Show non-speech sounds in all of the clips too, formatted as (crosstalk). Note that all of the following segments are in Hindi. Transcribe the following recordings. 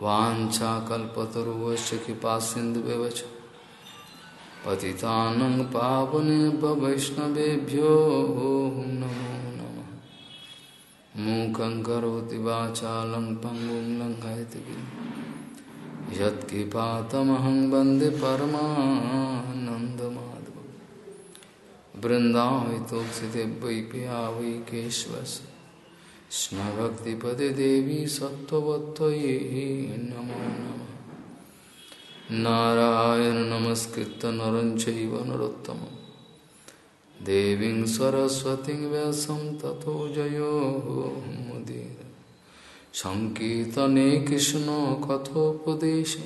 वाछाकल्पतरुवश कृपा सिंधु पतितानं पावनेभ्य वैष्णवेभ्यो नमो नमः। मूकं करोति वाचालं पङ्गुं लङ्घयति यत्कृपातमहं वंदे परमानन्दमाधवं वृन्दावै कृष्णभक्तिपदे देवी सत्त्ववत्त्वयि नमो नमः नारायण नमस्कृत्य नरं चैव नरोत्तमं देवीं सरस्वतीं व्यासं ततो जयो मुदीर सङ्कीर्तने कृष्णकथोपदेशे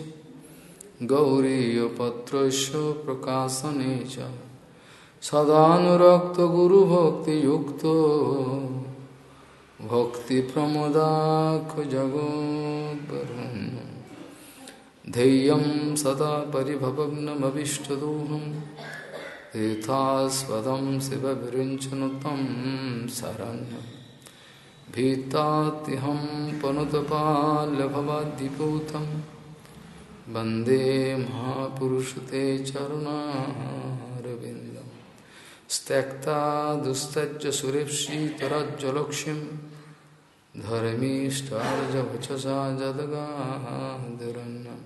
गौरीयपत्रस्य प्रकाशने च सदानुरक्तगुरुभक्तियुक्तो भक्तिप्रमोदाखजगोद्वरुन् ध्येयं सदा परिभवग्नमभिष्टदोहं तीर्थास्पदं शिवविरिञ्चन तं शरण्यं भीतात्यहं पनुतपाल्यभवाद्दिपूतं वंदे महापुरुषते चरुणारविन्दं त्यक्ता दुस्तज्य सुरेप्सितरज्जलक्ष्मीं धर्मीष्टार्जवचसा जदगाधरण्यं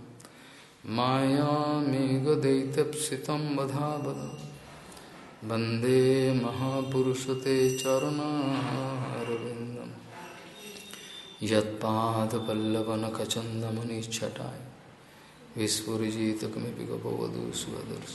मायामेघदैत्यप्सितं वधावद। वंदे महापुरुषते चरणारविन्दं यत्पादपल्लवनखचन्दमनिच्छटाय। विस्फुरिजितकमिपि गपवधू स्वदर्श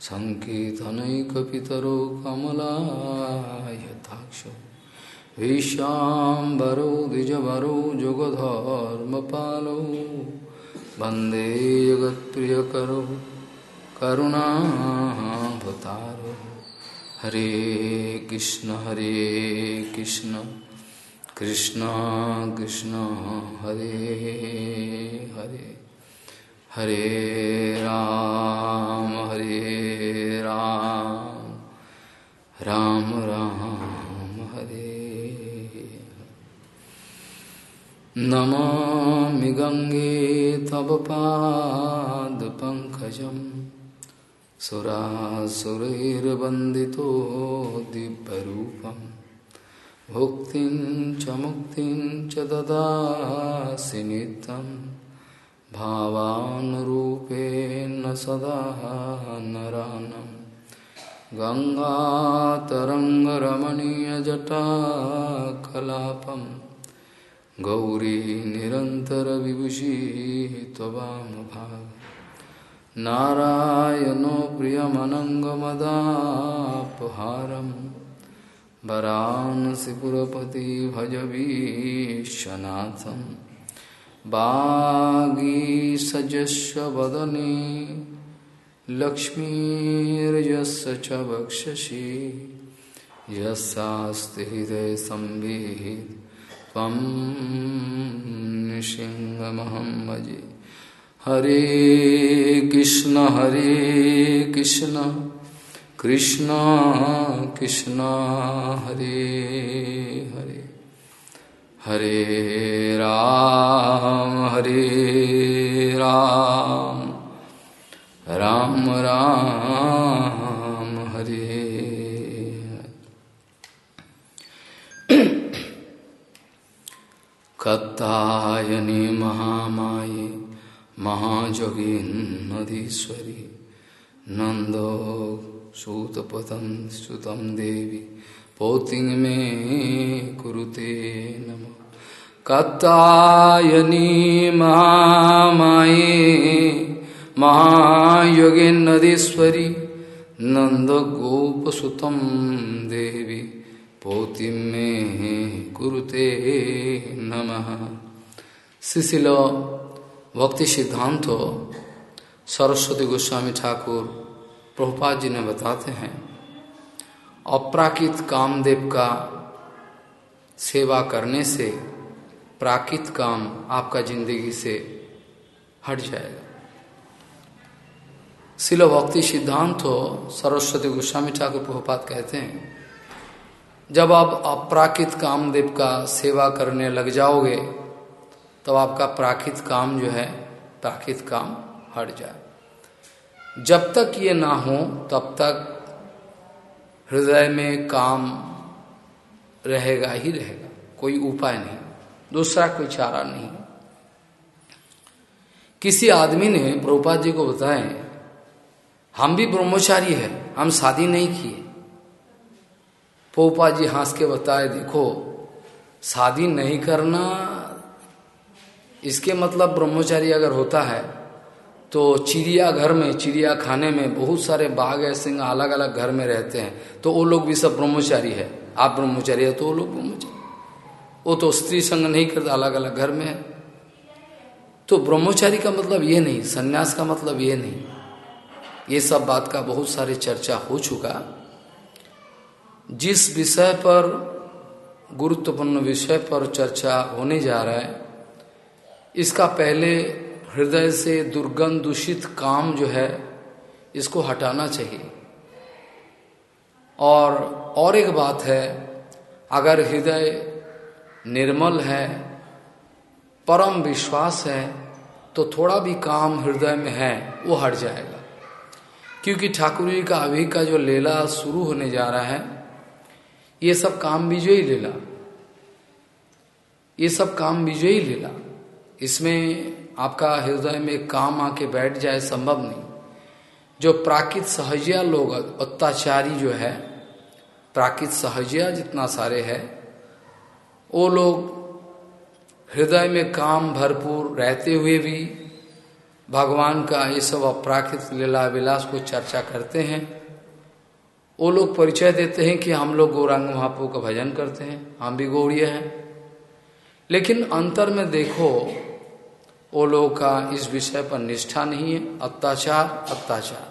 सङ्कीर्तनैकपितरो कमलायथाक्ष। विश्वाम्बरो, द्विजवरो, जुगधर्मपालो। वंदे जगत्प्रियकरो, करुणाभतारो। हरे कृष्ण हरे कृष्ण। कृष्ण कृष्ण, हरे हरे। हरे राम हरे राम राम राम, हरे। नमामि गङ्गे तव पादपङ्कजं सुरासुरैर्वन्दितो दिव्यरूपं। भुक्तिं च मुक्तिं च ददासि नित्यम्। भावानुरूपेण सदा नरानं। गङ्गातरङ्गरमणीयजटाकलापं। गौरी निरन्तरविभूषी त्ववामभाग नारायणो प्रियमनङ्गमदापहारं। वरानसिपुरपति भजवीशनाथम्। बागीसजस्व वदने, लक्ष्मीर्यस्य च वक्षसि। यस्यास्ति हृदय संविहित हरे कृष्ण हरे कृष्ण कृष्ण कृष्ण, हरे हरे। हरे राम हरे राम। राम राम हरे कत्तायनी महामाये महाजोगिन्नदीश्वरी नंदो सूतपतन सुतम देवी पौतिंग में कुरुते नम। कत्तायनी महामाये महायोगेन्नदीश्वरी नंद गोपसुतम देवी पौतिम में कुरुते नमः। शिशिल भक्ति सिद्धांत सरस्वती गोस्वामी ठाकुर प्रभुपाद जी ने बताते हैं अपराकित कामदेव का सेवा करने से प्राकृत काम आपका ज़िंदगी से हट जाएगा। शिल भक्ति सिद्धांत हो, सरस्वती गोस्वामी ठाकुर प्रभुपात कहते हैं, जब आप अपराकित कामदेव का सेवा करने लग जाओगे, तब तो आपका प्राकृत काम जो है, प्राकृत काम हट जाए। जब तक ये ना हो, तब तक हृदय में काम रहेगा ही रहेगा, कोई उपाय नहीं, दूसरा कोई चारा नहीं। किसी आदमी ने, प्रभुपाद जी को बताए, हम भी ब्रह्मचारी है, हम शादी नहीं किए। पोपा जी हंस के बताए, देखो, शादी नहीं करना, इसके मतलब ब्रह्मचारी अगर होता है तो चिड़िया घर में, चिड़िया खाने में बहुत सारे बाघ है सिंह अलग अलग घर में रहते हैं। तो वो लोग भी सब ब्रह्मचारी है। आप ब्रह्मचारी है तो वो लोग ब्रह्मचारी। वो तो स्त्री संग नहीं करता अलग अलग घर में है। तो ब्रह्मचारी का मतलब ये नहीं, सन्यास का मतलब ये नहीं। ये सब बात का बहुत सारे चर्चा हो चुका। जिस विषय पर, गुरुत्वपूर्ण विषय पर चर्चा होने जा रहा है, इसका पहले हृदय से दुर्गंध दूषित काम जो है, इसको हटाना चाहिए। और और एक बात है, अगर हृदय निर्मल है, परम विश्वास है तो थोड़ा भी काम हृदय में है, वो हट जाएगा। क्योंकि ठाकुर जी का अभी का जो लीला शुरू होने जा रहा है, ये सब काम विजयी लीला। ये सब काम विजयी लीला। इसमें आपका हृदय में काम आके बैठ जाए, संभव नहीं। जो प्राकृत सहजिया लोग, अत्याचारी जो है, प्राकृत सहजिया जितना सारे है, वो लोग हृदय में काम भरपूर रहते हुए भी भगवान का ये सब अपराकृत लीला विलास को चर्चा करते हैं। वो लोग परिचय देते हैं कि हम लोग गौरांग महापो का भजन करते हैं, हम भी गौड़िया हैं। लेकिन अंतर में देखो वो लोगों का इस विषय पर निष्ठा नहीं है, अत्याचार अत्याचार।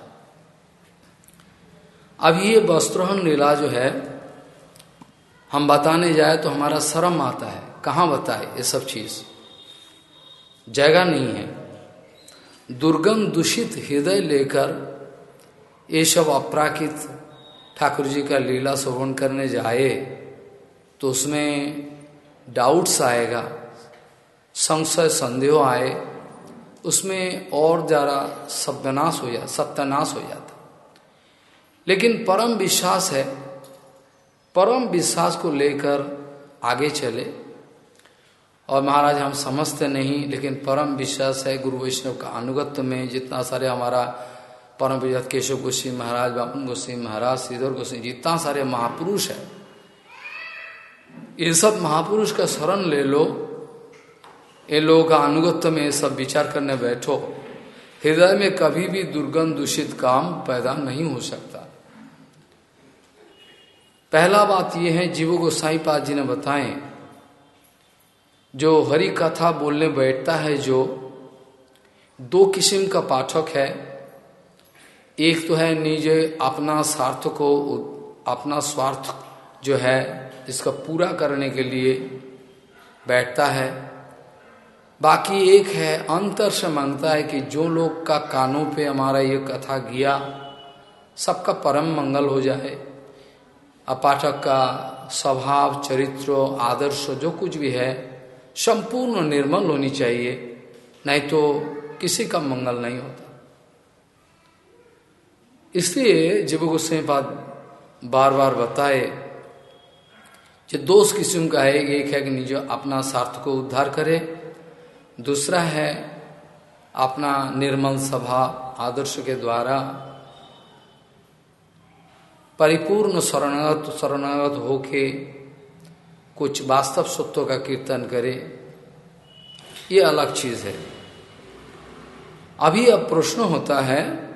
अब ये वस्त्रोहन लीला जो है, हम बताने जाए तो हमारा शर्म आता है। कहाँ बताए ये सब चीज़? जगह नहीं है। दुर्गम दूषित हृदय लेकर ये सब अपराकित ठाकुर जी का लीला श्रवण करने जाए तो उसमें डाउट्स आएगा। संशय, संदेह आए, उसमें और ज़्यादा सत्यनाश हो जा, सत्यानाश हो जाता। लेकिन परम विश्वास है, परम विश्वास को लेकर आगे चले। और महाराज, हम समझते नहीं, लेकिन परम विश्वास है गुरु वैष्णव का अनुगत्य में, जितना सारे हमारा परम विजत केशव गोस्वी महाराज बापन गोस्वी महाराज, श्रीधर गोस्वी, जितना सारे महापुरुष है, ये सब महापुरुष का शरण ले लो। ये लोगों का अनुगत्य में सब विचार करने बैठो। हृदय में कभी भी दुर्गंध दूषित काम पैदा नहीं हो सकता। पहला बात यह है, जीवो गोसाई पाद जी ने बताए, जो हरि कथा बोलने बैठता है, जो दो किस्म का पाठक है। एक तो है निज अपना स्वार्थ को, अपना स्वार्थ जो है इसका पूरा करने के लिए बैठता है। बाकी एक है, अंतर से माँगता है कि जो लोग का कानों पे हमारा ये कथा गया, सबका परम मंगल हो जाए। अपाठक का स्वभाव, चरित्र, आदर्श, जो कुछ भी है, संपूर्ण निर्मल होनी चाहिए, नहीं तो किसी का मंगल नहीं होता। इसलिए जब गोस्वामी बात बार बार बताए, जो दोष किस्म का है एक है कि निज अपना स्वार्थ को उद्धार करे दूसरा है अपना निर्मल सभा आदर्श के द्वारा परिपूर्ण शरणागत शरणागत होके कुछ वास्तव सत्यों का कीर्तन करे। ये अलग चीज़ है। अभी अब प्रश्न होता है,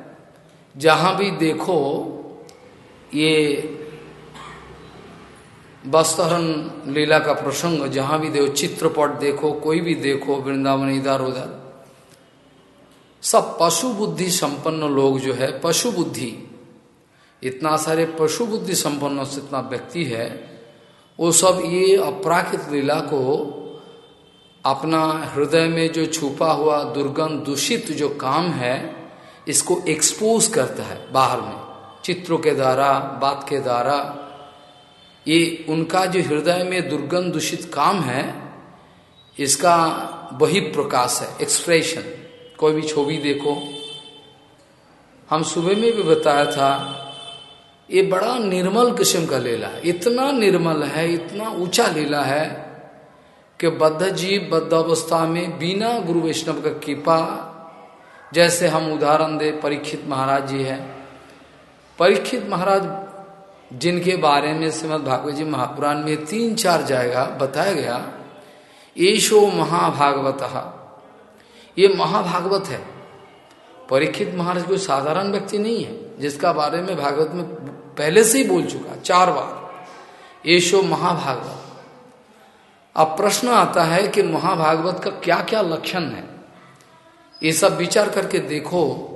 जहाँ भी देखो ये वस्तरण लीला का प्रसंग, जहाँ भी देखो, चित्रपट देखो, कोई भी देखो, वृंदावन इधर उधर। सब पशु बुद्धि संपन्न लोग जो है पशु बुद्धि इतना सारे पशु बुद्धि संपन्न इतना व्यक्ति है, वो सब ये अपराकृत लीला को अपना हृदय में जो छुपा हुआ, दुर्गंध, दूषित जो काम है, इसको एक्सपोज करता है बाहर में। चित्रों के द्वारा, बात के द्वारा ये उनका जो हृदय में दुर्गंध दूषित काम है, इसका वही प्रकाश है एक्सप्रेशन कोई भी छवि देखो। हम सुबह में भी बताया था, ये बड़ा निर्मल किस्म का लीला है। इतना निर्मल है, इतना ऊँचा लीला है कि बद्ध जीव बद्ध अवस्था में बिना गुरु वैष्णव का कृपा, जैसे हम उदाहरण दे, परीक्षित महाराज जी है। परीक्षित महाराज जिनके बारे में श्रीमद भागवत जी महापुराण में तीन चार जाएगा बताया गया येषो महाभागवत। ये महाभागवत है। परीक्षित महाराज कोई साधारण व्यक्ति नहीं है, जिसका बारे में भागवत में पहले से ही बोल चुका, चार बार। येषो महाभागवत। अब प्रश्न आता है कि महाभागवत का क्या क्या लक्षण है? ये सब विचार करके देखो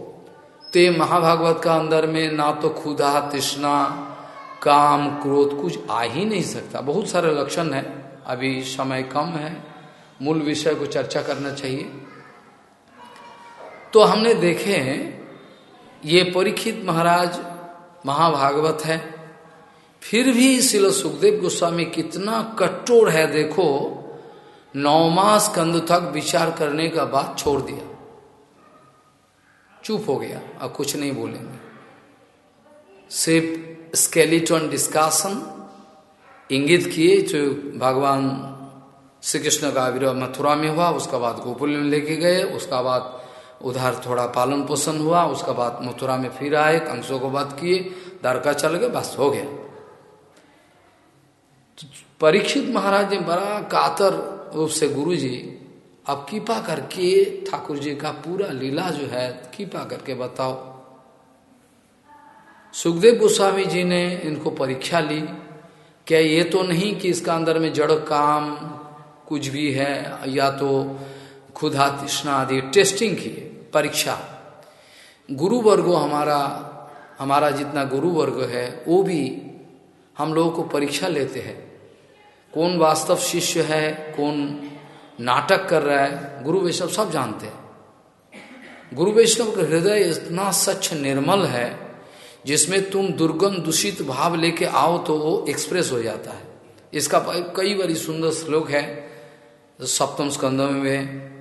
तो महाभागवत का अंदर में ना तो खुदा तृष्णा काम, क्रोध कुछ आ ही नहीं सकता। बहुत सारे लक्षण है। अभी समय कम है। मूल विषय को चर्चा करना चाहिए। तो हमने देखे ये परीक्षित महाराज महाभागवत है। फिर भी शिल सुखदेव गोस्वामी कितना कठोर है, देखो। नौमास कंद तक विचार करने का बात छोड़ दिया। चुप हो गया, अब कुछ नहीं बोलेंगे। सिर्फ़ स्केलिटन डिस्कशन इंगित किए जो भगवान श्री कृष्ण का आविर्भाव मथुरा में हुआ, उसका बाद गोकुल में लेके गए, उसका बाद उधर थोड़ा पालन पोषण हुआ, उसका बाद मथुरा में फिर आए, कंसों को बात किए, द्वारका चल गए, बस हो गया। तो परीक्षित महाराज ने बड़ा कातर रूप से गुरु जी अब कृपा करके ठाकुर जी का पूरा लीला जो है, कृपा करके बताओ। सुखदेव गोस्वामी जी ने इनको परीक्षा ली, क्या ये तो नहीं कि इसका अंदर में जड़ काम कुछ भी है, या तो खुदा तृष्णा आदि, टेस्टिंग की परीक्षा। गुरु वर्गो हमारा हमारा जितना गुरु वर्ग है, वो भी हम लोगों को परीक्षा लेते हैं। कौन वास्तव शिष्य है, कौन नाटक कर रहा है, गुरु वैष्णव सब जानते हैं। गुरु वैष्णव का हृदय इतना सच निर्मल है जिसमें तुम दुर्गम दूषित भाव लेके आओ तो वो एक्सप्रेस हो जाता है। इसका कई बारी सुंदर श्लोक है, सप्तम स्कंद में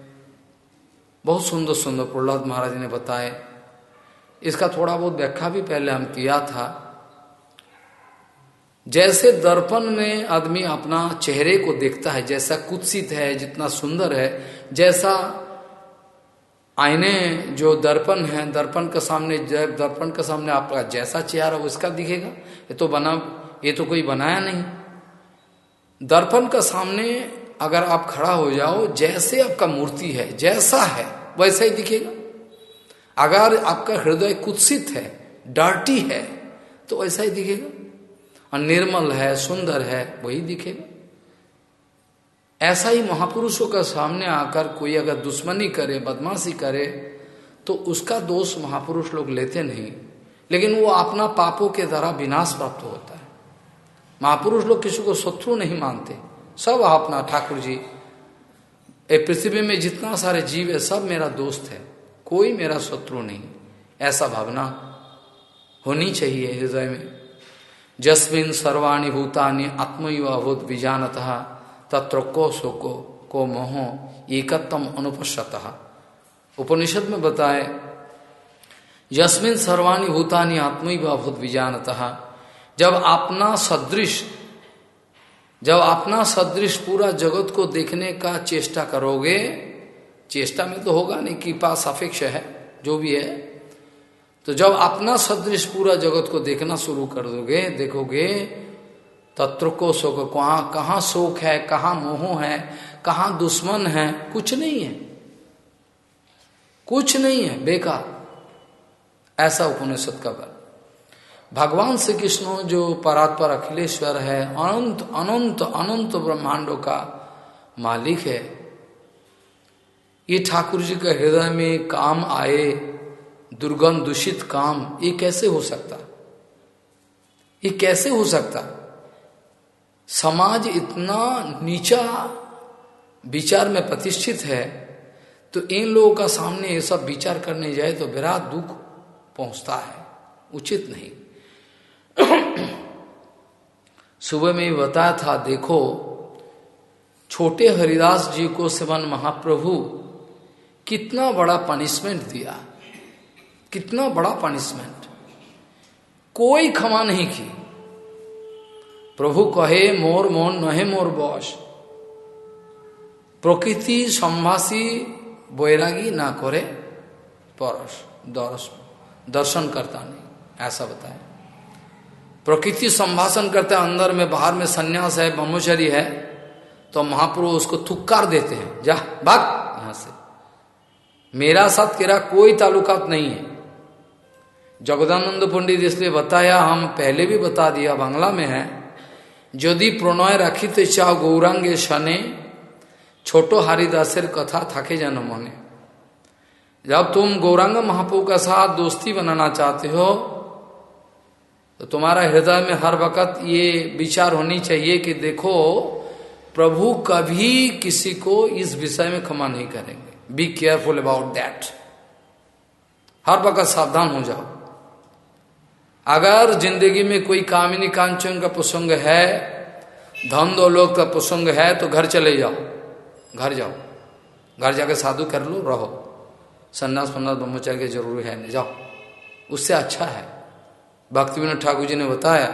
बहुत सुंदर सुंदर प्रहलाद महाराज ने बताए। इसका थोड़ा बहुत व्याख्या भी पहले हम किया था। जैसे दर्पण में आदमी अपना चेहरे को देखता है, जैसा कुत्सित है, जितना सुंदर है, जैसा आईने जो दर्पण है, दर्पण के सामने जब दर्पण के सामने आपका जैसा चेहरा उसका दिखेगा। ये तो बना, ये तो कोई बनाया नहीं। दर्पण का सामने अगर आप खड़ा हो जाओ, जैसे आपका मूर्ति है, जैसा है, वैसा ही दिखेगा। अगर आपका हृदय कुत्सित है डर्टी है तो वैसा ही दिखेगा। और निर्मल है, सुंदर है, वही दिखेगा। ऐसा ही महापुरुषों का सामने आकर कोई अगर दुश्मनी करे, बदमाशी करे तो उसका दोष महापुरुष लोग लेते नहीं। लेकिन वो अपना पापों के द्वारा विनाश प्राप्त होता है। महापुरुष लोग किसी को शत्रु नहीं मानते। सब अपना, ठाकुर जी, ए पृथ्वी में जितना सारे जीव है, सब मेरा दोस्त है। कोई मेरा शत्रु नहीं। ऐसा भावना होनी चाहिए हृदय में। जस्मिन सर्वाणी भूतानि आत्मयुव अभूत बीजानत तत्र को शोको को मोहो एकत्तम अनुपश्यत। उपनिषद में बताए, यस्मिन सर्वाणी भूतानि आत्मयुव अभूत बीजानत जब अपना सदृश जब अपना सदृश पूरा जगत को देखने का चेष्टा करोगे, चेष्टा में तो होगा नहीं कि पास अपेक्ष है, जो भी है। तो जब अपना सदृश पूरा जगत को देखना शुरू कर दोगे, देखोगे तत्व को शोक कहा कहाँ शोक है, कहाँ मोह है, कहाँ दुश्मन है, कुछ नहीं है। कुछ नहीं है, बेकार। ऐसा उपनिषद का बल भगवान श्री कृष्ण जो परात्पर अखिलेश्वर है, अनंत अनंत अनंत ब्रह्मांडों का मालिक है। ये ठाकुर जी के हृदय में काम आए दुर्गम दूषित काम, ये कैसे हो सकता? ये कैसे हो सकता? समाज इतना नीचा विचार में प्रतिष्ठित है तो इन लोगों का सामने ये सब विचार करने जाए तो विराट दुख पहुँचता है, उचित नहीं। (clears throat) सुबह में ही बताया था, देखो, छोटे हरिदास जी को सेवन महाप्रभु कितना बड़ा पनिशमेंट दिया, कितना बड़ा पनिशमेंट कोई क्षमा नहीं की। प्रभु कहे, मोर मोन नहे मोर बॉश प्रकृति संभाषी बैरागी ना करे, परस दर्शन करता नहीं, ऐसा बताए। प्रकृति संभाषण करते हैं अंदर में, बाहर में संन्यास है ब्रह्मचरी है तो महापुरुष उसको थुक्कार देते हैं, जा, भाग यहाँ से। मेरा साथ तेरा कोई ताल्लुकात नहीं है। जगदानंद पंडित इसलिए बताया, हम पहले भी बता दिया, बांग्ला में है यदि प्रणय রাখিতে চাও গৌরাঙ্গে शने छोटो हरिदासर कथा थाके जन मने जब तुम गौरांग महापो का साथ दोस्ती बनाना चाहते हो तो तुम्हारा हृदय में हर वक्त ये विचार होनी चाहिए कि देखो प्रभु कभी किसी को इस विषय में क्षमा नहीं करेंगे बी केयरफुल अबाउट दैट हर वक्त सावधान हो जाओ अगर ज़िंदगी में कोई कामिनी कांचन का प्रसंग है धन दो लोग का प्रसंग है तो घर चले जाओ। घर जाओ। घर जाकर साधु कर लो, रहो। सन्यास पन्नास ब्रह्मचार्य की ज़रूरी है नहीं, जाओ। उससे अच्छा है। भक्ति विनोद ठाकुर जी ने बताया,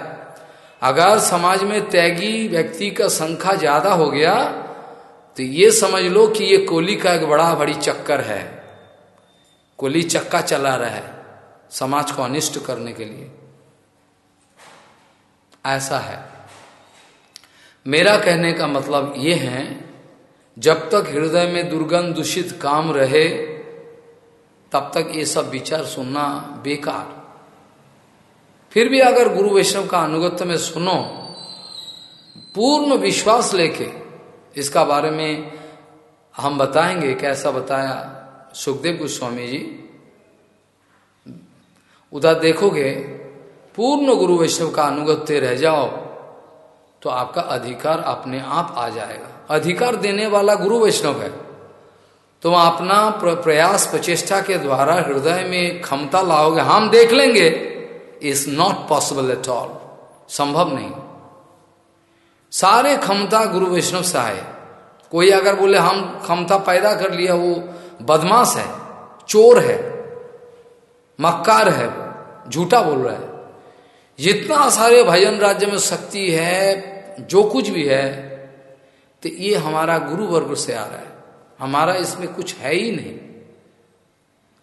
अगर समाज में त्यागी व्यक्ति का संख्या ज़्यादा हो गया तो ये समझ लो कि ये कोली का एक बड़ा बड़ी चक्कर है। कोली चक्का चला रहा है समाज को अनिष्ट करने के लिए। ऐसा है। मेरा कहने का मतलब ये है, जब तक हृदय में दुर्गंध दूषित काम रहे, तब तक ये सब विचार सुनना बेकार। फिर भी अगर गुरु वैष्णव का अनुगत्य में सुनो, पूर्ण विश्वास लेके, इसका बारे में हम बताएँगे, कैसा बताया सुखदेव गोस्वामी जी। उधर देखोगे पूर्ण गुरु वैष्णव का अनुगत्य रह जाओ तो आपका अधिकार अपने आप आ जाएगा। अधिकार देने वाला गुरु वैष्णव है। तुम अपना प्रयास, प्रचेष्टा के द्वारा हृदय में क्षमता लाओगे। हम देख लेंगे। Is not possible at all संभव नहीं। सारे क्षमता गुरु वैष्णव से आए। कोई अगर बोले, हम क्षमता पैदा कर लिया, वो बदमाश है, चोर है, मक्कार है, झूठा बोल रहा है। जितना सारे भजन राज्य में शक्ति है, जो कुछ भी है तो ये हमारा गुरु वर्ग से आ रहा है। हमारा इसमें कुछ है ही नहीं।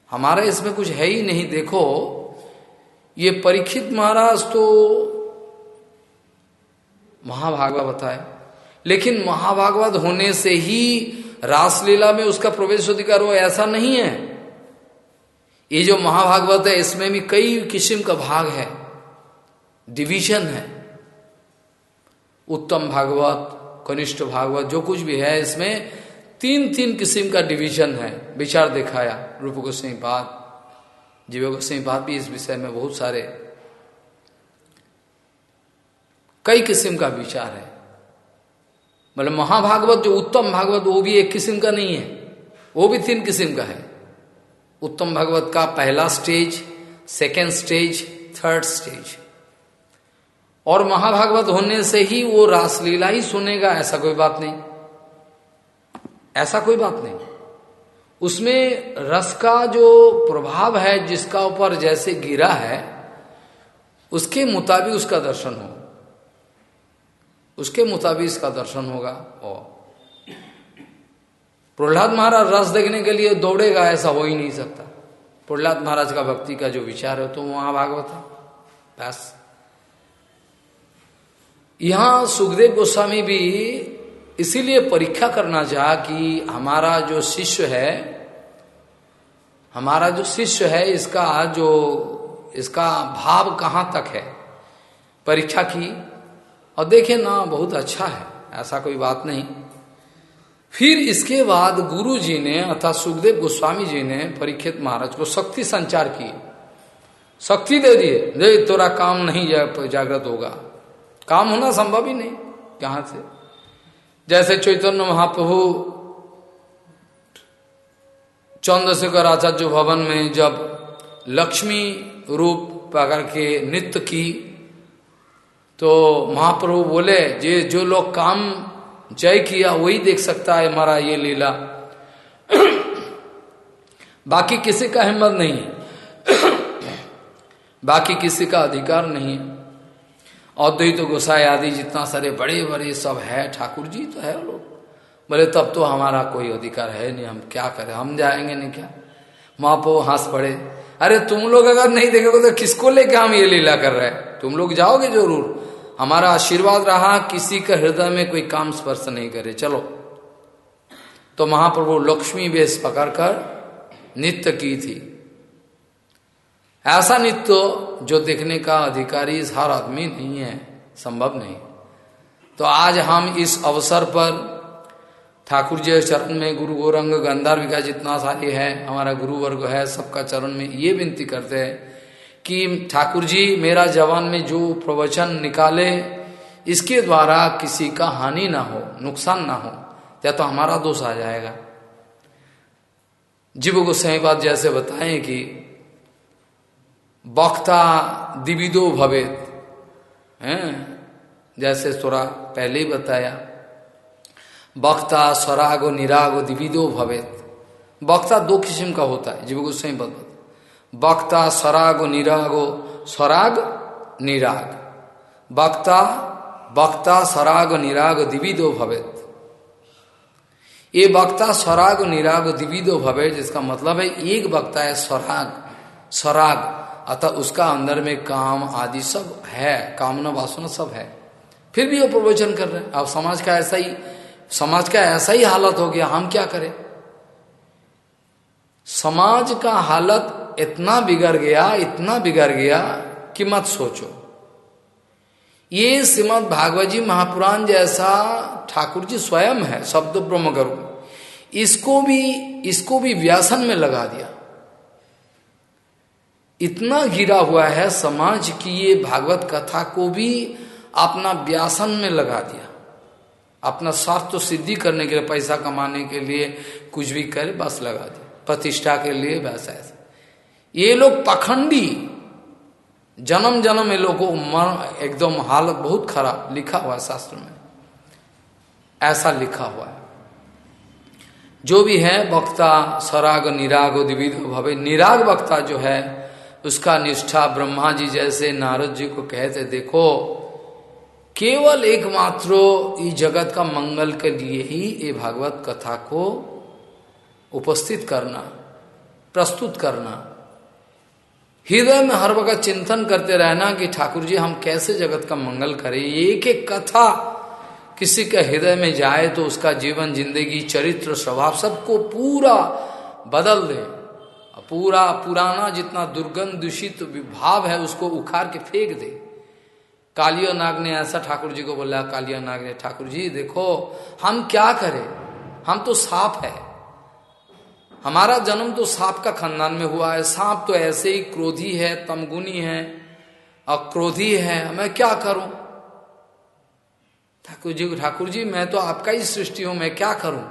हमारा इसमें कुछ है ही नहीं। देखो, ये परीक्षित महाराज तो महाभागवत बताए लेकिन महाभागवत होने से ही रासलीला में उसका प्रवेश अधिकार हो ऐसा नहीं है। ये जो महाभागवत है, इसमें भी कई किस्म का भाग है। डिवीज़न है। उत्तम भागवत, कनिष्ठ भागवत, जो कुछ भी है, इसमें तीन तीन किस्म का डिवीज़न है। विचार दिखाया, रूप गोस्वी बात जीव गोस्वी बात भी इस विषय में बहुत सारे, कई किस्म का विचार है। मतलब महाभागवत, जो उत्तम भागवत, वो भी एक किस्म का नहीं है। वो भी तीन किस्म का है। उत्तम भागवत का पहला stage second stage third stage और महाभागवत होने से ही वो रासलीला ही सुनेगा, ऐसा कोई बात नहीं। ऐसा कोई बात नहीं। उसमें रस का जो प्रभाव है, जिसका ऊपर जैसे गिरा है, उसके मुताबिक उसका दर्शन हो। उसके मुताबिक इसका दर्शन होगा और प्रहलाद महाराज रस देखने के लिए दौड़ेगा, ऐसा हो ही नहीं सकता। प्रहलाद महाराज का भक्ति का जो विचार है तो वहाँ भागवत है। बस। यहाँ सुखदेव गोस्वामी भी इसीलिए परीक्षा करना चाह कि हमारा जो शिष्य है, हमारा जो शिष्य है, इसका जो, इसका भाव कहाँ तक है? परीक्षा की। और देखे ना, बहुत अच्छा है, ऐसा कोई बात नहीं। फिर इसके बाद गुरु जी ने अर्थात सुखदेव गोस्वामी जी ने परीक्षित महाराज को शक्ति संचार की। शक्ति दे दिए, दे, तोरा काम नहीं जागृत होगा। काम होना संभव ही नहीं, कहाँ से? जैसे चैतन्य महाप्रभु चंद्रशेखर आचार्य भवन में जब लक्ष्मी रूप पकड़ के नृत्य की तो महाप्रभु बोले जे जो लोग काम जय किया, वही देख सकता है हमारा ये लीला। (clears throat) बाकी किसी का हिम्मत नहीं (clears throat) बाकी किसी का अधिकार नहीं है। अद्वैत तो गोसाई आदि जितना सारे बड़े बड़े सब है ठाकुर जी तो है लोग। बोले, तब तो हमारा कोई अधिकार है नहीं, हम क्या करें? हम जाएँगे नहीं क्या? माँ पो हंस पड़े। अरे, तुम लोग अगर नहीं देखोगे तो किसको लेके हम ये लीला कर रहे हैं? तुम लोग जाओगे ज़रूर। हमारा आशीर्वाद रहा, किसी का हृदय में कोई काम स्पर्श नहीं करे। चलो। तो महाप्रभु लक्ष्मी वेश पकड़कर नित्य की थी। ऐसा नित्य जो देखने का अधिकारी हर आदमी नहीं है, संभव नहीं। तो आज हम इस अवसर पर ठाकुर जी चरण में गुरु गौरंग गंधार विकास जितना सारे है, हमारा गुरु वर्ग है, सबका चरण में ये विनती करते हैं कि ठाकुर जी, मेरा जवान में जो प्रवचन निकाले, इसके द्वारा किसी का हानि ना हो, नुकसान ना हो, या तो हमारा दोष आ जाएगा। जीव सही बात जैसे बताएँ कि वक्ता दिविदो भवेद हैं? जैसे थोड़ा पहले ही बताया। वक्ता स्वराग निराग दिविदो भवेद वक्ता दो किस्म का होता है, जीव गोस्वाई बता वक्ता स्वराग निरागो स्वराग, निराग। वक्ता वक्ता स्वराग निराग दिविदो भवेद ये वक्ता स्वराग निराग दिविदो भवे जिसका मतलब है एक वक्ता है स्वराग स्वराग। अतः उसका अंदर में काम आदि सब है, कामना वासना सब है। फिर भी वो प्रवचन कर रहे हैं। अब समाज का ऐसा ही, समाज का ऐसा ही हालत हो गया, हम क्या करें? समाज का हालत इतना बिगड़ गया, इतना बिगड़ गया कि मत सोचो। ये श्रीमद भागवत जी महापुराण जैसा ठाकुर जी स्वयं है, शब्द ब्रह्म करो इसको भी इसको भी व्यासन में लगा दिया। इतना गिरा हुआ है समाज की ये भागवत कथा को भी अपना व्यासन में लगा दिया। अपना स्वार्थ तो सिद्धि करने के लिए, पैसा कमाने के लिए कुछ भी करे बस लगा दिया। प्रतिष्ठा के लिए वैसा ऐसा। ये लोग पखंडी। जन्म जन्म ये लोग को एकदम हालत बहुत खराब, लिखा हुआ है शास्त्र में। ऐसा लिखा हुआ है। जो भी है, वक्ता, सराग, निराग दिविध भवे। निराग वक्ता जो है उसका निष्ठा ब्रह्मा जी जैसे नारद जी को कहते, देखो, केवल एकमात्र इस जगत का मंगल के लिए ही ये भागवत कथा को उपस्थित करना, प्रस्तुत करना। हृदय में हर वक्त चिंतन करते रहना कि ठाकुर जी, हम कैसे जगत का मंगल करें? एक एक कथा किसी के हृदय में जाए तो उसका जीवन, ज़िंदगी, चरित्र, स्वभाव सबको पूरा बदल दे। पूरा पुराना जितना दुर्गंध दूषित भाव है, उसको उखाड़ के फेंक दे। कालिया नाग ने ऐसा ठाकुर जी को बोला, कालिया नाग ने, ठाकुर जी, देखो, हम क्या करें? हम तो सांप है। हमारा जन्म तो सांप का खानदान में हुआ है। सांप तो ऐसे ही क्रोधी है, तमगुनी है और क्रोधी है। मैं क्या करूँ? ठाकुर जी ठाकुर जी, मैं तो आपका ही सृष्टि हूँ, मैं क्या करूँ?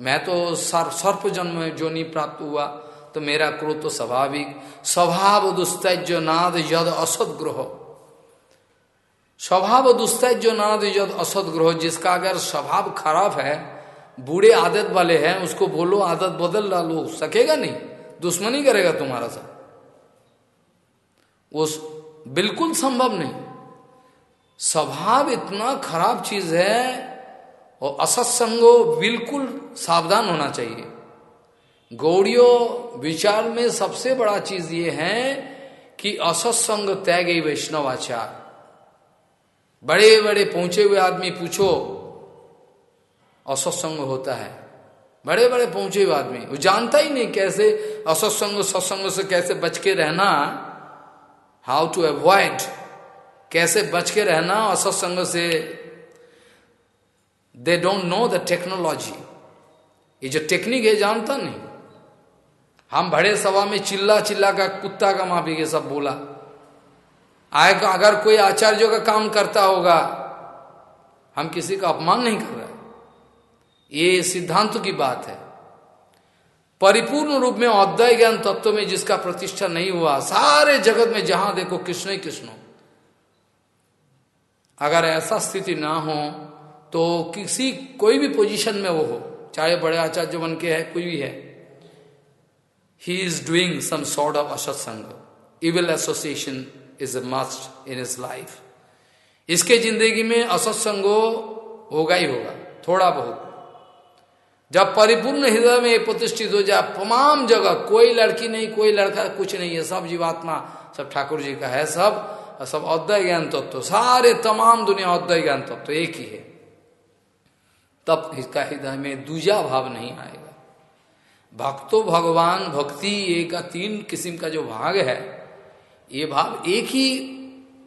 मैं तो सर्प जन्म जोनी प्राप्त हुआ। तो मेरा क्रोध तो स्वाभाविक। स्वभाव दुस्तज नाद यद असद ग्रह। स्वभाव दुस्तज नाद यद असद ग्रह, जिसका अगर स्वभाव खराब है, बूढ़े आदत वाले हैं, उसको बोलो, आदत बदल डालो सकेगा नहीं, दुश्मनी करेगा तुम्हारा सा वो बिल्कुल संभव नहीं। स्वभाव इतना खराब चीज़ है, और असत्संगो बिल्कुल सावधान होना चाहिए। गौड़ियों विचार में सबसे बड़ा चीज़ ये है कि असत्संग तय गई वैष्णवाचार। बड़े बड़े पहुँचे हुए आदमी पूछो, असत्संग होता है। बड़े बड़े पहुँचे हुए आदमी, वो जानता ही नहीं कैसे असत्संग, सत्संग से कैसे बच के रहना हाउ टू अवॉइड कैसे बच के रहना असत्संग से। They don't know the technology ये जो टेक्निक है, जानता नहीं। हम बड़े सभा में चिल्ला चिल्ला का, कुत्ता का माफ़ी के सब बोला। आएगा अगर कोई आचार्यों का काम करता होगा, हम किसी का अपमान नहीं कर रहे। ये सिद्धांत की बात है। परिपूर्ण रूप में अद्वय ज्ञान तत्व में जिसका प्रतिष्ठा नहीं हुआ, सारे जगत में जहाँ देखो कृष्ण ही कृष्ण अगर ऐसा स्थिति ना हो तो किसी कोई भी पोजीशन में वो हो, चाहे बड़े आचार्य बन के है, कोई भी है। He is doing some sort of असत्संग evil association is a must in is life इसके ज़िंदगी में असत्संगो होगा ही होगा, थोड़ा बहुत। जब परिपूर्ण हृदय में प्रतिष्ठित हो जाए, तमाम जगह, कोई लड़की नहीं, कोई लड़का, कुछ नहीं है, सब जीवात्मा, सब ठाकुर जी का है, सब सब अद्वय ज्ञान तत्व, सारे तमाम दुनिया अद्वय ज्ञान तत्व एक ही है। तब इसका हृदय में दूजा भाव नहीं आएगा। भक्तो भगवान भक्ति एक तीन किस्म का जो भाग है, ये भाव एक ही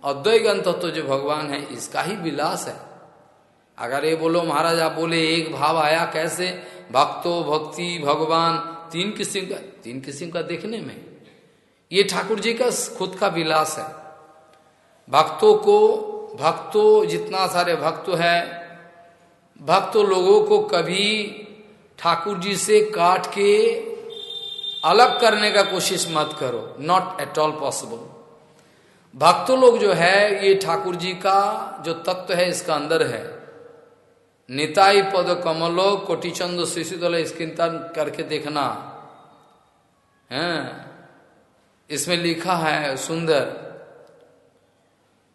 अद्वय ज्ञान तत्व तो जो भगवान है, इसका ही विलास है। अगर ये बोलो, महाराज, आप बोले, एक भाव आया कैसे? भक्तो भक्ति भगवान, तीन किस्म का, तीन किस्म का देखने में। ये ठाकुर जी का खुद का विलास है। भक्तों को, भक्तों जितना सारे भक्त है, भक्त लोगों को कभी ठाकुर जी से काट के अलग करने का कोशिश मत करो। नॉट एट ऑल पॉसिबल भक्तों लोग जो है, ये ठाकुर जी का जो तत्व है, इसका अंदर है। निताई पद कमलो, कोटिचंद शिशुदल स्किंतन करके देखना। है? इसमें लिखा है, सुंदर।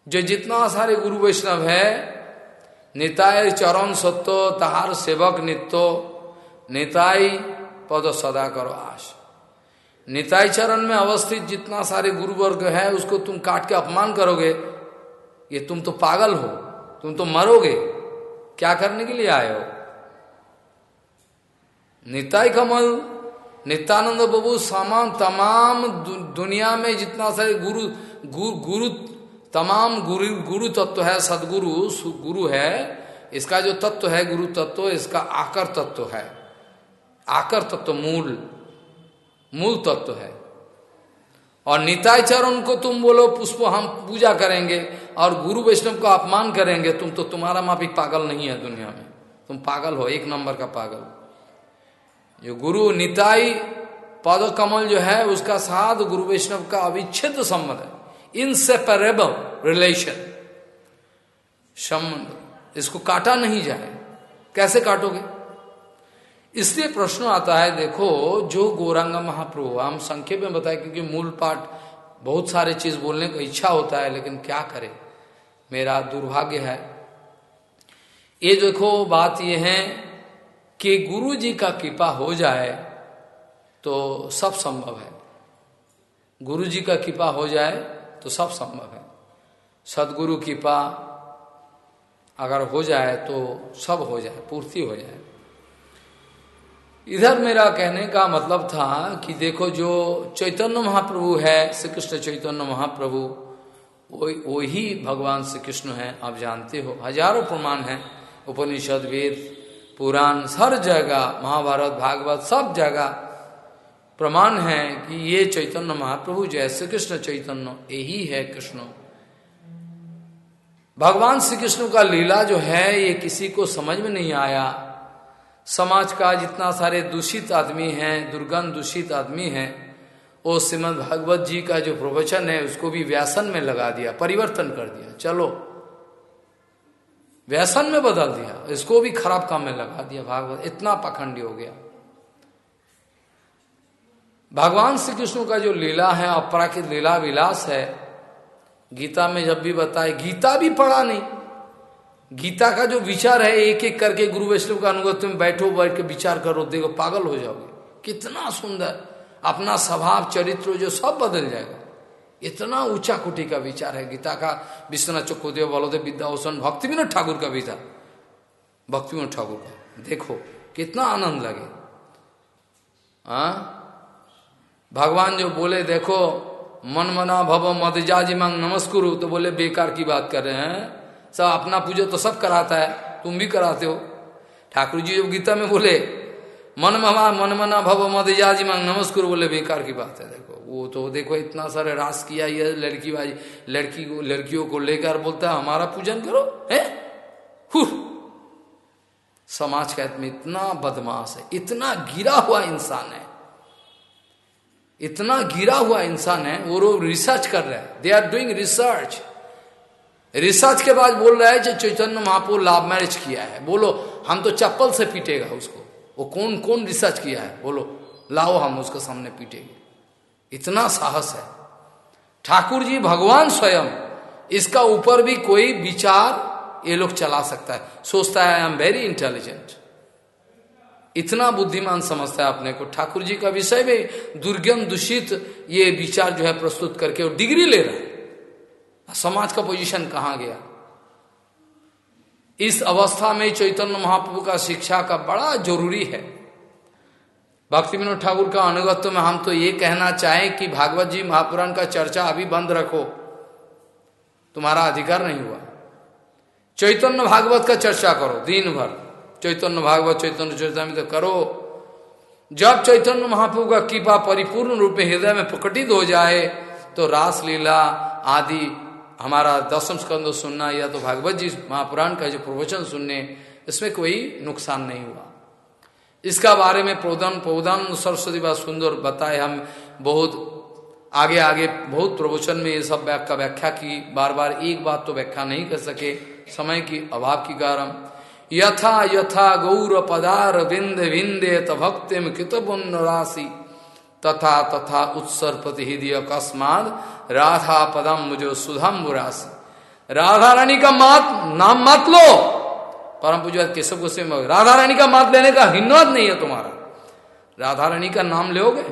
जो जितना सारे गुरु वैष्णव है निताय चरण सत्यो तहार सेवक नित्यो निताई पद सदा करो आश। निताई चरण में अवस्थित जितना सारे गुरु वर्ग है, उसको तुम काट के अपमान करोगे, ये तुम तो पागल हो, तुम तो मरोगे, क्या करने के लिए आए हो? निताई कमल, नित्यानंद बाबू, सामान तमाम दुनिया में जितना सारे गुरु गुरु गुरु, तमाम गुरु गुरु तत्व है, सदगुरु गुरु है, इसका जो तत्व है, गुरु तत्व, इसका आकर तत्व है। आकर तत्व मूल मूल तत्व है। और निताय चरण को तुम बोलो, पुष्प हम पूजा करेंगे और गुरु वैष्णव का अपमान करेंगे, तुम तो तुम्हारा माफ़ी पागल नहीं है दुनिया में। तुम पागल हो, एक नंबर का पागल। जो गुरु निताई पद कमल जो है, उसका साथ गुरु वैष्णव का अविच्छेद संबंध है। इनसेपरेबल रिलेशन संबंध इसको काटा नहीं जाए। कैसे काटोगे? इसलिए प्रश्न आता है, देखो, जो गौरांग महाप्रभु, हम संक्षेप में बताए, क्योंकि मूल पाठ बहुत सारे चीज़ बोलने को इच्छा होता है, लेकिन क्या करे? मेरा दुर्भाग्य है। ये देखो, बात ये है कि गुरु जी का कृपा हो जाए तो सब संभव है। गुरु जी का कृपा हो जाए तो सब संभव है। सदगुरु कृपा अगर हो जाए तो सब हो जाए, पूर्ति हो जाए। इधर मेरा कहने का मतलब था कि देखो जो चैतन्य महाप्रभु है श्री कृष्ण चैतन्य महाप्रभु वो ही भगवान श्री कृष्ण है, आप जानते हो। हज़ारों प्रमाण है, उपनिषद, वेद, पुराण, हर जगह, महाभारत, भागवत, सब जगह प्रमाण है कि ये चैतन्य महाप्रभु जय श्री कृष्ण चैतन्य, यही है कृष्ण। भगवान श्री कृष्ण का लीला जो है, ये किसी को समझ में नहीं आया। समाज का जितना सारे दूषित आदमी हैं, दुर्गंध दूषित आदमी हैं, वो श्रीमद भागवत जी का जो प्रवचन है, उसको भी व्यासन में लगा दिया, परिवर्तन कर दिया, चलो। व्यसन में बदल दिया, इसको भी खराब काम में लगा दिया भागवत, इतना पखंडी हो गया। भगवान श्री कृष्ण का जो लीला है, अपराकित लीला विलास है, गीता में जब भी बताए, गीता भी पढ़ा नहीं। गीता का जो विचार है एक एक करके गुरु वैष्णव का अनुगत में बैठो, बैठ के विचार करो, देखो, पागल हो जाओगे। कितना सुंदर। अपना स्वभाव, चरित्र जो सब बदल जाएगा। इतना ऊँचा कोटि का विचार है। गीता का विश्वनाथ चकोदेव बलोदेव विद्याभूषण भक्ति विनोद ठाकुर का था। भक्ति विनोद ठाकुर का। देखो, कितना आनंद लगे। आ? भगवान जो बोले, देखो, मन मना भव मदजाजी मांग नमस्कुरु तो बोले, बेकार की बात कर रहे हैं। सब अपना पूजो तो सब कराता है, तुम भी कराते हो। ठाकुर जी जो गीता में बोले, मन ममा, मन मना भव मदजाजी मांग, नमस्कुरु बोले, बेकार की बात है, देखो, वो तो देखो इतना सारा रास किया ये लड़की बाजी, लड़की को, लड़कियों को लेकर बोलता है, हमारा पूजन करो, है? समाज का इतना बदमाश है, इतना गिरा हुआ इंसान है, इतना गिरा हुआ इंसान है, वो लोग रिसर्च कर रहे हैं they are doing research research के बाद बोल रहा है जो चैतन्य महापुर लाभ मैरिज किया है। बोलो, हम तो चप्पल से पीटेगा उसको। वो कौन कौन रिसर्च किया है? बोलो, लाओ हम उसके सामने पीटेंगे। इतना साहस है। ठाकुर जी भगवान स्वयं, इसका ऊपर भी कोई विचार ये लोग चला सकता है। सोचता है आई एम वेरी इंटेलिजेंट इतना बुद्धिमान समझता है अपने को। ठाकुर जी का विषय में दुर्गम दूषित ये विचार जो है प्रस्तुत करके वो डिग्री ले रहा है। समाज का पोजीशन कहाँ गया? इस अवस्था में चैतन्य महाप्रभु का शिक्षा का बड़ा ज़रूरी है। भक्ति विनोद ठाकुर का अनुगत्व में हम तो ये कहना चाहें कि भागवत जी महापुराण का चर्चा अभी बंद रखो। तुम्हारा अधिकार नहीं हुआ। चैतन्य भागवत का चर्चा करो दिन भर चैतन्य भागवत, चैतन्य चैतन्य तो करो। जब चैतन्य महाप्रभु का कृपा परिपूर्ण रूप में हृदय में प्रकटित हो जाए तो रास लीला आदि हमारा दसम स्कंद सुनना या तो भागवत जी महापुराण का जो प्रवचन सुनने, इसमें कोई नुकसान नहीं हुआ। इसका बारे में प्रौधन प्रौधन सरस्वती बात सुंदर बताए हम, बहुत आगे आगे बहुत प्रवचन में ये सब का व्याख्या की बार बार एक बात तो व्याख्या नहीं कर सके, समय की अभाव की कारण। यथा यथा गौर पदार बिंद विंदे भक्तिम कृतपुण्य राशि। तथा तथा उत्सर प्रतिहृदय अकस्मात राधा पदम मुझे सुधम राशि राधा रानी का मात, नाम मत लो। परम पूजा केशव गोस्वामी राधा रानी का मात लेने का हिम्मत नहीं है तुम्हारा। राधा रानी का नाम लोगे,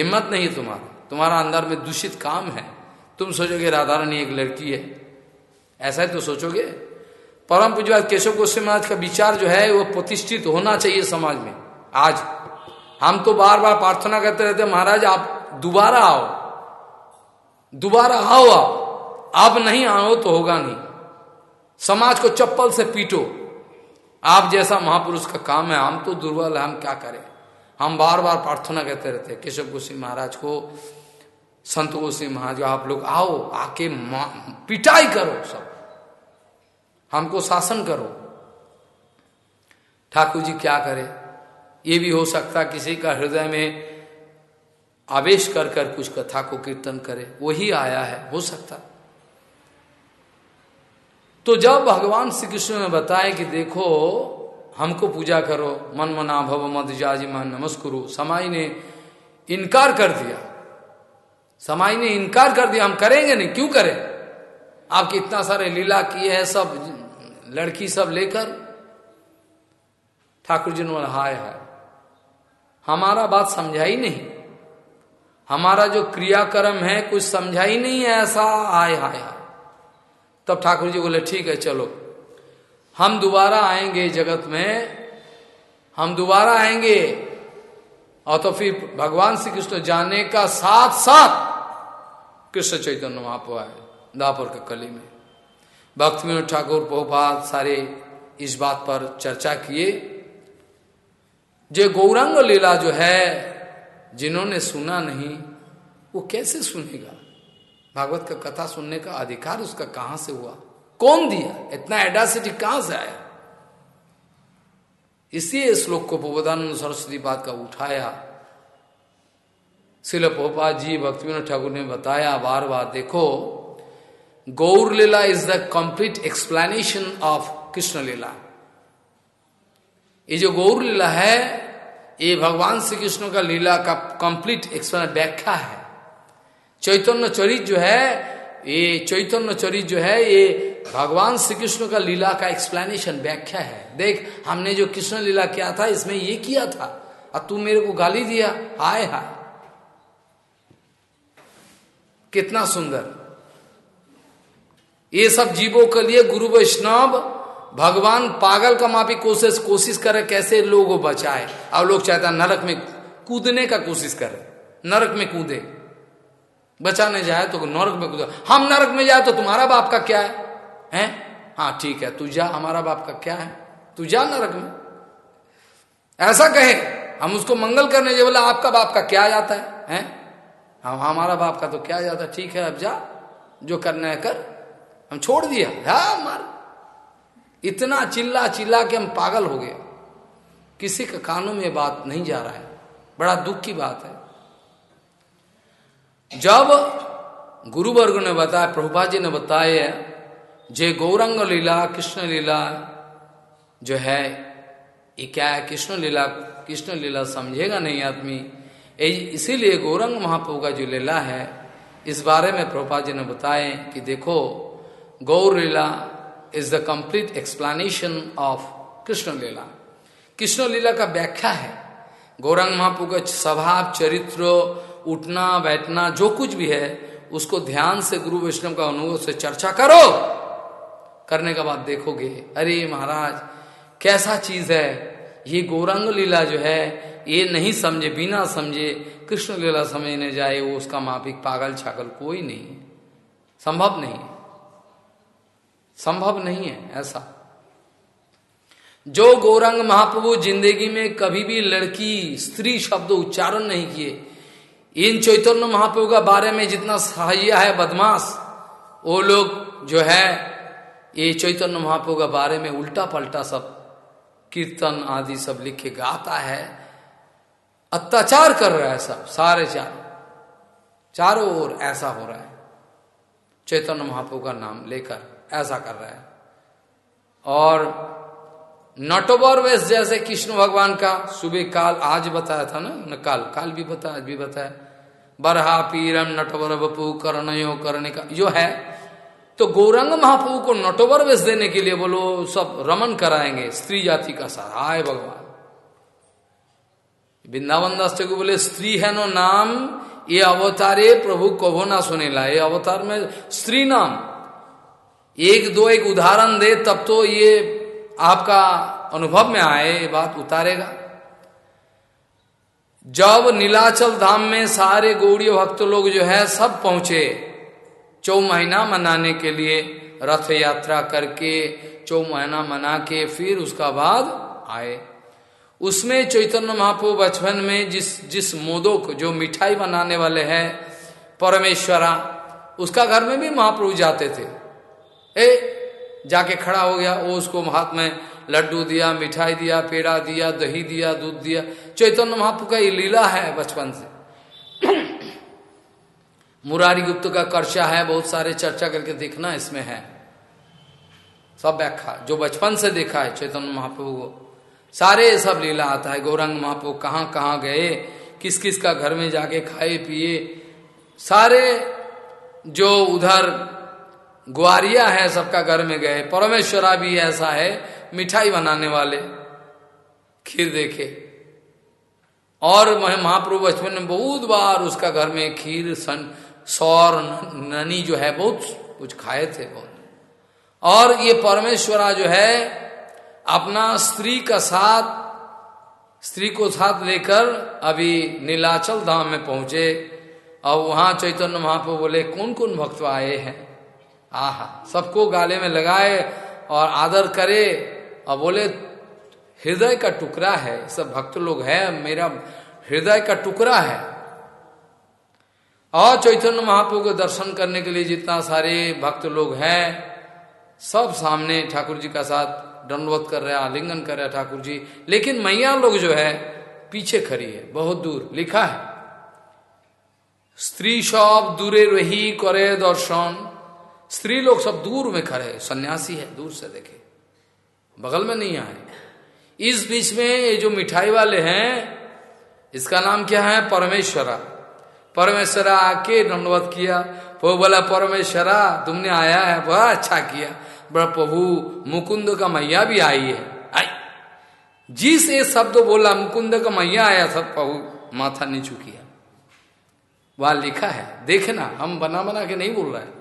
हिम्मत नहीं है तुम्हारा। तुम्हारा अंदर में दूषित काम है। तुम सोचोगे राधा रानी एक लड़की है। ऐसा ही तो सोचोगे। परम पूजा केशव गोस्वामी महाराज का विचार जो है, वो प्रतिष्ठित होना चाहिए समाज में। आज। हम तो बार बार प्रार्थना करते रहते महाराज, आप दोबारा आओ। दोबारा आओ आप। अब नहीं आओ तो होगा नहीं। समाज को चप्पल से पीटो। आप जैसा महापुरुष का काम है, हम तो दुर्बल है, हम क्या करें? हम बार बार प्रार्थना करते रहते हैं, केशव गोस्वी महाराज को, संत गोस्वी महाराज आप लोग आओ, आके पिटाई करो सब। हमको शासन करो। ठाकुर जी क्या करे? ये भी हो सकता किसी का हृदय में आवेश कर कर कुछ कथा को कीर्तन करे, वही आया है, हो सकता। तो जब भगवान श्री कृष्ण ने बताया कि देखो, हमको पूजा करो, मन मना भव मद जाजी मन नमस्कुरु, समाई ने इनकार कर दिया। समाई ने इनकार कर दिया, हम करेंगे नहीं, क्यों करें? आप कितना सारे लीला किए हैं सब, लड़की सब लेकर, ठाकुर जी ने हाय हाय। हमारा बात समझा ही नहीं। हमारा जो क्रियाक्रम है, कुछ समझा ही नहीं है, ऐसा हाय हाय तब ठाकुर जी बोले, ठीक है, चलो। हम दोबारा आएँगे जगत में। हम दोबारा आएँगे। और तो फिर भगवान श्री कृष्ण जाने का साथ साथ कृष्ण चैतन्य महापो आए, दापुर के कली में। भक्ति विनोद ठाकुर पोपाल सारे इस बात पर चर्चा किए। जो गौरंग लीला जो है, जिन्होंने सुना नहीं, वो कैसे सुनेगा? भागवत का कथा सुनने का अधिकार उसका कहाँ से हुआ? कौन दिया? इतना एडासिटी कहाँ से आया? इसी श्लोक को प्रबोधानंद सरस्वती बात का उठाया। शिल पोपा जी भक्ति ठाकुर ने बताया बार बार देखो गौर लीला is the complete explanation of Krishna लीला ये जो गौर लीला है, ये भगवान श्री कृष्ण का लीला का कंप्लीट एक्सप्लेन व्याख्या है। चैतन्य चरित जो है, ये चैतन्य चरित जो है, ये भगवान श्री कृष्ण का लीला का एक्सप्लेनेशन व्याख्या है। देख, हमने जो कृष्ण लीला किया था, इसमें ये किया था। और तू मेरे को गाली दिया। हाय हाय। कितना सुंदर। ये सब जीवों के लिए गुरु वैष्णव भगवान पागल का मापी कोशिश कोशिश करे, कैसे लोगों बचाए? और लोग चाहता नरक में कूदने का कोशिश करे। नरक में कूदे। बचाने जाए तो नरक में कूदे। हम नरक में जाए तो तुम्हारा बाप का क्या है? हैं? हाँ ठीक है, तू जा, हमारा बाप का क्या है? तू जा नरक में। ऐसा कहे, हम उसको मंगल करने जो बोला, आपका बाप का क्या जाता है? हैं? हाँ हमारा बाप का तो क्या जाता ठीक है, अब जा, जो करना है कर। हम छोड़ दिया। हा, मार। इतना चिल्ला चिल्ला के हम पागल हो गए। किसी के कानों में बात नहीं जा रहा है। बड़ा दुख की बात है। जब गुरुवर्ग ने बताया प्रभुपा जी ने बताया जे गौरंग लीला, कृष्ण लीला जो है, ये क्या है? कृष्ण लीला कृष्ण लीला समझेगा नहीं आदमी। इसीलिए गौरंग महाप्रभु का जो लीला है, इस बारे में प्रभुपा जी ने बताए कि देखो, गौर लीला is the complete explanation of Krishna लीला कृष्ण लीला का व्याख्या है गौरंग महाप्रभु का स्वभाव चरित्र उठना बैठना जो कुछ भी है उसको ध्यान से गुरु वैष्णव का अनुभव से चर्चा करो करने के बाद देखोगे अरे महाराज कैसा चीज़ है ये गौरंग लीला जो है ये नहीं समझे बिना समझे कृष्ण लीला समझने जाए वो उसका माफिक पागल छागल कोई नहीं संभव नहीं संभव नहीं है ऐसा। जो गौरंग महाप्रभु ज़िंदगी में कभी भी लड़की, स्त्री शब्द उच्चारण नहीं किए, इन चैतन्य महाप्रभु का बारे में जितना सहाय है बदमाश, वो लोग जो है, ये चैतन्य महाप्रभु के बारे में उल्टा पलटा सब कीर्तन आदि सब लिख के गाता है, अत्याचार कर रहा है सब, सारे चार। चारों ओर ऐसा हो रहा है। चैतन्य महाप्रभु का नाम लेकर ऐसा कर रहा है। और नटोबर वेश जैसे कृष्ण भगवान का सुबह काल, आज बताया था ना, न काल काल भी बताया, आज भी बताया। बरहा पीरम नटवर बपू करणयो करने का जो है। तो गौरंग महाप्रभु को नटोबर वेश देने के लिए बोलो, सब रमन कराएँगे, स्त्री जाति का सहाय भगवान। वृंदावन दास को बोले, स्त्री है नो नाम, ये अवतारे प्रभु कभो ना सुनेला ये अवतार में स्त्री नाम। एक दो एक उदाहरण दे, तब तो ये आपका अनुभव में आए, ये बात उतारेगा। जब नीलाचल धाम में सारे गौड़ी भक्त लोग जो है, सब पहुँचे, चौ महीना मनाने के लिए रथ यात्रा करके, चौ महीना मना के, फिर उसका बाद आए। उसमें चैतन्य महाप्रभु बचपन में जिस जिस मोदक, जो मिठाई बनाने वाले हैं, परमेश्वरा, उसका घर में भी महाप्रभु जाते थे। ए जाके खड़ा हो गया। वो उसको हाथ में लड्डू दिया, मिठाई दिया, पेड़ा दिया, दही दिया, दूध दिया। चैतन्य महाप्रभु का ये लीला है बचपन से। मुरारी गुप्त का कर्चा है, बहुत सारे चर्चा करके देखना इसमें है। सब व्याख्या, जो बचपन से देखा है चैतन्य महाप्रभु को। सारे सब लीला आता है। गौरंग महाप्रभु कहाँ कहाँ गए, किस किस का घर में जाके खाए, पिए। सारे जो उधर ग्वारिया है सबका घर में गए। परमेश्वरा भी ऐसा है, मिठाई बनाने वाले। खीर देखे। और महाप्रभु बचपन में बहुत बार उसका घर में खीर, सन, सौर, ननी जो है, बहुत कुछ खाए थे बहुत। और ये परमेश्वरा जो है, अपना स्त्री का साथ, स्त्री को साथ लेकर अभी नीलाचल धाम में पहुँचे। और वहाँ चैतन्य महाप्रभु बोले कौन कौन भक्त आए हैं? आहा, सबको गाले में लगाए और आदर करे और बोले, हृदय का टुकड़ा है। सब भक्त लोग है, मेरा हृदय का टुकड़ा है। और चैतन्य महाप्रभु को दर्शन करने के लिए जितना सारे भक्त लोग हैं, सब सामने ठाकुर जी का साथ दंडवत कर रहे आलिंगन कर रहे ठाकुर जी। लेकिन मैया लोग जो है, पीछे खड़ी है, बहुत दूर, लिखा है, स्त्री सब दूरे रही, करे दर्शन। स्त्री लोग सब दूर में खड़े सन्यासी है, दूर से देखे। बगल में नहीं आए। इस बीच में ये जो मिठाई वाले हैं, इसका नाम क्या है? परमेश्वरा। परमेश्वरा आके दंडवत किया। वो बोला, परमेश्वरा, तुमने आया है, बड़ा अच्छा किया। बड़ा प्रभु, मुकुंद का मैया भी आई है। आई। जिस ये शब्द बोला, मुकुंद का मैया आया था, प्रभु, माथा नीचू किया वहाँ लिखा है, देखना, हम बना बना के नहीं बोल रहे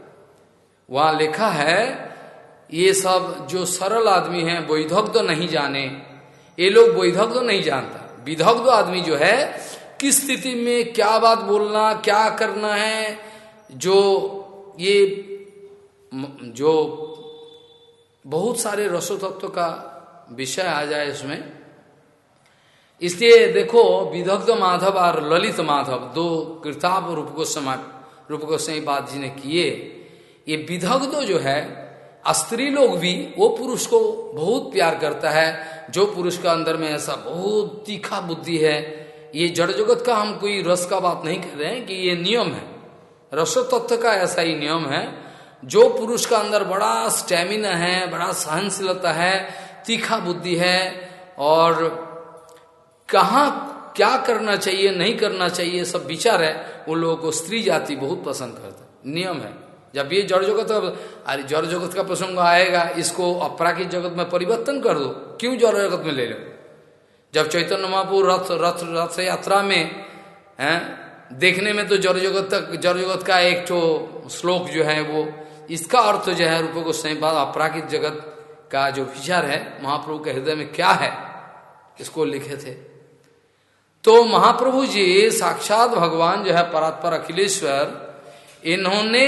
वहाँ लिखा है, ये सब जो सरल आदमी है वैधग्ध तो नहीं जाने। ये लोग वैधग्ध तो नहीं जानता। विधग्ध आदमी जो है, किस स्थिति में क्या बात बोलना, क्या करना है, जो ये जो बहुत सारे रसो तत्व का विषय आ जाए इसमें। इसलिए देखो विदग्ध माधव और ललित माधव, दो कृताप रूप गोस्वामी रूप गोस्वामी बात जी ने किए। ये विदग्ध जो है स्त्री लोग भी, वो पुरुष को बहुत प्यार करता है। जो पुरुष का अंदर में ऐसा बहुत तीखा बुद्धि है, ये जड़ जगत का हम कोई रस का बात नहीं कर रहे हैं कि ये नियम है। रसो तत्व का ऐसा ही नियम है। जो पुरुष का अंदर बड़ा स्टेमिना है, बड़ा सहनशीलता है, तीखा बुद्धि है, और कहा क्या करना चाहिए, नहीं करना चाहिए, सब विचार है, उन लोगों को स्त्री जाति बहुत पसंद करता नियम है। जब ये जड़ जगत अरे जड़ जगत का प्रसंग आएगा, इसको अपराकित जगत में परिवर्तन कर दो। क्यों जड़ जगत में ले लो? जब चैतन्य महापुर रथ रथ रथ यात्रा में, है, देखने में तो जड़ जगत तक, जड़ जगत का एक तो श्लोक जो है वो, इसका अर्थ जो है रूप को बात अपराकित जगत का जो विचार है, महाप्रभु के हृदय में क्या है, इसको लिखे थे। तो महाप्रभु जी साक्षात भगवान जो है परात्पर अखिलेश्वर, इन्होंने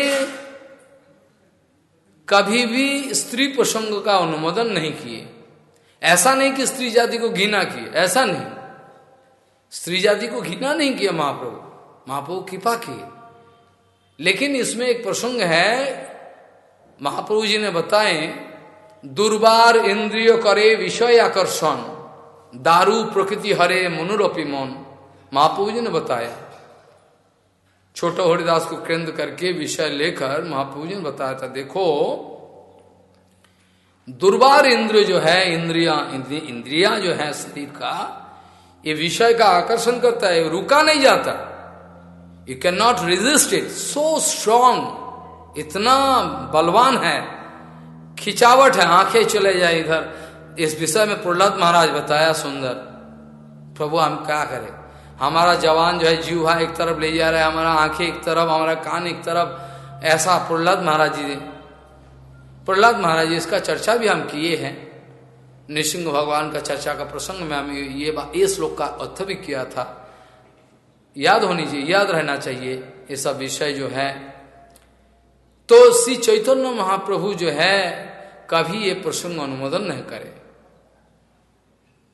कभी भी स्त्री प्रसंग का अनुमोदन नहीं किए। ऐसा नहीं कि स्त्री जाति को घृणा किए, ऐसा नहीं। स्त्री जाति को घृणा नहीं किया महाप्रभु महाप्रभु कृपा किए। लेकिन इसमें एक प्रसंग है, महाप्रभु जी ने बताए, दुर्बार इंद्रिय करे विषय आकर्षण, दारू प्रकृति हरे मनुरपी मन। महाप्रभु जी ने बताया। छोटे हरिदास को केंद्र करके विषय लेकर महाप्रभु जी ने बताया था, देखो, दुर्बार इंद्र जो है, इंद्रिया इंद्रिया जो है शरीर का, ये विषय का आकर्षण करता है रुका नहीं जाता। You can not resist it so strong इतना बलवान है, खिंचावट है, आँखें चले जाए इधर। इस विषय में प्रहलाद महाराज बताया, सुंदर, प्रभु हम क्या करें? हमारा जवान जो है जीवा एक तरफ़ ले जा रहा है, हमारा आँखें एक तरफ़, हमारा कान एक तरफ़। ऐसा प्रहलाद महाराज जी ने, प्रहलाद महाराज जी, इसका चर्चा भी हम किए हैं। नृसिंह भगवान का चर्चा का प्रसंग में हम ये ये श्लोक का अर्थ भी किया था। याद होनी चाहिए, याद रहना चाहिए, ये सब विषय जो है। तो श्री चैतन्य महाप्रभु जो है, कभी ये प्रसंग अनुमोदन नहीं करे।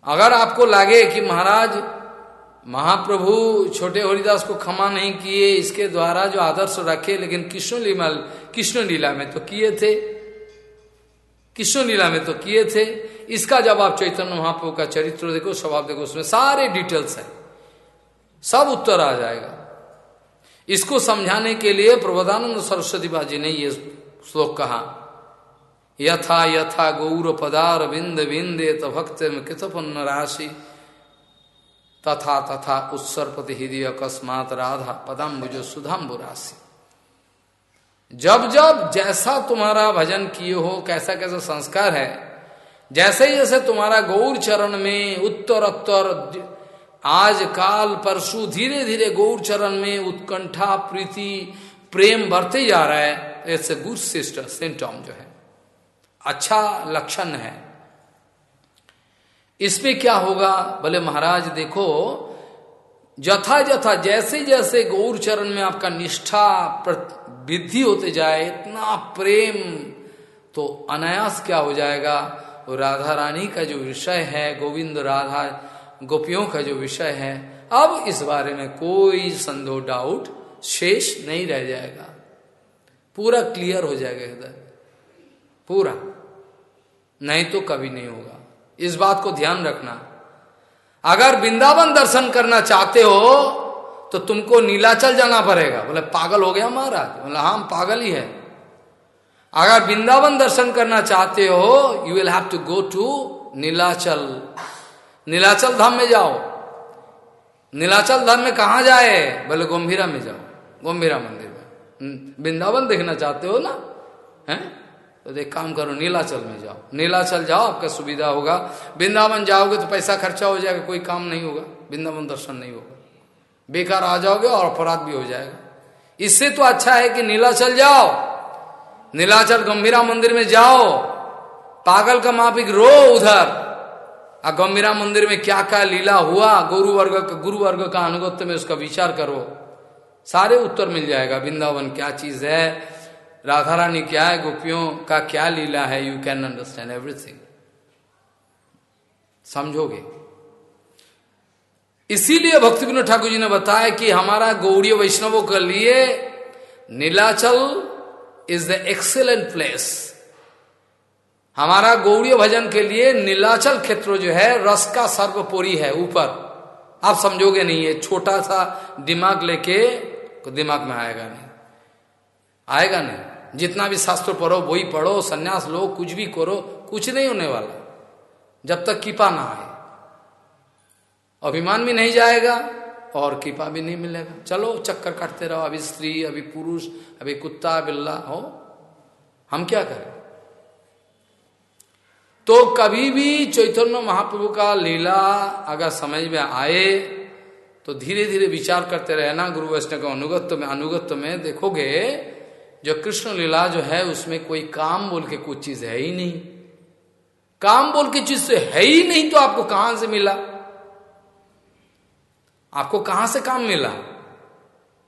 अगर आपको लगे कि महाराज महाप्रभु छोटे हरिदास को क्षमा नहीं किए, इसके द्वारा जो आदर्श रखे, लेकिन कृष्ण लीला कृष्ण लीला में तो किए थे। कृष्ण लीला में तो किए थे। इसका जब आप चैतन्य महाप्रभु का चरित्र देखो स्वभाव देखो, उसमें सारे डिटेल्स है। सब उत्तर आ जाएगा। इसको समझाने के लिए प्रबोधानंद सरस्वती बाजी ने ये श्लोक कहा, यथा यथा गौर पदार बिंद, बिंदे तो भक्त कृतपन्न राशि तथा तथा उत्सर्पति हृदय अकस्मात राधा पदम बुझो सुधाम्बु राशि जब जब जैसा तुम्हारा भजन किए हो, कैसा कैसा संस्कार है, जैसे जैसे तुम्हारा गौर चरण में उत्तर उत्तर आज काल परशु धीरे धीरे गौर चरण में उत्कंठा, प्रीति, प्रेम बढ़ते जा रहा है, ऐसे गुड सिस्टर सिम्टॉम जो है अच्छा लक्षण है। इसमें क्या होगा? बोले, महाराज, देखो जथा जथा जैसे जैसे गौर चरण में आपका निष्ठा वृद्धि होते जाए, इतना प्रेम तो अनायास क्या हो जाएगा? वो राधा रानी का जो विषय है, गोविंद राधा गोपियों का जो विषय है, अब इस बारे में कोई संदो डाउट, शेष नहीं रह जाएगा। पूरा क्लियर हो जाएगा इधर। पूरा। नहीं तो कभी नहीं होगा। इस बात को ध्यान रखना। अगर वृंदावन दर्शन करना चाहते हो तो तुमको नीलाचल जाना पड़ेगा। बोले पागल हो गया महाराज। बोले हम पागल ही है। अगर वृंदावन दर्शन करना चाहते हो you will have to go to Nilachal. Nilachal Dham में जाओ। नीलाचल धाम में कहा जाए? बोले गंभीरा में जाओ। गंभीरा मंदिर में। हम्म, वृंदावन देखना चाहते हो ना? है? तो एक काम करो, नीलाचल में जाओ। नीलाचल जाओ, आपका सुविधा होगा। वृंदावन जाओगे तो पैसा खर्चा हो जाएगा, कोई काम नहीं होगा। वृंदावन दर्शन नहीं होगा। बेकार आ जाओगे और अपराध भी हो जाएगा। इससे तो अच्छा है कि नीलाचल जाओ। नीलाचल गंभीरा मंदिर में जाओ। पागल का मापिक रो उधर। आ गंभीरा मंदिर में क्या क्या लीला हुआ गुरु वर्ग गुरु वर्ग का अनुगत्य में उसका विचार करो। सारे उत्तर मिल जाएगा। वृंदावन क्या चीज़ है? राधा रानी क्या है गोपियों का क्या लीला है? यू कैन अंडरस्टैंड एवरीथिंग समझोगे? इसीलिए भक्ति विनोद ठाकुर जी ने बताया कि हमारा गौड़ी वैष्णवों के लिए Nilachal is the excellent place हमारा गौड़ी भजन के लिए नीलाचल क्षेत्र जो है, रस का सर्वपोरी है, ऊपर। आप समझोगे नहीं है छोटा सा दिमाग लेके, दिमाग में आएगा नहीं। आएगा नहीं। जितना भी शास्त्र पढ़ो, वही पढ़ो, सन्यास लो, कुछ भी करो, कुछ नहीं होने वाला। जब तक कृपा ना आए। अभिमान भी नहीं जाएगा, और कृपा भी नहीं मिलेगा। चलो, चक्कर काटते रहो, अभी स्त्री, अभी पुरुष, अभी कुत्ता बिल्ला हो। हम क्या करें? तो कभी भी चैतन्य महाप्रभु का लीला अगर समझ में आए तो धीरे धीरे विचार करते रहना, गुरु वैष्णव के अनुगत्व में अनुगत्व में देखोगे जो कृष्ण लीला जो है, उसमें कोई काम बोल के कुछ चीज़ है ही नहीं। काम बोल के चीज़ से है ही नहीं तो आपको कहाँ से मिला? आपको कहाँ से काम मिला?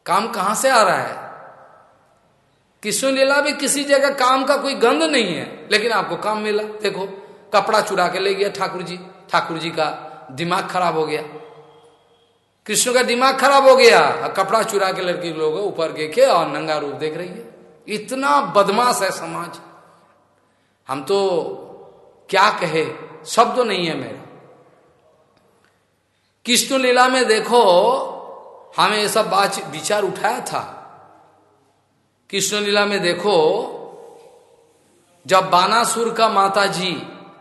काम कहाँ से आ रहा है? कृष्ण लीला भी किसी जगह काम का कोई गंध नहीं है, लेकिन आपको काम मिला। देखो, कपड़ा चुरा के ले गया ठाकुर जी। ठाकुर जी का दिमाग खराब हो गया। कृष्ण का दिमाग खराब हो गया। कपड़ा चुरा के लड़की लोग ऊपर गे के और नंगा रूप देख रही है। इतना बदमाश है समाज। हम तो क्या कहे? शब्द नहीं है मेरा। कृष्ण लीला में देखो, हमें ये सब बात, विचार उठाया था। कृष्ण लीला में देखो, जब बानासुर का माता जी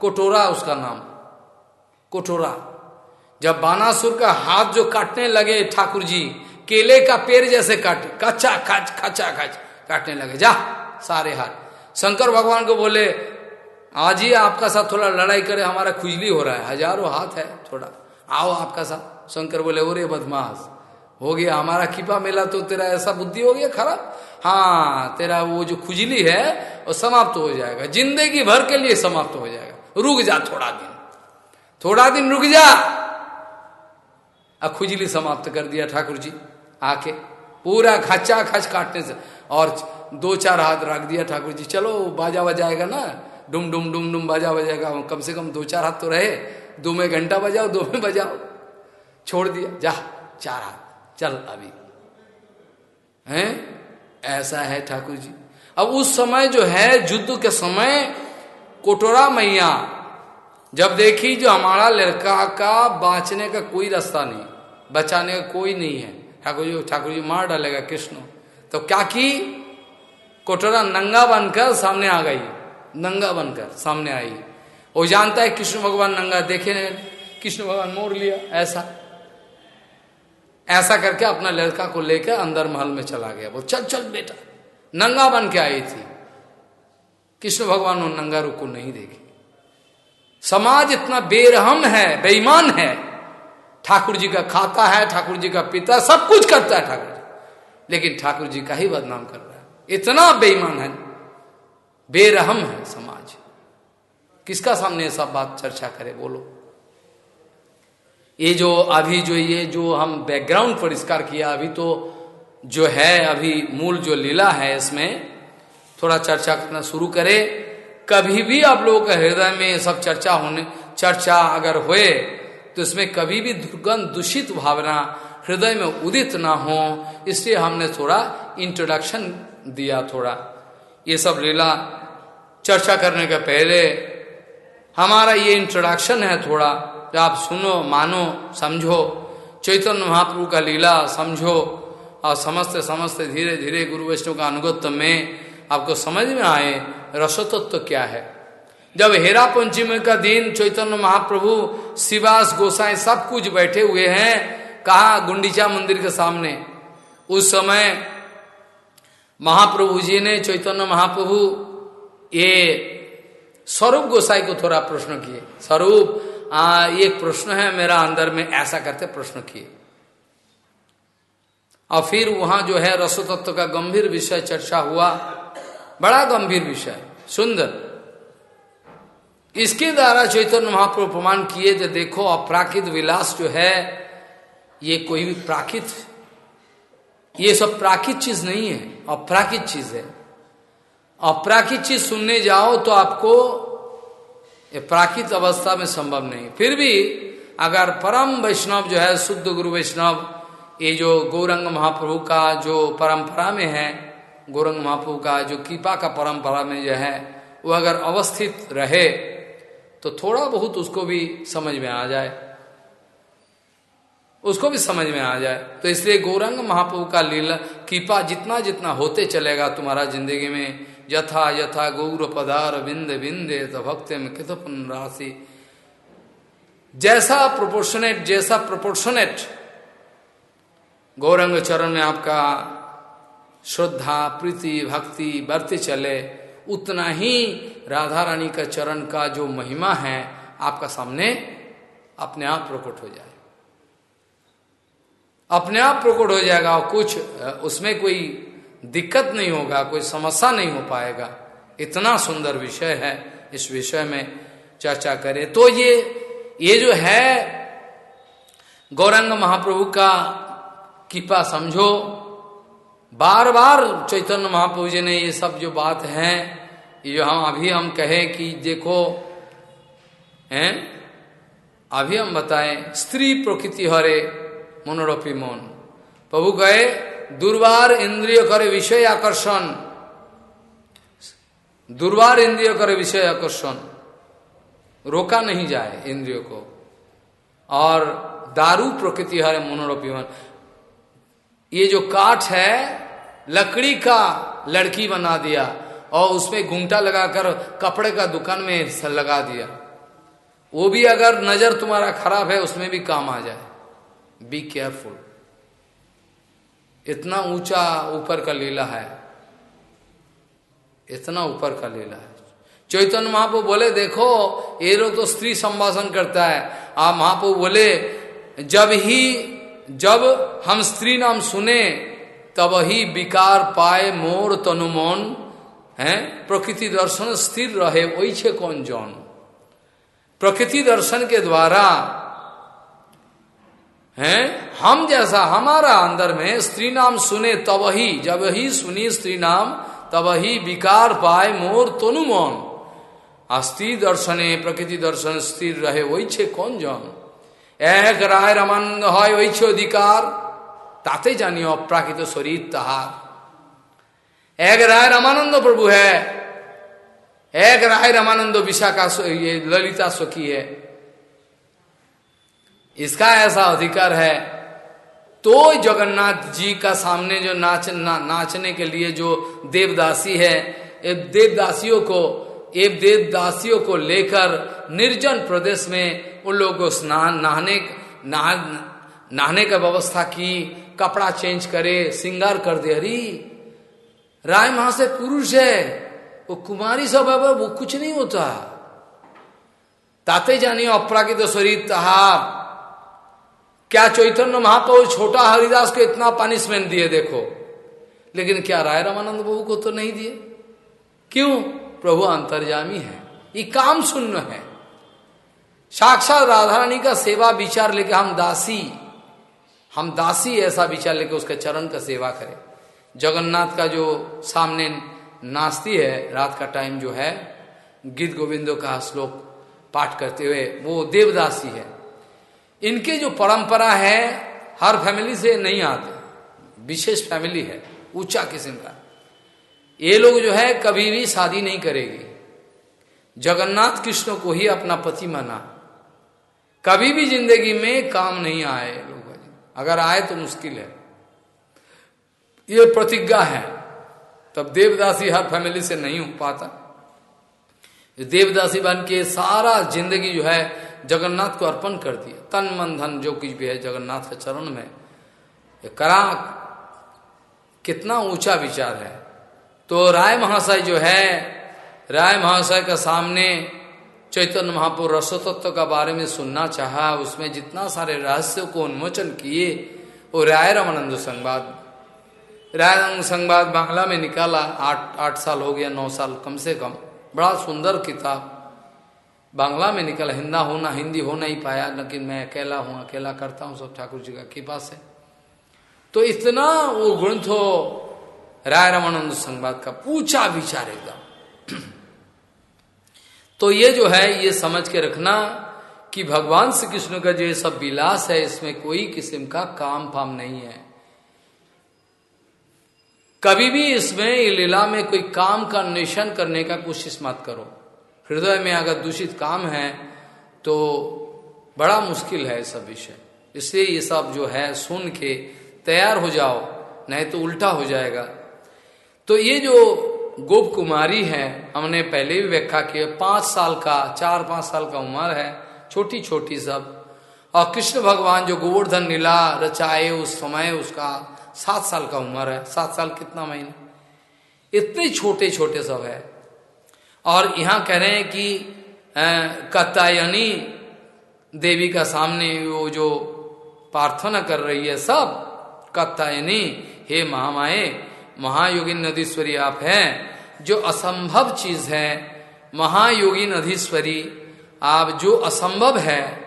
कोटोरा उसका नाम, कोटोरा, जब बानासुर का हाथ जो काटने लगे ठाकुर जी, केले का पेड़ जैसे काटे कच्चा खच खचा, खच काटने लगे। जा, सारे हाथ शंकर भगवान को बोले, आज ही आपका साथ थोड़ा लड़ाई करे, हमारा खुजली हो रहा है। हज़ारों हाथ है थोड़ा। आओ आपका साथ। शंकर बोले, ओरे बदमाश, हो गया हमारा खिपा मिला तो तेरा ऐसा बुद्धि हो गया खराब? हाँ तेरा वो जो खुजली है, वो समाप्त हो जाएगा। ज़िंदगी भर के लिए समाप्त हो जाएगा। रुक जा थोड़ा दिन। थोड़ा दिन रुक जा। खुजली समाप्त कर दिया ठाकुर जी, आके। पूरा खच्चा खच काटने से। और दो चार हाथ रख दिया ठाकुर जी, चलो, बाजा बजाएगा ना? डुम डुम डुम डुम, बाजा बजाएगा। कम से कम दो चार हाथ तो रहे। दो में घंटा बजाओ, दो में बजाओ। छोड़ दिया। जा, चार हाथ। चल अभी। हैं? ऐसा है ठाकुर जी। अब उस समय जो है, युद्ध के समय, कोटोरा मैया, जब देखी जो हमारा लड़का का बाँचने का कोई रास्ता नहीं, बचाने का कोई नहीं है। ठाकुर जी ठाकुर जी मार डालेगा कृष्ण। तो क्या की? कोटोरा नंगा बनकर सामने आ गई। नंगा बनकर सामने आई। वो जानता है कृष्ण भगवान नंगा देखे कृष्ण भगवान मोड़ लिया, ऐसा। ऐसा करके अपना लड़का को लेकर अंदर महल में चला गया। वो चल चल बेटा। नंगा बन के आई थी। कृष्ण भगवान वो नंगा रूप को नहीं देखे। समाज इतना बेरहम है, बेईमान है। ठाकुर जी का खाता है, ठाकुर जी का पिता, सब कुछ करता है ठाकुर जी। लेकिन ठाकुर जी का ही बदनाम कर रहा है। इतना बेईमान है। बेरहम है समाज। किसका सामने सब बात चर्चा करे, बोलो। ये जो अभी जो ये जो हम बैकग्राउंड परिष्कार किया, अभी तो जो है, अभी मूल जो लीला है इसमें, थोड़ा चर्चा करना शुरू करे। कभी भी आप लोगों के हृदय में सब चर्चा होने, चर्चा अगर हुए तो इसमें कभी भी दुर्गंध, दूषित भावना हृदय में उदित ना हो, इसलिए हमने थोड़ा इंट्रोडक्शन दिया थोड़ा। ये सब लीला चर्चा करने के पहले हमारा ये इंट्रोडक्शन है थोड़ा। जो आप सुनो, मानो, समझो। चैतन्य महाप्रभु का लीला समझो। और समझते समझते धीरे धीरे गुरु वैष्णव का अनुगत्य में आपको समझ में आए रसोतत्व तो क्या है। जब हेरा पंचमी का दिन, चैतन्य महाप्रभु, शिवास गोसाई सब कुछ बैठे हुए हैं, कहा गुंडीचा मंदिर के सामने। उस समय महाप्रभु जी ने चैतन्य महाप्रभु, ये स्वरूप गोसाई को थोड़ा प्रश्न किए। स्वरूप एक प्रश्न है मेरा अंदर में, ऐसा करते प्रश्न किए। और फिर वहाँ जो है रसो तत्व का गंभीर विषय चर्चा हुआ। बड़ा गंभीर विषय, सुंदर। इसके द्वारा चैतन्य महाप्रभु प्रमाण किए जो देखो, अपराकित विलास जो है, ये कोई भी प्राकृत ये सब प्राकृत चीज़ नहीं है, अपराकित चीज़ है। अपराकित चीज़ सुनने जाओ तो आपको प्राकृत अवस्था में संभव नहीं। फिर भी अगर परम वैष्णव जो है, शुद्ध गुरु वैष्णव, ये जो गौरंग महाप्रभु का जो परंपरा में है, गौरंग महाप्रभु का जो कृपा का परंपरा में जो है, वो अगर अवस्थित रहे तो थोड़ा बहुत उसको भी समझ में आ जाए। उसको भी समझ में आ जाए। तो इसलिए गौरंग महाप्रभु का लीला, कृपा जितना जितना होते चलेगा तुम्हारा ज़िंदगी में। यथा यथा गौर पदार बिंद बिंदे तो भक्त में कित राशि जैसा प्रोपोर्शनेट जैसा प्रोपोर्शनेट गौरंग चरण में आपका श्रद्धा, प्रीति, भक्ति बढ़ते चले। उतना ही राधा रानी का चरण का जो महिमा है, आपका सामने अपने आप प्रकट हो जाए। अपने आप प्रकट हो जाएगा और कुछ उसमें कोई दिक्कत नहीं होगा, कोई समस्या नहीं हो पाएगा। इतना सुंदर विषय है, इस विषय में चर्चा करें। तो ये ये जो है, गौरंग महाप्रभु का कृपा समझो बार बार चैतन्य महाप्रभु जी ने ये सब जो बात है, ये हम अभी हम कहें कि देखो, हैं? अभी हम बताएँ, स्त्री प्रकृति हरे, मनोरपी मन। प्रभु कहे दुर्बार इंद्रिय करे विषय आकर्षण। दुर्वार इंद्रिय करे विषय आकर्षण। रोका नहीं जाए इंद्रियों को। और दारू प्रकृति हरे, मनोरपी मन। ये जो काठ है लकड़ी का लड़की बना दिया और उसमें घूंटा लगाकर कपड़े का दुकान में लगा दिया। वो भी अगर नज़र तुम्हारा खराब है, उसमें भी काम आ जाए। बी केयरफुल इतना ऊँचा ऊपर का लीला है। इतना ऊपर का लीला है। चैतन्य महापो बोले, देखो, ये लोग तो स्त्री संभाषण करता है। आप महापो बोले, जब ही, जब हम स्त्री नाम सुने तब ही विकार पाए मोर तनुमन है? प्रकृति दर्शन स्थिर रहे वही कौन जौन? प्रकृति दर्शन के द्वारा, है? हम जैसा, हमारा अंदर में स्त्री नाम सुने तब ही जब ही सुनी स्त्री नाम तब ही विकार पाए मोर तनुमन अस्थि दर्शने, प्रकृति दर्शन स्थिर रहे वही कौन जौन? एक राय रमानंद है वही अधिकार। তাতে জানিও অপ্রাকৃত শরীর তাহার एक राय रामानंद प्रभु है एक राय रामानंद विशाखा ये ललिता सुखी है इसका ऐसा अधिकार है तो जगन्नाथ जी का सामने जो नाच ना, नाचने के लिए जो देवदासी है देवदासियों को ये देवदासियों को लेकर निर्जन प्रदेश में उन लोगों को स्नान नहाने नहा नहाने का व्यवस्था की कपड़ा चेंज करे, सिंगार कर दे, अरे, राय महा से पुरुष है, वो कुमारी सब है, वो कुछ नहीं होता। ताते जानिए अपराकित शरीर तहार क्या चैतन्य महाप्रभु छोटा हरिदास को इतना पनिशमेंट दिए, देखो। लेकिन क्या राय रामानंद बाबू को तो नहीं दिए? क्यों? प्रभु अंतर्जामी है, ये काम शून्य है। साक्षात राधा रानी का सेवा विचार लेके हम दासी हम दासी ऐसा विचार लेके उसके चरण का सेवा करें। जगन्नाथ का जो सामने नाचती है, रात का टाइम जो है, गीत गोविंदो का श्लोक पाठ करते हुए, वो देवदासी है। इनके जो परंपरा है, हर फैमिली से नहीं आते। विशेष फैमिली है, ऊँचा किस्म का। ये लोग जो है, कभी भी शादी नहीं करेगी। जगन्नाथ कृष्ण को ही अपना पति माना। कभी भी ज़िंदगी में काम नहीं आए लोग। अगर आए तो मुश्किल है ये प्रतिज्ञा है। तब देवदासी हर फैमिली से नहीं हो पाता। देवदासी बन के सारा ज़िंदगी जो है जगन्नाथ को अर्पण कर दिया। तन मन धन जो कुछ भी है जगन्नाथ के चरण में। ये करा कितना ऊँचा विचार है। तो राय महाशय जो है, राय महाशय के सामने चैतन्य महापुर रसोतत्व का बारे में सुनना चाहा, उसमें जितना सारे रहस्यों को उन्मोचन किए, वो राय रामानंद संवाद। राय संवाद बांग्ला में निकाला, आठ आठ साल हो गया, नौ साल कम से कम। बड़ा सुंदर किताब। बांग्ला में निकला, हिंदा होना, हिंदी हो नहीं पाया, लेकिन मैं अकेला हूँ, अकेला करता हूँ, सब ठाकुर जी का कृपा से। तो इतना वो ग्रंथ हो राय रामानंद संवाद का पूछा विचार एकदम। तो ये जो है, ये समझ के रखना कि भगवान श्री कृष्ण का जो ये सब विलास है, इसमें कोई किस्म का काम फाम नहीं है। कभी भी इसमें लीला में कोई काम का अन्वेषण करने का कोशिश मत करो। हृदय में अगर दूषित काम है तो बड़ा मुश्किल है सब विषय। इसलिए ये सब जो है, सुन के तैयार हो जाओ, नहीं तो उल्टा हो जाएगा। तो ये जो गोप कुमारी है, हमने पहले भी व्याख्या किया पाँच साल का, चार पाँच साल का उम्र है छोटी छोटी सब। और कृष्ण भगवान जो गोवर्धन नीला रचाए, उस समय उसका सात साल का उम्र है। सात साल कितना महीना? इतने छोटे छोटे सब है। और यहाँ कह रहे हैं कि कत्तायनी देवी का सामने वो जो प्रार्थना कर रही है सब कत्तायनी हे महामाए महायोगी नदीश्वरी आप हैं, जो असंभव चीज़ है। महायोगी नदीश्वरी, आप जो असंभव है,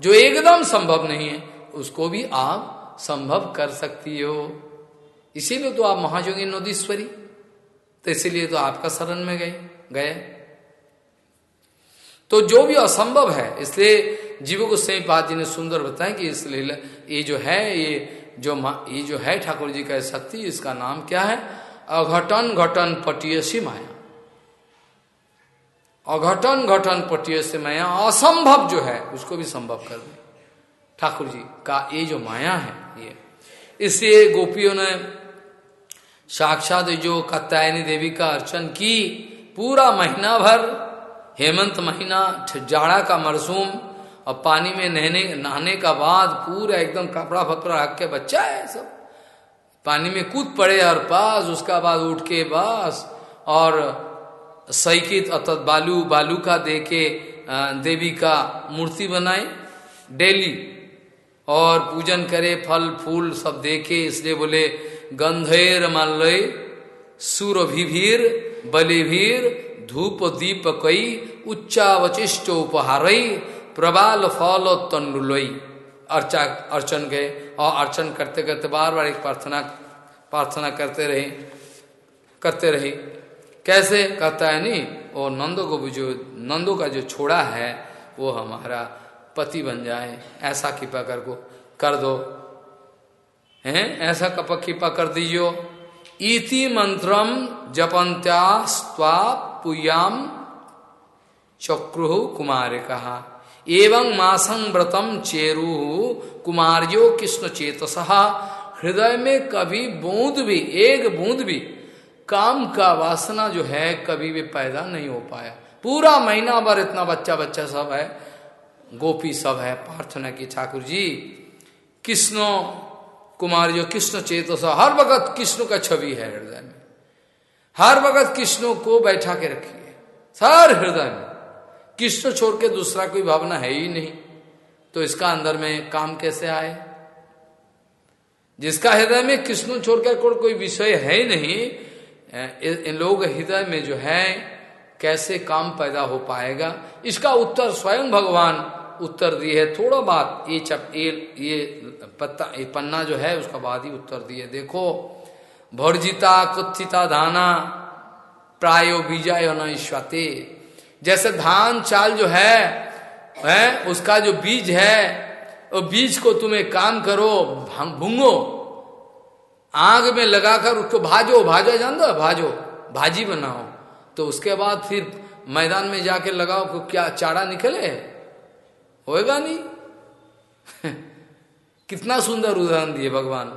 जो एकदम संभव नहीं है, उसको भी आप संभव कर सकती हो। इसीलिए तो आप महायोगी नदीश्वरी। तो इसीलिए तो आपका शरण में गए गए। तो जो भी असंभव है, इसलिए जीव को सही बात जी ने सुंदर बताया कि इसलिए ये जो है, ये जो ये जो है ठाकुर जी का शक्ति, इसका नाम क्या है? अघटन घटन पटियसी माया। अघटन घटन पटियसी माया असंभव जो है, उसको भी संभव कर दे। ठाकुर जी का ये जो माया है, ये। इसलिए गोपियों ने साक्षात जो कत्यायनी देवी का अर्चन की, पूरा महीना भर, हेमंत महीना जाड़ा का मरसूम और पानी में नहने, नहाने का बाद पूरा एकदम कपड़ा फपड़ा रख के बच्चा है सब। पानी में कूद पड़े और पास उसका बाद उठ के बस। और सैकित अर्थात बालू बालू का दे के देवी का मूर्ति बनाए डेली। और पूजन करे, फल, फूल सब देखे इसलिए बोले, गंधेर माल्लय सूरभिभीर, बलिभीर, धूप दीप कई, उच्चावचिष्ट उपहार प्रबाल फल तंडुलई। अर्चा, अर्चन गए और अर्चन करते करते बार बार एक प्रार्थना प्रार्थना करते रहे करते रहे। कैसे? कहता है, नहीं और नंदो को जो, नंदो का जो छोड़ा है, वो हमारा पति बन जाए। ऐसा कृपा कर को, कर दो। हैं? ऐसा कप, कृपा कर दीजियो। इति मंत्रम जपंत्या स्वा पुयाम चक्रु कुमार कहा। एवं मासं व्रतम चेरु। कुमारियो कृष्ण चेतस। हृदय में कभी बूंद भी, एक बूंद भी, काम का वासना जो है, कभी भी पैदा नहीं हो पाया। पूरा महीना भर इतना बच्चा बच्चा सब है, गोपी सब है, प्रार्थना की ठाकुर जी। कृष्ण कुमार जो कृष्ण चेतो हर वक्त कृष्ण का छवि है हृदय में। हर वक्त कृष्ण को बैठा के रखिए सर हृदय में। कृष्ण छोड़ के दूसरा कोई भावना है ही नहीं। तो इसका अंदर में काम कैसे आए? जिसका हृदय में कृष्ण छोड़कर कोई विषय है ही नहीं इन लोग हृदय में जो है, कैसे काम पैदा हो पाएगा? इसका उत्तर स्वयं भगवान उत्तर दिए है। थोड़ा बात, ये चप, ये ये पत्ता, ये पन्ना जो है, उसका बाद ही उत्तर दिए। देखो, भर्जिता कुत्थिता धाना, प्रायो बीजाय नश्वते जैसे धान चाल जो है, है उसका जो बीज है वो बीज को तुम्हें काम करो भूंगो आग में लगाकर उसको भाजो भाजो जान दो भाजो भाजी बनाओ। तो उसके बाद फिर मैदान में जाके लगाओ को क्या चारा निकले। होएगा नहीं। (laughs) कितना सुंदर उदाहरण दिए भगवान।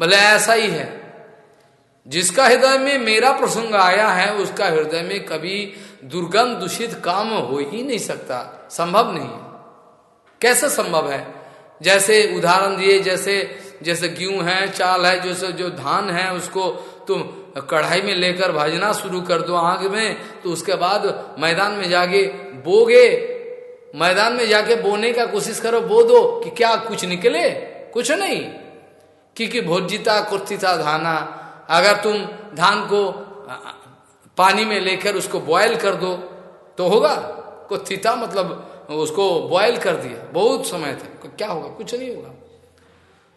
भले ऐसा ही है। जिसका हृदय में मेरा प्रसंग आया है उसका हृदय में कभी दुर्गंध दूषित काम हो ही नहीं सकता, संभव नहीं कैसे संभव है? जैसे उदाहरण दिए, जैसे जैसे गेहूँ है, चाल है, जैसे जो धान है, उसको तुम कढ़ाई में लेकर भाजना शुरू कर दो आग में तो उसके बाद मैदान में जाके बोगे। मैदान में जाके बोने का कोशिश करो, बो दो कि क्या कुछ निकले? कुछ नहीं। क्योंकि भोजिता कुर्तिता, धाना, अगर तुम धान को पानी में लेकर उसको बॉयल कर दो तो होगा। को थीता मतलब उसको बॉयल कर दिया। बहुत समय थे क्या होगा? कुछ नहीं होगा।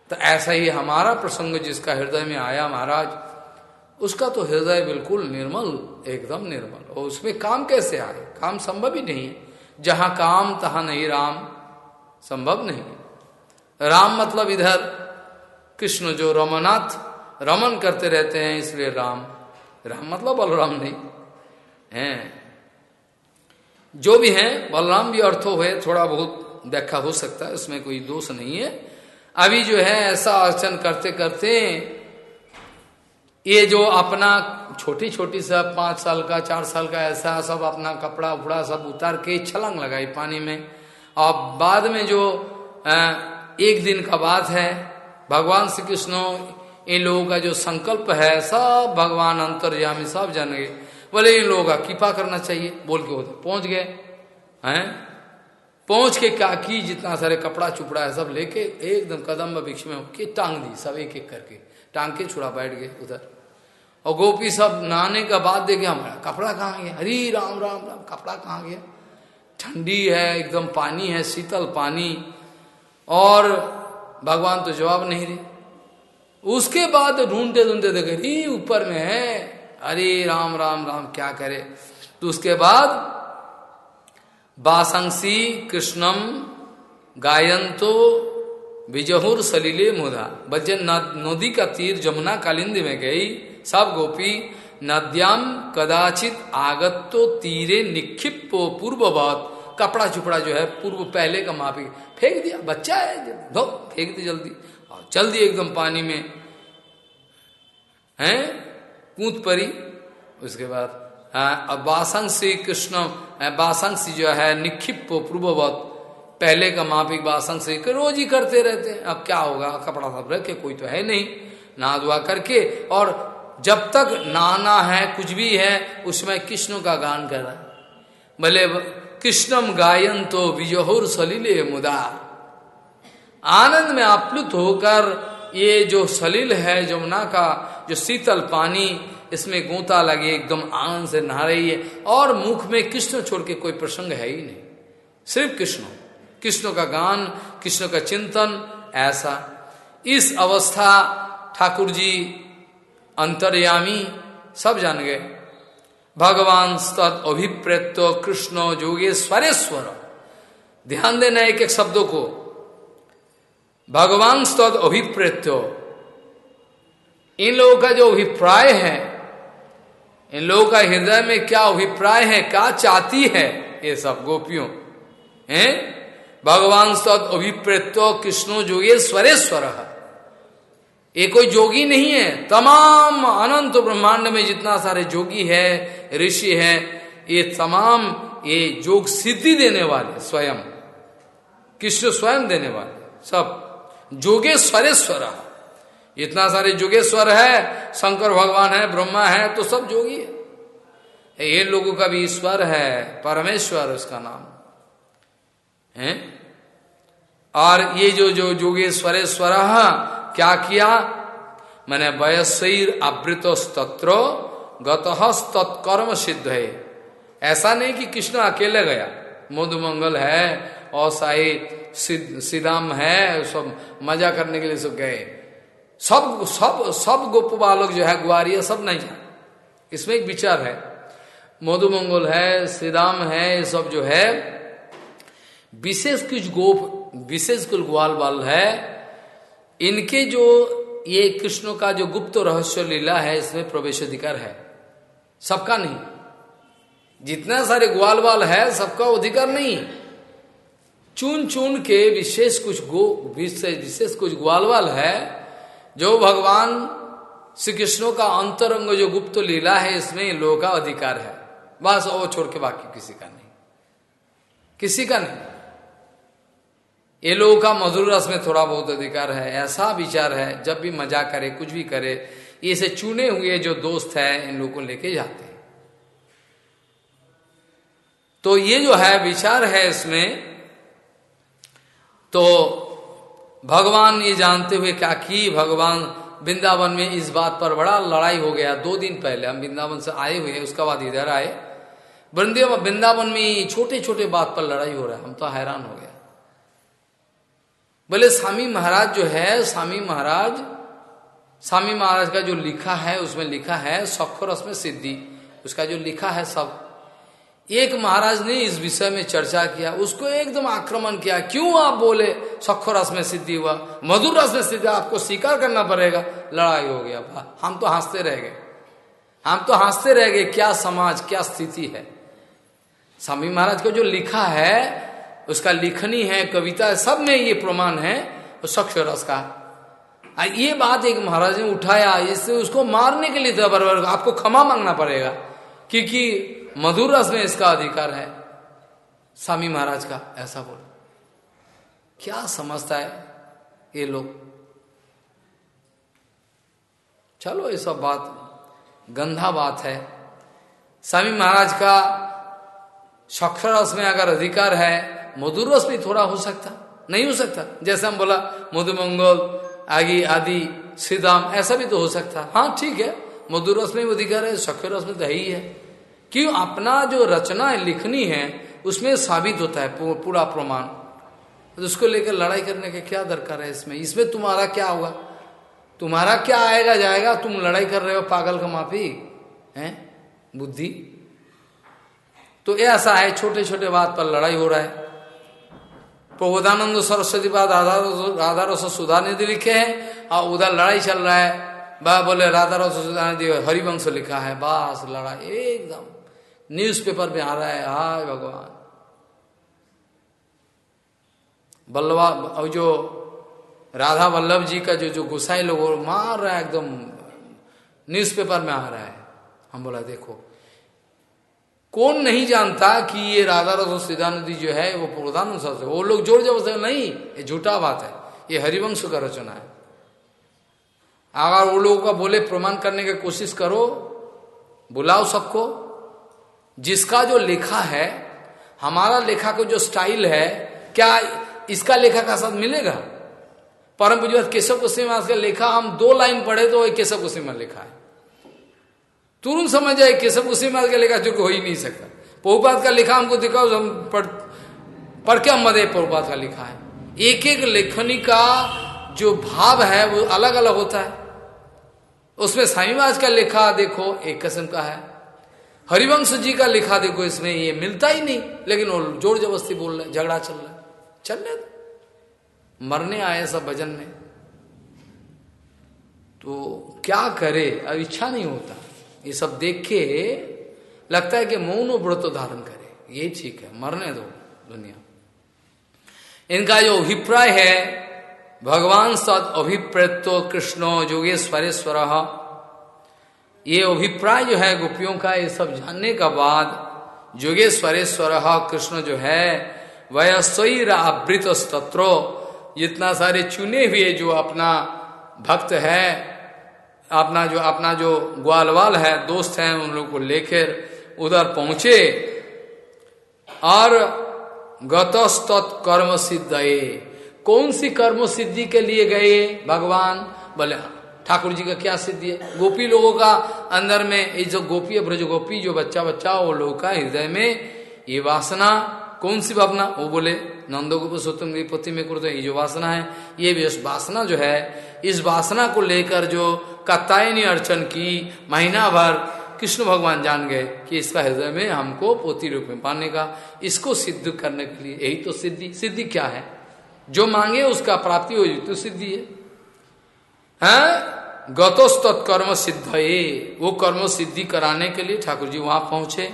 तो ऐसा ही हमारा प्रसंग जिसका हृदय में आया महाराज, उसका तो हृदय बिल्कुल निर्मल, एकदम निर्मल। और उसमें काम कैसे आए? काम संभव ही नहीं। जहाँ काम, तहा नहीं राम। संभव नहीं। राम मतलब इधर, कृष्ण जो रमनाथ रमन करते रहते हैं, इसलिए राम। राम मतलब बलराम नहीं। है। जो भी है, बलराम भी अर्थो हुए, थोड़ा बहुत व्याख्या हो सकता है, उसमें कोई दोष नहीं है। अभी जो है, ऐसा अर्चन करते करते, ये जो अपना छोटी छोटी सब पाँच साल का, चार साल का, ऐसा सब अपना कपड़ा उपड़ा सब उतार के छलंग लगाई पानी में। और बाद में जो एक दिन का बात है, भगवान श्री कृष्ण इन लोगों का जो संकल्प है, सब भगवान अंतर्यामी, सब जान गए। बोले, इन लोगों का कृपा करना चाहिए, बोल के होते पहुँच गए। हैं? पहुँच के क्या की, जितना सारे कपड़ा चुपड़ा है, सब लेके एकदम कदम वृक्ष में के टांग दी, सब एक एक करके। टांग के छुड़ा बैठ गए उधर। और गोपी सब नहाने का बाद देखे हमारा कपड़ा कहाँ गया? हरी राम राम राम, कपड़ा कहाँ गया? ठंडी है, एकदम पानी है, शीतल पानी। और भगवान तो जवाब नहीं रहे उसके बाद ढूंढते ढूंढते देखे, री, ऊपर में है। अरे, राम राम राम, क्या करे? तो उसके बाद, बासंसी कृष्णम गायंतो विजहुर सलीले मुदा बच्चे नदी का तीर जमुना कालिंदी में गई। सब गोपी, नद्याम कदाचित आगतो तीरे निक्षिप्पो पूर्ववत। कपड़ा चुपड़ा जो है, पूर्व, पहले का माफ़ी। फेंक दिया, बच्चा है, धो, फेंक दी जल्दी। चल दिए एकदम पानी में, हैं? कूद परी उसके बाद बासंसी कृष्ण बासंसी जो है निक्षिप पूर्ववत, पहले का माफिक से रोज ही करते रहते हैं। अब क्या होगा? कपड़ा सब रखे कोई तो है नहीं। नहा धुआ करके, और जब तक नाना है, कुछ भी है, उसमें कृष्ण का गान कर रहा है। भले कृष्णम गायन तो विजोहर सलीले मुदा। आनंद में आप्लुत होकर ये जो सलील है, जमुना का, जो शीतल पानी, इसमें गोता लगे, एकदम आनंद से नहा रही है। और मुख में कृष्ण छोड़ के कोई प्रसंग है ही नहीं। सिर्फ़ कृष्ण। कृष्ण का गान, कृष्ण का चिंतन, ऐसा। इस अवस्था ठाकुर जी अंतर्यामी सब जान गए। भगवान स्तद अभिप्रेत कृष्ण जोगेश्वरेश्वर। ध्यान देना एक एक शब्दों को। भगवान स्तद अभिप्रेत्यो। इन लोगों का जो अभिप्राय है, इन लोगों का हृदय में क्या अभिप्राय है, क्या चाहती है ये सब गोपियों? हैं? भगवान स्तद अभिप्रेत्यो, कृष्णो जोगेश्वरेश्वर ये कोई जोगी नहीं है। तमाम अनंत ब्रह्मांड में जितना सारे जोगी है, ऋषि है, ये तमाम ये जोग सिद्धि देने वाले, स्वयं। कृष्ण स्वयं देने वाले, सब। जोगेश्वरेश्वर। इतना सारे जोगेश्वर है, शंकर भगवान है, ब्रह्मा है तो सब जोगी है। ये लोगों का भी ईश्वर है, परमेश्वर उसका नाम। है? और ये जो जो जोगेश्वरेश्वर क्या किया? मैंने वयस्वीर आवृत तत्र गतकर्म सिद्ध। है ऐसा नहीं कि कृष्ण अकेले गया, मधुमंगल है और साई सिदाम है, सब मज़ा करने के लिए सब गए। सब सब सब गोप बालक जो है, ग्वारिया सब नहीं जाए इसमें एक विचार है। मधुमंगल है श्रीराम है, ये सब जो है, विशेष कुछ गोप, विशेष कुछ ग्वाल बाल है। इनके जो, ये कृष्ण का जो गुप्त रहस्य लीला है, इसमें प्रवेश अधिकार है। सबका नहीं। जितना सारे ग्वाल बाल है, सबका अधिकार नहीं चुन चुन के विशेष कुछ गो, विशेष विशेष कुछ ग्वालवाल है, जो भगवान श्री कृष्णों का अंतरंग, जो गुप्त लीला है, इसमें इन लोगों का अधिकार है। बस वो छोड़ के बाकी किसी का नहीं। किसी का नहीं। ये लोगों का मधुर रस में थोड़ा बहुत अधिकार है। ऐसा विचार है, जब भी मज़ा करे, कुछ भी करे, ये से चुने हुए जो दोस्त है, इन लोगों को लेके जाते तो ये जो है, विचार है इसमें तो भगवान ये जानते हुए क्या की भगवान वृंदावन में इस बात पर बड़ा लड़ाई हो गया। दो दिन पहले हम वृंदावन से आए हुए उसके बाद इधर आए। वृंदावन में छोटे छोटे बात पर लड़ाई हो रहा है। हम तो हैरान हो गया बोले, स्वामी महाराज जो है, स्वामी महाराज स्वामी महाराज का जो लिखा है, उसमें लिखा है सखरस में सिद्धि। उसका जो लिखा है सब एक महाराज ने इस विषय में चर्चा किया, उसको एकदम आक्रमण किया, क्यों आप बोले? सखो रस में सिद्धि हुआ, मधुर रस में सिद्धि, आपको स्वीकार करना पड़ेगा। लड़ाई हो गया हम तो हँसते रह गए। हम तो हँसते रह गए, क्या समाज, क्या स्थिति है? स्वामी महाराज को जो लिखा है, उसका लिखनी है, कविता है, सब में ये प्रमाण है सख्य रस का। ये बात एक महाराज ने उठाया, इससे उसको मारने के लिए था आपको क्षमा मांगना पड़ेगा। क्योंकि मधुर रस में इसका अधिकार है। स्वामी महाराज का ऐसा बोल। क्या समझता है ये लोग? चलो ये सब बात, गंधा बात है। स्वामी महाराज का सक्षर रस में अगर अधिकार है, मधुर रस भी थोड़ा हो सकता, नहीं हो सकता। जैसे हम बोला, मधुमंगल, आगे आदि श्रीदाम ऐसा भी तो हो सकता। हाँ ठीक है। मधुर रस में अधिकार है सक्षर रस में तो ही है क्यों अपना जो रचना है लिखनी है, उसमें साबित होता है पूरा प्रमाण। तो उसको लेकर लड़ाई करने का क्या दरकार है इसमें? इसमें तुम्हारा क्या होगा? तुम्हारा क्या आएगा, जाएगा? तुम लड़ाई कर रहे हो, पागल का माफ़ी? है? बुद्धि? तो ऐसा है छोटे छोटे बात पर लड़ाई हो रहा है। प्रबोधानंद सरस्वती पाद आधार आधार सुधा निधि लिखे हैं, और उधर लड़ाई चल रहा है। बा बोले, राधा रस निधि हरिवंश लिखा है, बास लड़ा, एकदम। न्यूज़पेपर में आ रहा है, हाय भगवान। बल्लभा और जो राधा वल्लभ जी का जो जो गुसाई लोग मार रहा है एकदम। न्यूज़पेपर में आ रहा है। हम बोला, देखो, कौन नहीं जानता कि ये राधा रसो सिद्धानंदी जो है, वो प्रधान से, वो लोग ज़ोर ज़बरदस्त नहीं, ये झूठा बात है। ये हरिवंश का रचना है। अगर वो लोगों का बोले, प्रमाण करने की कोशिश करो, बुलाओ सबको। जिसका जो लेखा है, हमारा लेखा को जो स्टाइल है, क्या इसका लेखा का साथ मिलेगा? परम पूज्य केशव कुसिमा का लेखा, हम दो लाइन पढ़े तो वही केशव कुसिमा लिखा है। तुरंत समझ जाए, केशव कुसिमा का लेखा जो हो ही नहीं सकता। पहुपात का लिखा हमको दिखाओ, हम पढ़ पढ़ के हम मदे पहुपात का लिखा है। एक एक लेखनी का जो भाव है, वो अलग अलग होता है। उसमें साईवाज का लिखा देखो, एक किस्म का है। हरिवंश जी का लिखा देखो, इसमें ये मिलता ही नहीं, लेकिन वो ज़ोर जबरस्ती बोल रहे झगड़ा चल रहा है। चल रहे मरने आए सब भजन में। तो क्या करे? अब इच्छा नहीं होता। ये सब देख के लगता है कि मौन व्रत धारण करे। ये ठीक है, मरने दो दुनिया। इनका जो अभिप्राय है भगवान सद अभिप्रेतो कृष्णो जोगेश्वरेश्वर ये अभिप्राय जो है गोपियों का, ये सब जानने का बाद जोगेश्वरेश्वर कृष्ण जो है, वह स्वैर आवृत स्तत्रो जितना सारे चुने हुए जो अपना भक्त है, अपना जो अपना जो ग्वालवाल है, दोस्त है, उन लोग को लेकर उधर पहुँचे और गतस्तत्कर्म कर्म सिद्ध कौन सी कर्म सिद्धि के लिए गए? भगवान बोले ठाकुर जी का क्या सिद्धि है? गोपी लोगों का अंदर में, ये जो गोपी है ब्रज गोपी जो बच्चा बच्चा वो लोग का हृदय में ये वासना, कौन सी भावना? वो बोले नंदो गोप सोतम पति में करते ये जो वासना है, ये वासना जो है, इस वासना को लेकर जो कत्तायनी अर्चन की, महीना भर कृष्ण भगवान जान गए कि इसका हृदय में हमको पोती रूप में पाने का, इसको सिद्ध करने के लिए, यही तो सिद्धि सिद्धि क्या है? जो मांगे उसका प्राप्ति हो तो सिद्धि है। हैं? गतोस्त कर्म सिद्ध ये वो कर्म सिद्धि कराने के लिए ठाकुर जी वहाँ पहुँचे।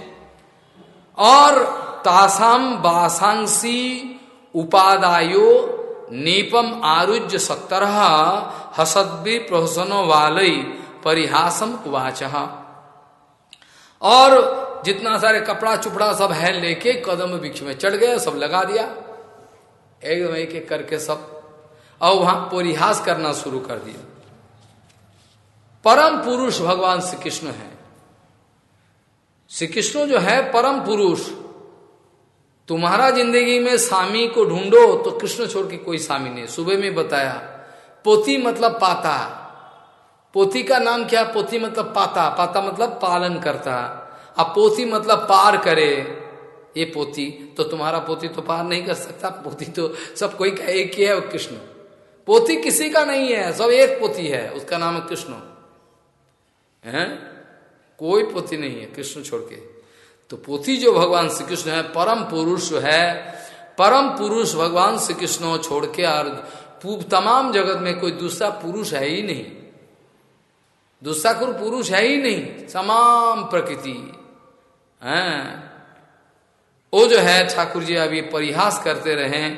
और तासाम बासांसी उपादायो नीपम आरुज्य सत्तर हसद्वी प्रहसनो वालई परिहासम उवाच और जितना सारे कपड़ा चुपड़ा सब है लेके कदम वृक्ष में चढ़ गया, सब लगा दिया। एक एक एक करके सब। और वहाँ परिहास करना शुरू कर दिया। परम पुरुष भगवान श्री कृष्ण है। श्री कृष्ण जो है परम पुरुष, तुम्हारा ज़िंदगी में स्वामी को ढूंढो तो कृष्ण छोड़ के कोई स्वामी नहीं। सुबह में बताया, पोती मतलब पाता। पोती का नाम क्या? पोती मतलब पाता। पाता मतलब पालन करता। अब पोती मतलब पार करे। ये पोती तो तुम्हारा पोती तो पार नहीं कर सकता। पोती तो सब कोई का एक ही है कृष्ण। पोती किसी का नहीं है, सब एक पोती है, उसका नाम है कृष्ण। है? कोई पोती नहीं है, कृष्ण छोड़ के। तो पोती जो भगवान श्री कृष्ण है, परम पुरुष है, परम पुरुष भगवान श्री कृष्ण छोड़ के और तमाम जगत में कोई दूसरा पुरुष है ही नहीं। दूसरा कोई पुरुष है ही नहीं, तमाम प्रकृति। है? वो जो है ठाकुर जी अभी परिहास करते रहे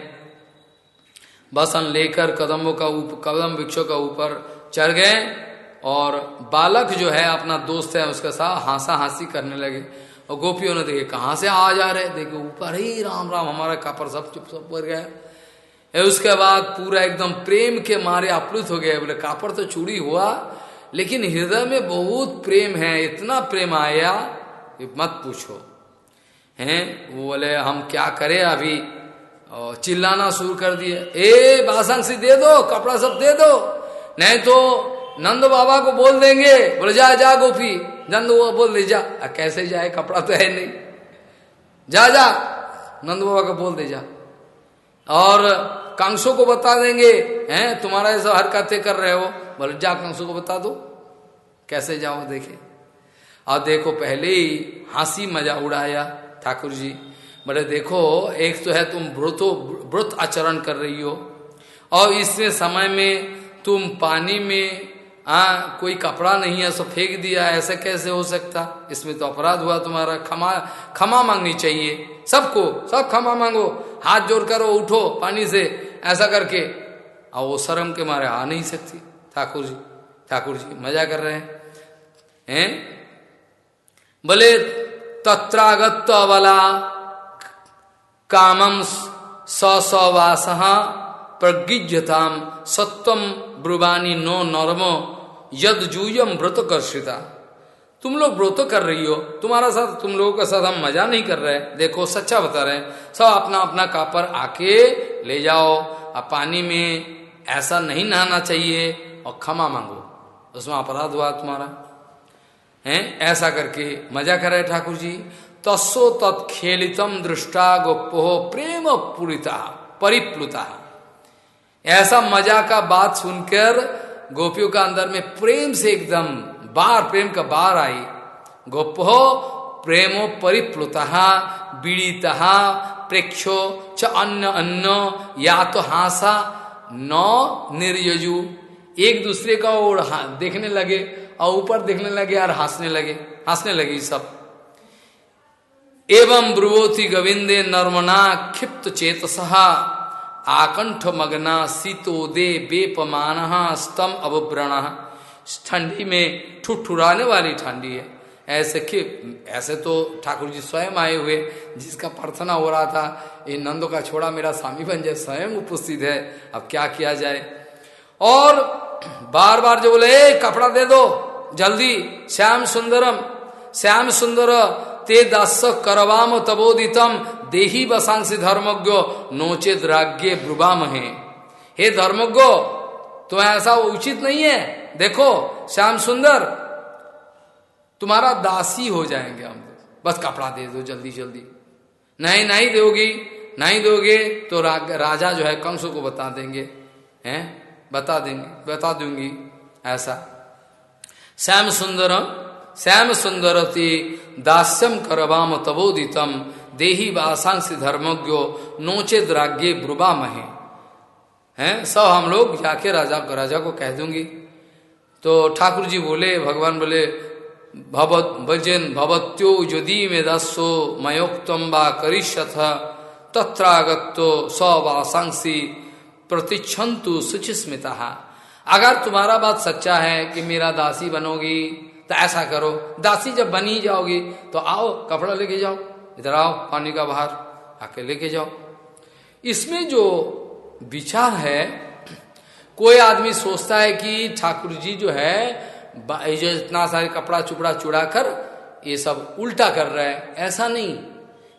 बसन लेकर कदमों का ऊपर कदम वृक्षों का ऊपर चढ़ गए और बालक जो है अपना दोस्त है, उसके साथ हांसा हांसी करने लगे। और गोपियों ने देखे, कहाँ से आ जा रहे? देखे, ऊपर ही राम राम, हमारा कापर सब चुप, सब पर गया। उसके बाद पूरा एकदम प्रेम के मारे आप्लुत हो गए बोले, कापर तो चूड़ी हुआ, लेकिन हृदय में बहुत प्रेम है, इतना प्रेम आया मत पूछो। हैं वो बोले हम क्या करें अभी? चिल्लाना शुरू कर दिए ए बासंसी दे दो कपड़ा सब दे दो नहीं तो नंद बाबा को बोल देंगे बोले जा जा गोपी। नंद बाबा बोल दे जा। आ, कैसे जाए कपड़ा तो है नहीं। जा जा। नंद बाबा को बोल दे जा। और कंसों को बता देंगे हैं तुम्हारा ऐसा हरकतें कर रहे हो। बोले जा कंसों को बता दो कैसे जाओ देखे। और देखो पहले ही हँसी मज़ा उड़ाया। ठाकुर जी बोले देखो एक तो है तुम व्रतो व्रत आचरण कर रही हो और इसमें समय में तुम पानी में आ, कोई कपड़ा नहीं है सब फेंक दिया ऐसे कैसे हो सकता? इसमें तो अपराध हुआ तुम्हारा क्षमा क्षमा मांगनी चाहिए। सबको सब खमा मांगो हाथ जोड़ करो उठो पानी से ऐसा करके। और वो शर्म के मारे आ नहीं सकती ठाकुर जी। ठाकुर जी मज़ा कर रहे हैं। हैं? बोले तत्रागत वाला कामम सवास प्रज्ञताम सत्वम ब्रुवानी नो नरमो यद जूयम व्रत कर्षिता तुम लोग व्रत कर रही हो, तुम्हारा साथ तुम लोगों के साथ हम मज़ा नहीं कर रहे। देखो, सच्चा बता रहे सब अपना अपना कापर आके ले जाओ, अब पानी में ऐसा नहीं नहाना चाहिए, और क्षमा मांगो। उसमें अपराध हुआ तुम्हारा। है? ऐसा करके मज़ा कर रहे ठाकुर जी तस्ो तत्खेलितम दृष्टा गोपो प्रेम पूरिता, परिप्लुता। ऐसा मज़ा का बात सुनकर गोपियों का अंदर में प्रेम से एकदम बार प्रेम का बार आई। गोपो प्रेमो परिप्लुता, बीड़ीता, प्रेक्षो च अन्न अन्न, या तो हासा, न निर्यजु। एक दूसरे का ओर देखने लगे। और ऊपर देखने लगे और हंसने लगे, हंसने लगी सब। एवं ब्रुवोति गोविंदे नर्मना क्षिप्त चेतसहा आकंठ मगना शीतो दे बेपमान, स्तम अवव्रण ठंडी में ठुठुराने वाली ठंडी है। ऐसे कि, ऐसे तो ठाकुर जी स्वयं आए हुए, जिसका प्रार्थना हो रहा था, ये नंदो का छोड़ा मेरा स्वामी बन जाए, स्वयं उपस्थित है। अब क्या किया जाए? और बार बार जो बोले कपड़ा दे दो जल्दी श्याम सुंदरम श्याम सुंदर ते दास करवाम तबोदितम देही बसांसी धर्मज्ञ नोचेत राज्ञ ब्रुबाम है। हे धर्मज्ञ तो ऐसा उचित नहीं है। देखो श्याम सुंदर तुम्हारा दासी हो जाएँगे हम बस कपड़ा दे दो जल्दी जल्दी। नहीं नहीं दोगी नहीं दोगे तो रा, राजा जो है कंसों को बता देंगे हैं? बता देंगे, बता दूँगी, ऐसा। श्याम सुंदर श्याम सुंदरती दास्यम करवाम तबोदितम देही वासांश धर्मज्ञो, नोचे द्राग्य ब्रुबा महे हैं? सब हम लोग जाके राजा को राजा को कह दूँगी। तो ठाकुर जी बोले, भगवान बोले, भवत, भजन भवत्यो यदि में दस्यो मयोक्तम बा करिष्यथ, तत्रागत्यो स वासांसी प्रतिक्षंतु सुचिस्मिता। अगर तुम्हारा बात सच्चा है कि मेरा दासी बनोगी तो ऐसा करो। दासी जब बनी जाओगी तो आओ, कपड़ा लेके जाओ, इधर आओ, पानी का बाहर आके लेके जाओ। इसमें जो विचार है, कोई आदमी सोचता है कि ठाकुर जी जो है जो इतना सारे कपड़ा चुपड़ा चुड़ा कर, ये सब उल्टा कर रहा है। ऐसा नहीं।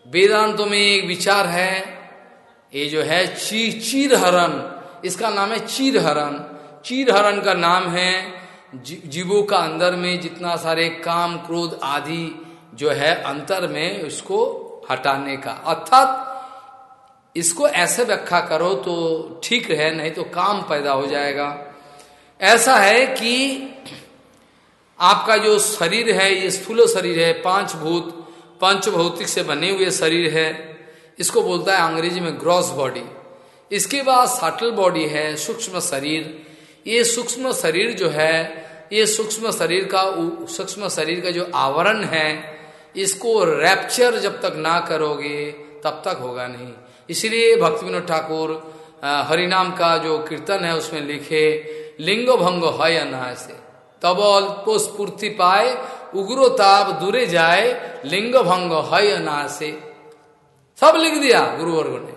वेदांतों में एक विचार है ये जो है ची चीर हरण इसका नाम है चीर हरण चीर हरण का नाम है जीवों का अंदर में जितना सारे काम, क्रोध आदि जो है अंतर में उसको हटाने का। अर्थात इसको ऐसे व्याख्या करो तो ठीक है, नहीं तो काम पैदा हो जाएगा। ऐसा है कि आपका जो शरीर है, ये स्थूल शरीर है, पाँच भूत पंच भौतिक से बने हुए शरीर है। इसको बोलता है अंग्रेज़ी में ग्रॉस बॉडी इसके बाद सटल बॉडी है, सूक्ष्म शरीर। ये सूक्ष्म शरीर जो है, ये सूक्ष्म शरीर का सूक्ष्म शरीर का जो आवरण है, इसको रैप्चर जब तक ना करोगे, तब तक होगा नहीं। इसलिए भक्ति विनोद ठाकुर हरिनाम का जो कीर्तन है उसमें लिखे, लिंगो भंगो है अना से तबल स्पूर्ति पाए, उग्रो ताप दूरे जाए, लिंग भंग है अना से सब लिख दिया गुरुवर्ग ने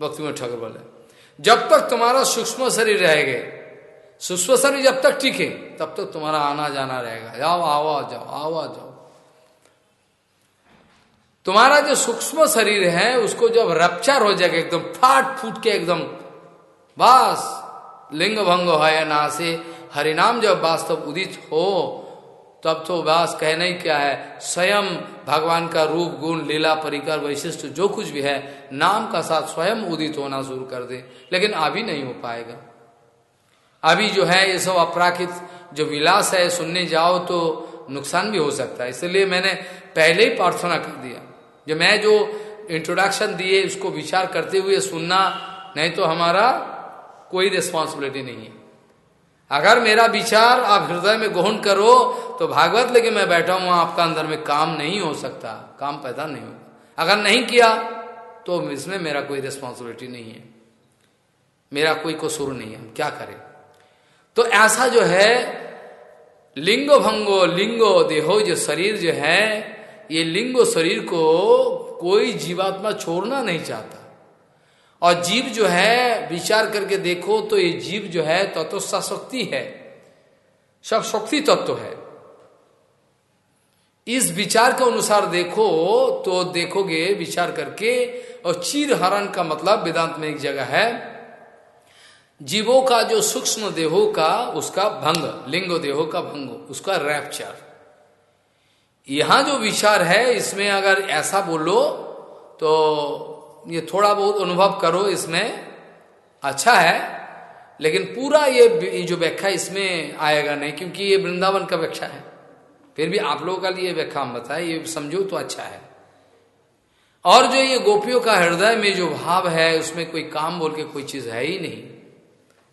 भक्ति में ठाकुर बोले। जब तक तुम्हारा सूक्ष्म शरीर रहेगा, सूक्ष्म शरीर जब तक टिके, तब तक तुम्हारा आना जाना रहेगा। जाओ, आओ जाओ आओ जाओ। तुम्हारा जो सूक्ष्म शरीर है, उसको जब रप्चर हो जाएगा, एकदम फाट फूट के एकदम, बस लिंग भंग है ना से हरिनाम जब वास्तव उदित हो तब तो बस कहना ही क्या है? स्वयं भगवान का रूप, गुण, लीला, परिकर, वैशिष्ट, जो कुछ भी है, नाम का साथ स्वयं उदित होना शुरू कर दे। लेकिन अभी नहीं हो पाएगा। अभी जो है, ये सब अपराखित जो विलास है, सुनने जाओ तो नुकसान भी हो सकता है। इसलिए मैंने पहले ही प्रार्थना कर दिया। जो मैं जो इंट्रोडक्शन दिए, उसको विचार करते हुए सुनना, नहीं तो हमारा कोई रिस्पॉन्सिबिलिटी नहीं है। अगर मेरा विचार आप हृदय में ग्रहण करो तो भागवत लेके मैं बैठा हूँ, आपका अंदर में काम नहीं हो सकता, काम पैदा नहीं होगा। अगर नहीं किया तो इसमें मेरा कोई रिस्पॉन्सिबिलिटी नहीं है। मेरा कोई कसूर नहीं है, हम क्या करें? तो ऐसा जो है, लिंगो भंगो, लिंगो देहो जो शरीर जो है, ये लिंगो शरीर को कोई जीवात्मा छोड़ना नहीं चाहता। और जीव जो है, विचार करके देखो तो ये जीव जो है तत्व सशक्ति है। सब शक्ति तत्व है। इस विचार के अनुसार देखो तो देखोगे विचार करके, और चीर हरण का मतलब वेदांत में एक जगह है। जीवों का जो सूक्ष्म देहो का, उसका भंग, लिंगो देहो का भंग, उसका रैप्चर। यहाँ जो विचार है, इसमें अगर ऐसा बोलो तो ये थोड़ा बहुत अनुभव करो, इसमें अच्छा है, लेकिन पूरा ये जो व्याख्या इसमें आएगा नहीं, क्योंकि ये वृंदावन का व्याख्या है। फिर भी आप लोगों का लिए व्याख्या हम बताए, ये समझो तो अच्छा है। और जो ये गोपियों का हृदय में जो भाव है, उसमें कोई काम बोल के कोई चीज़ है ही नहीं।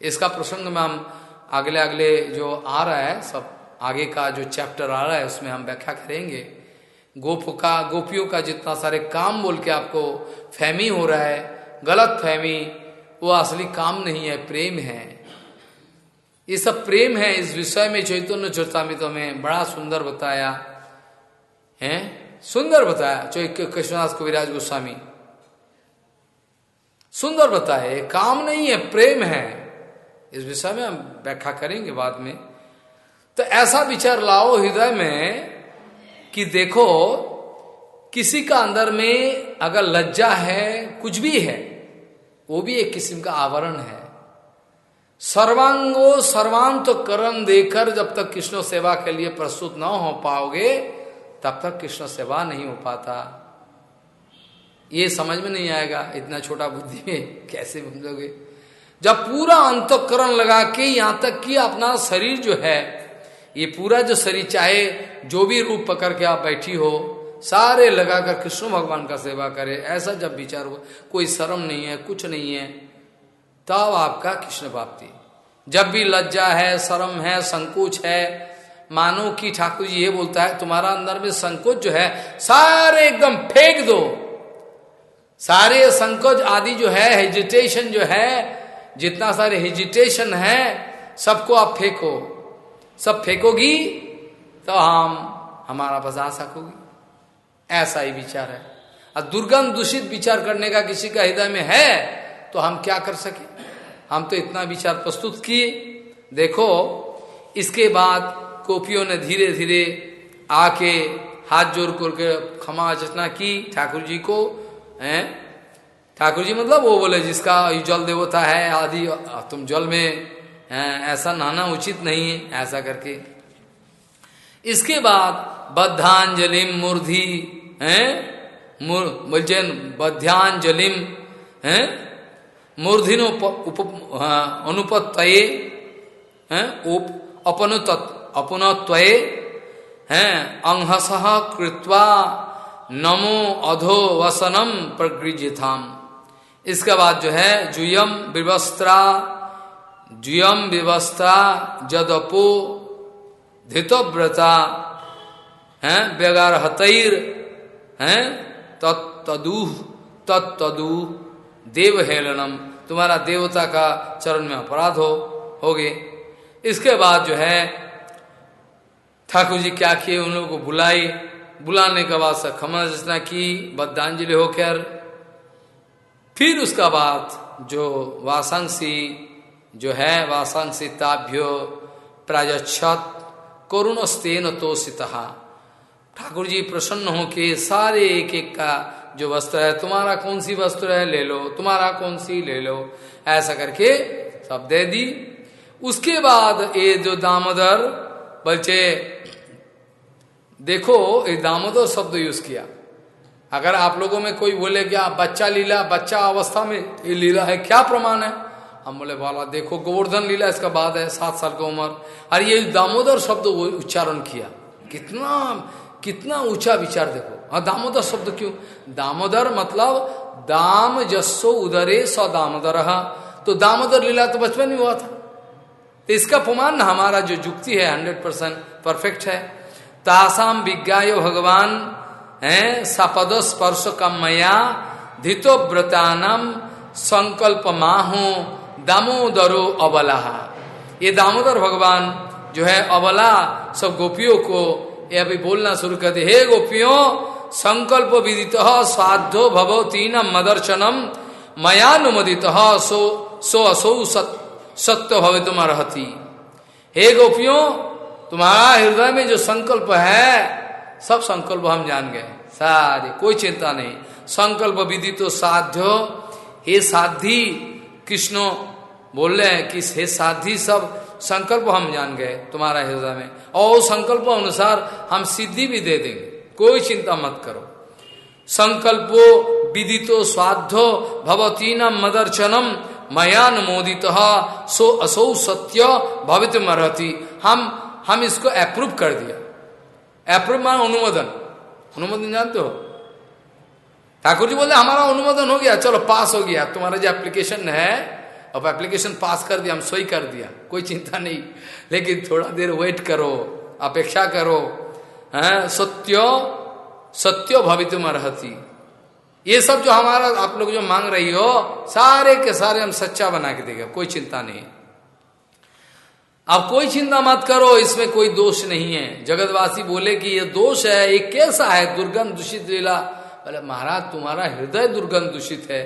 इसका प्रसंग में हम अगले अगले जो आ रहा है, सब आगे का जो चैप्टर आ रहा है, उसमें हम व्याख्या करेंगे। गोप का गोपियों का जितना सारे काम बोल के आपको फहमी हो रहा है, गलत फहमी, वो असली काम नहीं है, प्रेम है। ये सब प्रेम है, इस विषय में चैतन्य चरतामित में बड़ा सुंदर बताया, है? सुंदर बताया कृष्णदास कविराज गोस्वामी। सुंदर बताया काम नहीं है, प्रेम है। इस विषय में हम व्याख्या करेंगे बाद में। तो ऐसा विचार लाओ हृदय में कि देखो, किसी का अंदर में अगर लज्जा है, कुछ भी है, वो भी एक किस्म का आवरण है। सर्वांगो सर्वांत करण देकर जब तक कृष्ण सेवा के लिए प्रस्तुत न हो पाओगे, तब तक कृष्ण सेवा नहीं हो पाता। ये समझ में नहीं आएगा, इतना छोटा बुद्धि में कैसे समझोगे? जब पूरा अंतकरण लगा के यहाँ तक कि अपना शरीर जो है ये पूरा जो शरीर, चाहे जो भी रूप पकड़ के आप बैठी हो, सारे लगाकर कृष्ण भगवान का सेवा करे। ऐसा जब विचार हो कोई शर्म नहीं है, कुछ नहीं है, तब आपका कृष्ण प्राप्ति। जब भी लज्जा है, शर्म है, संकोच है, मानो कि ठाकुर जी ये बोलता है, तुम्हारा अंदर में संकोच जो है, सारे एकदम फेंक दो। सारे संकोच आदि जो है हेजिटेशन जो है, जितना सारे हेजिटेशन है, सबको आप फेंको। सब फेंकोगी तो हम, हमारा बजा सकोगी। ऐसा ही विचार है। और दुर्गंध दूषित विचार करने का किसी का हृदय में है तो हम क्या कर सके? हम तो इतना विचार प्रस्तुत किए। देखो, इसके बाद कोपियों ने धीरे धीरे आके हाथ जोड़ करके क्षमा याचना की ठाकुर जी को, हैं? ठाकुर जी मतलब वो बोले जिसका जल देवता है, आदि, तुम जल में ऐसा नहाना उचित नहीं है, ऐसा करके। इसके बाद बद्धांजलिम मूर्धि, हैं बोलचेन बद्ध्यांजलिम हैं मूर्धिनो अनुपत अपनुत अपनत्वये हैं अंहस कृत्वा नमो अधो वसनम प्रगृजिथाम इसके बाद जो है जुयम विवस्त्रा जुयम विवस्त्रा जदपो धितव्रता, है, बेगार हतैर, हैं तत्तदू तत्तदू देवहेलनम, तुम्हारा देवता का चरण में अपराध हो हो गए इसके बाद जो है, ठाकुर जी क्या किए, उन लोगों को बुलाई। बुलाने के बाद से खमा रचना की, बद्धांजलि होकर। फिर उसका बाद जो वासंसी जो है वासंसी ताभ्यो प्राजच्छत करुणस्तेन तोषिता। ठाकुर जी प्रसन्न हो के सारे एक एक का जो वस्त्र है, तुम्हारा कौन सी वस्त्र है, ले लो, तुम्हारा कौन सी ले लो, ऐसा करके सब दे दी। उसके बाद ये जो दामोदर, बल्चे, देखो, ये दामोदर शब्द यूज़ किया। अगर आप लोगों में कोई बोले क्या बच्चा लीला, बच्चा अवस्था में ये लीला है, क्या प्रमाण है? हम बोले बोला देखो, गोवर्धन लीला, इसका बाद है, सात साल का उम्र। और ये दामोदर शब्द उच्चारण किया। कितना कितना ऊँचा विचार देखो। हाँ दामोदर शब्द क्यों? दामोदर मतलब दाम जस्सो उदरे स दामोदर। तो दामोदर लीला तो बचपन में हुआ था। तो इसका प्रमाण हमारा जो जुक्ति है, हंड्रेड परसेंट परफेक्ट है। तासाम विज्ञायो भगवान, है, सपद स्पर्श का मया, धितो व्रतानम संकल्प माहो दामोदरो अबला। ये दामोदर भगवान जो है अबला, सब गोपियों को ये अभी बोलना शुरू कर दे। हे गोपियों, संकल्प विदित स्वाध्यो भवो तीनम मदर्शनम, मयानुमोदित सो सो असो सत्य भवे तुम रहती। हे गोपियों, तुम्हारा हृदय में जो संकल्प है, सब संकल्प हम जान गए। सारे, कोई चिंता नहीं। संकल्प विधि तो साध्य, हे साधी कृष्ण बोल रहे हैं कि, हे साधी सब, संकल्प हम जान गए तुम्हारा हृदय में। और संकल्प अनुसार हम सिद्धि भी दे देंगे। कोई चिंता मत करो। संकल्पो विदितो स्वाध्यो भवतीनम मदर्चनम मयान मोदित सो असो सत्य भवित मरती हम हम इसको अप्रूव कर दिया। अप्रूव मान अनुमोदन। अनुमोदन जानते हो? ठाकुर जी बोले हमारा अनुमोदन हो गया, चलो पास हो गया, तुम्हारा जो एप्लीकेशन है, अब एप्लीकेशन पास कर दिया, हम सही कर दिया, कोई चिंता नहीं, लेकिन थोड़ा देर वेट करो, अपेक्षा करो, है, सत्यो सत्यो भवित में रहती ये सब जो हमारा, आप लोग जो मांग रही हो, सारे के सारे हम सच्चा बना के देगा, कोई चिंता नहीं। अब कोई चिंता मत करो, इसमें कोई दोष नहीं है। जगतवासी बोले कि ये दोष है, ये कैसा है, दुर्गंध, दूषित लीला बोले महाराज, तुम्हारा हृदय दुर्गंध दूषित है।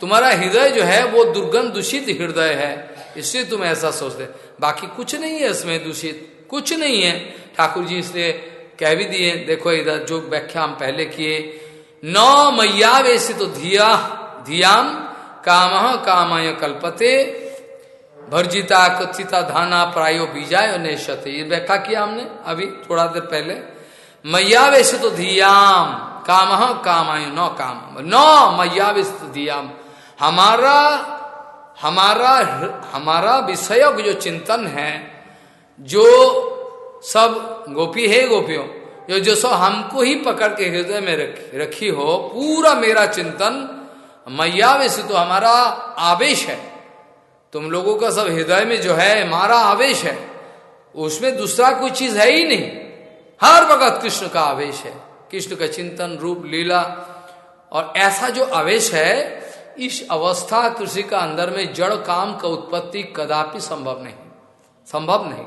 तुम्हारा हृदय जो है, वो दुर्गंध दूषित हृदय है। इसलिए तुम ऐसा सोचते बाकी कुछ नहीं है इसमें दूषित। कुछ नहीं है। ठाकुर जी इसलिए कह भी दिए, देखो इधर जो व्याख्या हम पहले किए। न मैया वैसे तो धिया, धियाम, काम कामय कल्पते। भर्जिता कथिता धाना प्रायो बीजाय नेशते। ये व्याख्या किया हमने अभी थोड़ा देर पहले। मैया वैसे तो धियाम। काम कामाय न काम। न मैया तो हमारा हमारा हमारा विषय जो चिंतन है जो सब गोपी है गोपियों जो जो सब हमको ही पकड़ के हृदय में रख, रखी हो पूरा मेरा चिंतन मैया वैसे तो हमारा आवेश है। तुम लोगों का सब हृदय में जो है हमारा आवेश है। उसमें दूसरा कोई चीज़ है ही नहीं। हर वक्त कृष्ण का आवेश है। कृष्ण का चिंतन, रूप, लीला। और ऐसा जो आवेश है, इस अवस्था कृषि का अंदर में जड़ काम का उत्पत्ति कदापि संभव नहीं। संभव नहीं।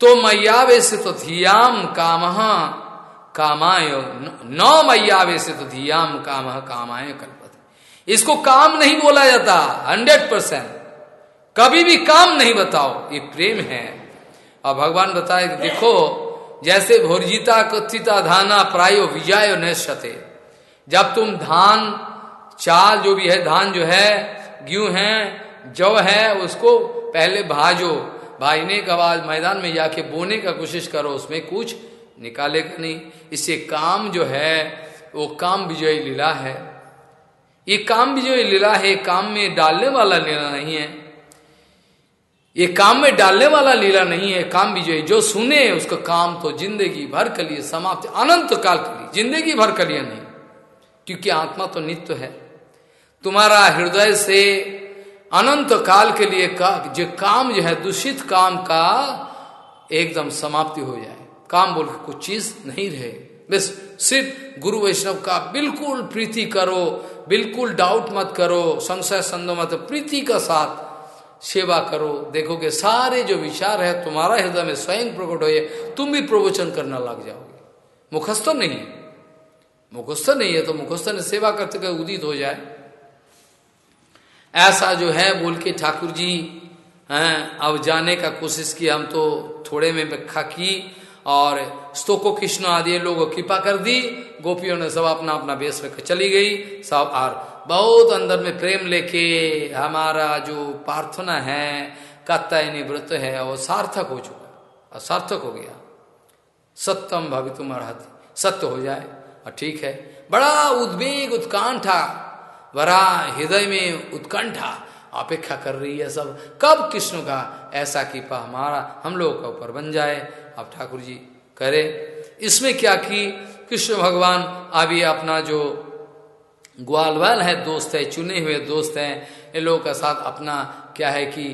तो मैयावेशित तो धियाम काम, कामाय न मैयावेशित तो धियाम काम, कामाय कल्पत। इसको काम नहीं बोला जाता, हंड्रेड परसेंट। कभी भी काम नहीं बताओ, ये प्रेम है। और भगवान बताए देखो जैसे भोरजिता कथिता धाना प्रायो विजय नशते जब तुम धान, चाल जो भी है, धान जो है, गेहूँ है जव है, उसको पहले भाजो। भाजने के बाद मैदान में जाके बोने का कोशिश करो, उसमें कुछ निकालेगा नहीं। इससे काम जो है, वो काम विजयी लीला है। ये काम विजयी लीला है, काम में डालने वाला लीला नहीं है। ये काम में डालने वाला लीला नहीं है, काम विजय। जो सुने, उसका काम तो ज़िंदगी भर के लिए समाप्त, अनंत काल के लिए। ज़िंदगी भर के लिए नहीं, क्योंकि आत्मा तो नित्य है। तुम्हारा हृदय से अनंत काल के लिए का, जो काम जो है, दूषित काम का एकदम समाप्ति हो जाए। काम बोल के कुछ चीज़ नहीं रहे। बस सिर्फ़ गुरु वैष्णव का बिल्कुल प्रीति करो, बिल्कुल डाउट मत करो, संशय संदो मत, प्रीति का साथ। सेवा करो। देखोगे सारे जो विचार है, तुम्हारा हृदय में स्वयं प्रकट हो तुम भी प्रवचन करना लग जाओगे। मुखस्थ नहीं मुखस्थ नहीं है तो मुखस्थ ने सेवा करते कर उदित हो जाए। ऐसा जो है, बोल के ठाकुर जी, हैं, अब जाने का कोशिश की, हम तो थोड़े में व्याख्या की और स्तोको कृष्ण आदि लोग कृपा कर दी। गोपियों ने सब अपना अपना बेस रख चली गई, सब और बहुत अंदर में प्रेम लेके हमारा जो प्रार्थना है कात्यायनी व्रत है, वो सार्थक हो चुका। सार्थक हो गया। सत्यम भवि तुम सत्य हो जाए, और ठीक है। बड़ा उद्वेग उत्कांठा, बड़ा हृदय में उत्कंठा अपेक्षा कर रही है सब। कब कृष्ण का ऐसा कृपा हमारा, हम लोगों का ऊपर बन जाए? अब ठाकुर जी करे। इसमें क्या कि कृष्ण भगवान अभी अपना जो ग्वालवाल है, दोस्त है, चुने हुए दोस्त हैं। इन लोगों का साथ अपना क्या है कि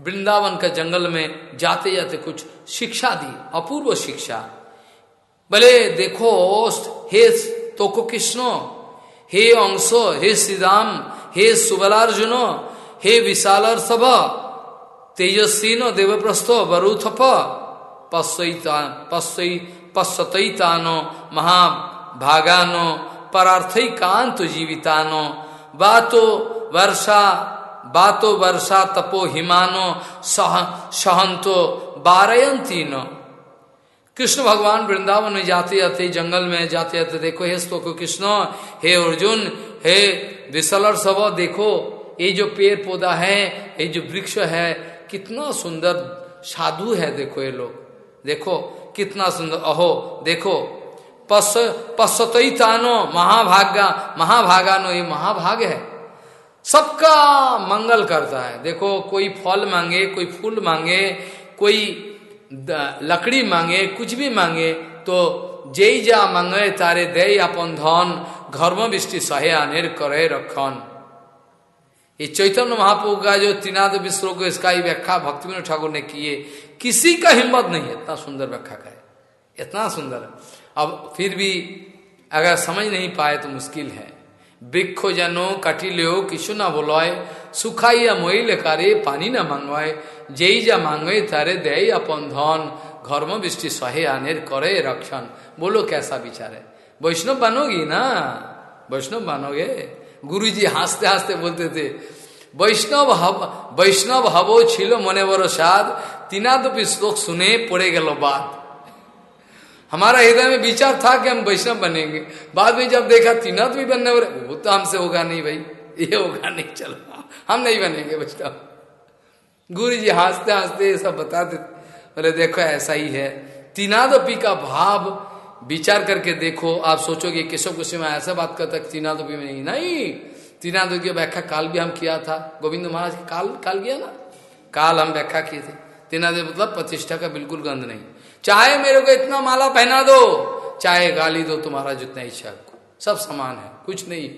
वृंदावन का जंगल में जाते जाते कुछ शिक्षा दी, अपूर्व शिक्षा। भले देखो हे तो कृष्ण हे अंश, हे श्रीराम, हे सुबलार्जुन, हे विशालर सब तेजस्वीन, देवप्रस्थ, वरुथप पश्चैतानो महाभागानो परार्थकांत जीवितानो, बातो वर्षा बातो वर्षा तपो हिमानो, सह, सहंतो बारयंती न कृष्ण भगवान वृंदावन में जाते जाते, जंगल में जाते जाते देखो, हे स्तोको कृष्ण, हे अर्जुन, हे विसलर सब, देखो, ये जो पेड़ पौधा है, ये जो वृक्ष है, कितना सुंदर साधु है, देखो ये लोग। देखो, कितना सुंदर, अहो, देखो पश्च पश्चतई तानो महाभागा, महाभागानो ये महाभाग है। सबका मंगल करता है। देखो, कोई फल मांगे, कोई फूल मांगे, कोई लकड़ी मांगे, कुछ भी मांगे तो जय जा मांगे, तारे दे अपन धन घर्म बिष्टि सहे आनेर करे रखन। ये चैतन्य महाप्रभु का जो त्रिनाद विश्व को इसका ही व्याख्या भक्ति ठाकुर ने किए, किसी का हिम्मत नहीं है। इतना सुंदर व्याख्या करे इतना सुंदर। अब फिर भी अगर समझ नहीं पाए तो मुश्किल है। वृक्ष जनो कटिलो किशु ना बोलोय सुखाई या मोइल करे पानी ना मांगवाए, जेई जा मांगे तारे दे अपन धन, घर्म बिष्टि सहे आने करे रक्षण। बोलो कैसा विचार है? वैष्णव बनोगी ना? वैष्णव बनोगे गुरु जी हँसते हँसते बोलते थे, वैष्णव हव, वैष्णव हवो छिलो मने बरो साध तीना तो श्लोक सुने पड़े गलो बात। हमारा हृदय में विचार था कि हम वैष्णव बनेंगे। बाद में जब देखा तीना तो भी बनने वाले, वो तो हमसे होगा नहीं भाई। ये होगा नहीं, चलो। हम नहीं बनेंगे वैष्णव। गुरु जी हँसते हँसते सब बताते बोले, देखो, ऐसा ही है। तीनादपी का भाव, विचार करके देखो। आप सोचोगे, केशव कुछ में ऐसा बात करता तीनादपी में नहीं। नहीं तीनादो की व्याख्या काल भी हम किया था। गोविंद महाराज काल काल किया ना काल हम व्याख्या किए थे। तीनादो मतलब प्रतिष्ठा का बिल्कुल गंध नहीं। चाहे मेरे को इतना माला पहना दो, चाहे गाली दो, तुम्हारा जितना इच्छा सब समान है, कुछ नहीं।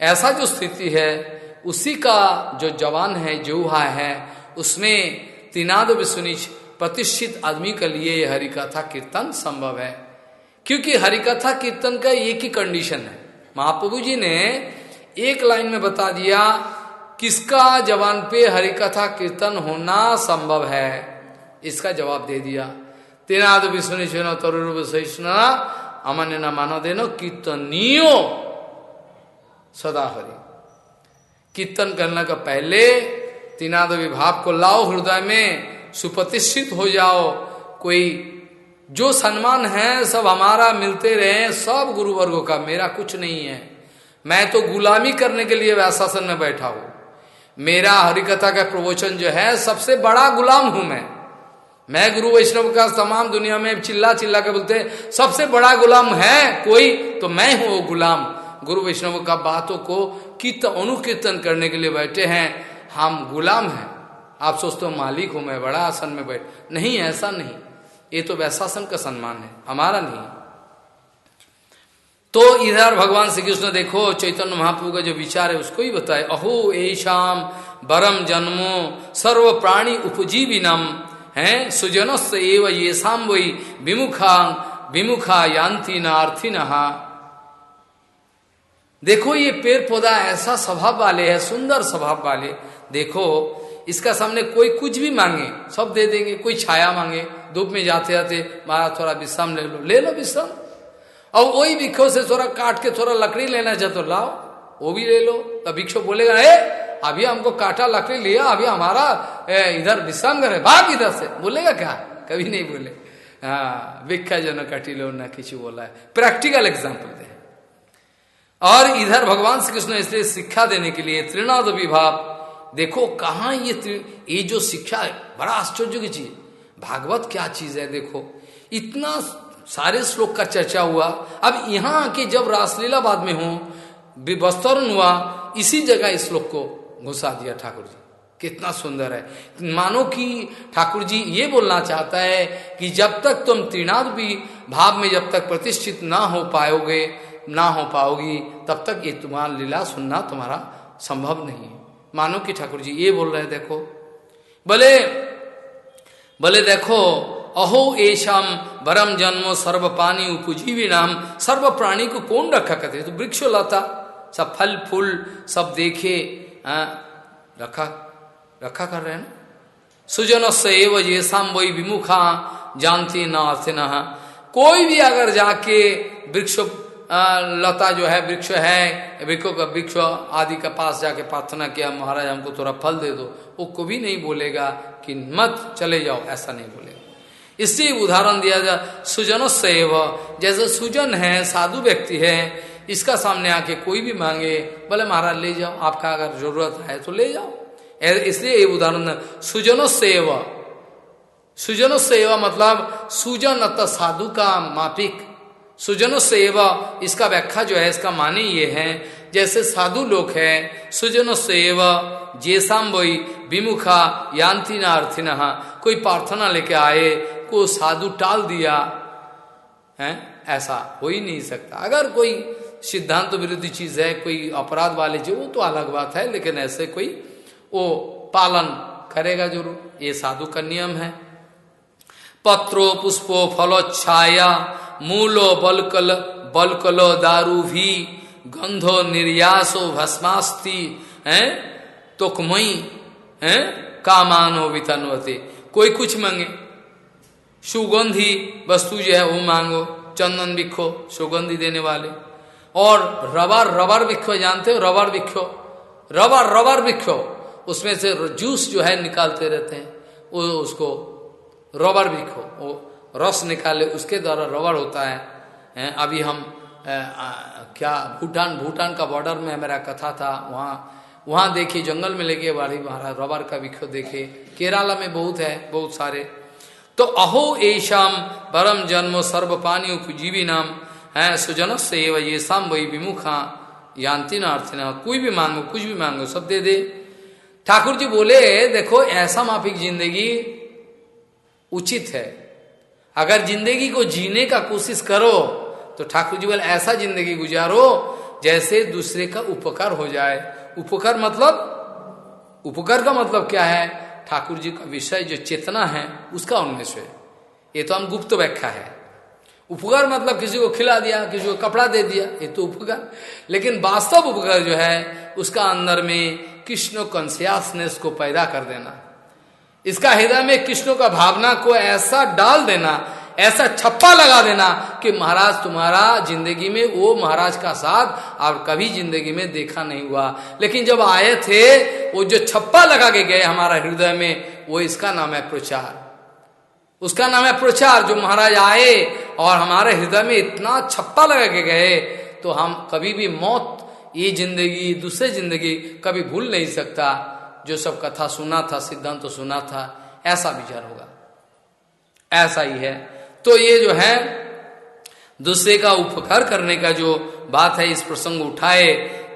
ऐसा जो स्थिति है, उसी का जो जवान है, जुहा है उसमें तीनाद विश्वनिच प्रतिष्ठित आदमी के लिए हरिकथा कीर्तन संभव है। क्योंकि हरिकथा कीर्तन का एक ही कंडीशन है। महाप्रभु जी ने एक लाइन में बता दिया, किसका जवान पे हरिकथा कीर्तन होना संभव है? इसका जवाब दे दिया। तेनाद विष्णु तरुण सहिष्णु अमान्य न मानो देनो कीर्तनियो सदा हरि। कीर्तन करने का पहले तीनाद विभाव को लाओ, हृदय में सुप्रतिष्ठित हो जाओ। कोई जो सम्मान है, सब हमारा मिलते रहे, सब गुरु वर्गो का, मेरा कुछ नहीं है। मैं तो गुलामी करने के लिए व्यासासन में बैठा हूँ। मेरा हरिकथा का प्रवचन जो है, सबसे बड़ा गुलाम हूँ मैं। मैं गुरु वैष्णव का तमाम दुनिया में चिल्ला चिल्ला के बोलते, सबसे बड़ा गुलाम है कोई? तो मैं हूँ वो गुलाम। गुरु वैष्णव का बातों को कीर्तन अनुकीर्तन करने के लिए बैठे हैं। हम गुलाम हैं। आप सोचते हो, मालिक हूँ मैं, बड़ा आसन में बैठ। नहीं, ऐसा नहीं। ये तो वैशासन का सम्मान है। हमारा नहीं। तो इधर भगवान श्री कृष्ण देखो, चैतन्य महाप्रभु का जो विचार है, उसको ही बताए। अहो ऐशाम बरम जन्मो सर्व प्राणी उपजीविनम। है? सुजनस एव ये शाम वही विमुखा विमुखा नार्थी नहा देखो ये पेड़ पौधा ऐसा स्वभाव वाले है, सुंदर स्वभाव वाले। देखो, इसका सामने कोई कुछ भी मांगे, सब दे देंगे, कोई छाया मांगे, धूप में जाते जाते, महाराज, थोड़ा विश्राम ले लो। ले लो विश्राम। और वही भिक्षो से थोड़ा काट के थोड़ा लकड़ी लेना चाहे तो लाओ, वो भी ले लो। तो भिक्षो बोलेगा, ए अभी हमको काटा लकड़ी लिया, अभी हमारा इधर विश्राम करे भाग इधर से। बोलेगा क्या? कभी नहीं बोले। हाँ भिक्षा जो न कटी लो न किसी बोला है। प्रैक्टिकल एग्ज़ाम्पल दे। और इधर भगवान श्री कृष्ण इसलिए शिक्षा देने के लिए त्रिनाद विभाग, देखो कहा ये ये जो शिक्षा है, बड़ा आश्चर्य की चीज़। भागवत क्या चीज़ है, देखो। इतना सारे श्लोक का चर्चा हुआ। अब यहाँ आके जब रासलीला बाद में हो विवस्तरण हुआ, इसी जगह इस श्लोक को घुसा दिया ठाकुर जी कितना सुंदर है। मानो कि ठाकुर जी ये बोलना चाहता है कि जब तक तुम त्रिनाद भी भाव में जब तक प्रतिष्ठित ना हो पाओगे, ना हो पाओगी, तब तक ये तुम्हारा लीला सुनना तुम्हारा संभव नहीं है। मानो कि ठाकुर जी ये बोल रहे हैं, देखो। बोले बोले, देखो, अहो एशम बरम जन्मो सर्व पानी उपजीवी नाम सर्व प्राणी को कौन रखा करते? तो वृक्ष लता सब फल, फूल, सब देखे आ, रखा रखा कर रहे हैं सुजन से ये शाम वही विमुखा जानती न अर्थ न। कोई भी अगर जाके वृक्ष लता जो है वृक्ष है वृक्षों का वृक्ष आदि के पास जाके प्रार्थना किया महाराज हमको थोड़ा फल दे दो वो कभी नहीं बोलेगा कि मत चले जाओ ऐसा नहीं बोलेगा। इससे उदाहरण दिया जाए सुजनो सेव जैसे सुजन है साधु व्यक्ति है इसका सामने आके कोई भी मांगे, बोले, महाराज, ले जाओ, आपका अगर ज़रूरत है तो ले जाओ। इसलिए ये उदाहरण सुजनो सेव सुजनो सेवा मतलब सुजन अत साधु का मापिक। सुजनो सेवा इसका व्याख्या जो है, इसका माने ये है, जैसे साधु लोग है सुजनो सेवा जेसाम वही विमुखा यान्तिना अर्थिना कोई प्रार्थना लेके आए, को साधु टाल दिया, है, ऐसा हो ही नहीं सकता। अगर कोई सिद्धांत तो विरोधी चीज़ है, कोई अपराध वाले जो, वो तो अलग बात है, लेकिन ऐसे कोई, वो पालन करेगा ज़रूर। ये साधु का नियम है। पत्रो पुष्पो फलो छाया, मूलो बलकल, बलकलो दारू भी, गंधो निर्यासो भस्मास्ति, है? तोकमई है? कामानो वितनवते। कोई कुछ मांगे? सुगंधी वस्तु जो है, वो मांगो। चंदन बिखो, सुगंधी देने वाले। और रबर रबर बिखो जानते हो? रबर बिखो रबर रबर बिखो उसमें से जूस जो है निकालते रहते हैं। वो उसको रबर बिखो वो रस निकाले उसके द्वारा रबर होता है। अभी हम आ, आ, क्या भूटान भूटान का बॉर्डर में मेरा कथा था वहाँ वहाँ देखिए जंगल में लेके बारी महाराज रबर का विक्षो देखे केरला में बहुत है बहुत सारे। तो अहो एशम परम जन्म सर्व पानी उपजीवी नाम। है सुजन से ये शाम वही विमुखा, यान्ति ना कोई भी मांगो, कुछ भी मांगो, सब दे दे। ठाकुर जी बोले, देखो, ऐसा माफिक ज़िंदगी उचित है। अगर ज़िंदगी को जीने का कोशिश करो तो ठाकुर जी बोले, ऐसा ज़िंदगी गुजारो, जैसे दूसरे का उपकार हो जाए। उपकार मतलब? उपकार का मतलब क्या है? ठाकुर जी का विषय, जो चेतना है, उसका उन्मेष है। ये तो हम गुप्त व्याख्या है। उपकार मतलब किसी को खिला दिया, किसी को कपड़ा दे दिया, ये तो उपकार। लेकिन वास्तव उपकार जो है, उसका अंदर में कृष्ण कॉन्सियसनेस को पैदा कर देना। इसका हृदय में कृष्ण का भावना को ऐसा डाल देना, ऐसा छप्पा लगा देना कि महाराज तुम्हारा ज़िंदगी में, वो महाराज का साथ और कभी ज़िंदगी में देखा नहीं हुआ। लेकिन जब आए थे, वो जो छप्पा लगा के गए हमारा हृदय में, वो इसका नाम है प्रचार। उसका नाम है प्रचार, जो महाराज आए और हमारे हृदय में इतना छप्पा लगा के गए तो हम कभी भी मौत, ये ज़िंदगी, दूसरे ज़िंदगी कभी भूल नहीं सकता। जो सब कथा सुना था, सिद्धांत तो सुना था, ऐसा विचार होगा। ऐसा ही है। तो ये जो है, दूसरे का उपकार करने का जो बात है, इस प्रसंग उठाए,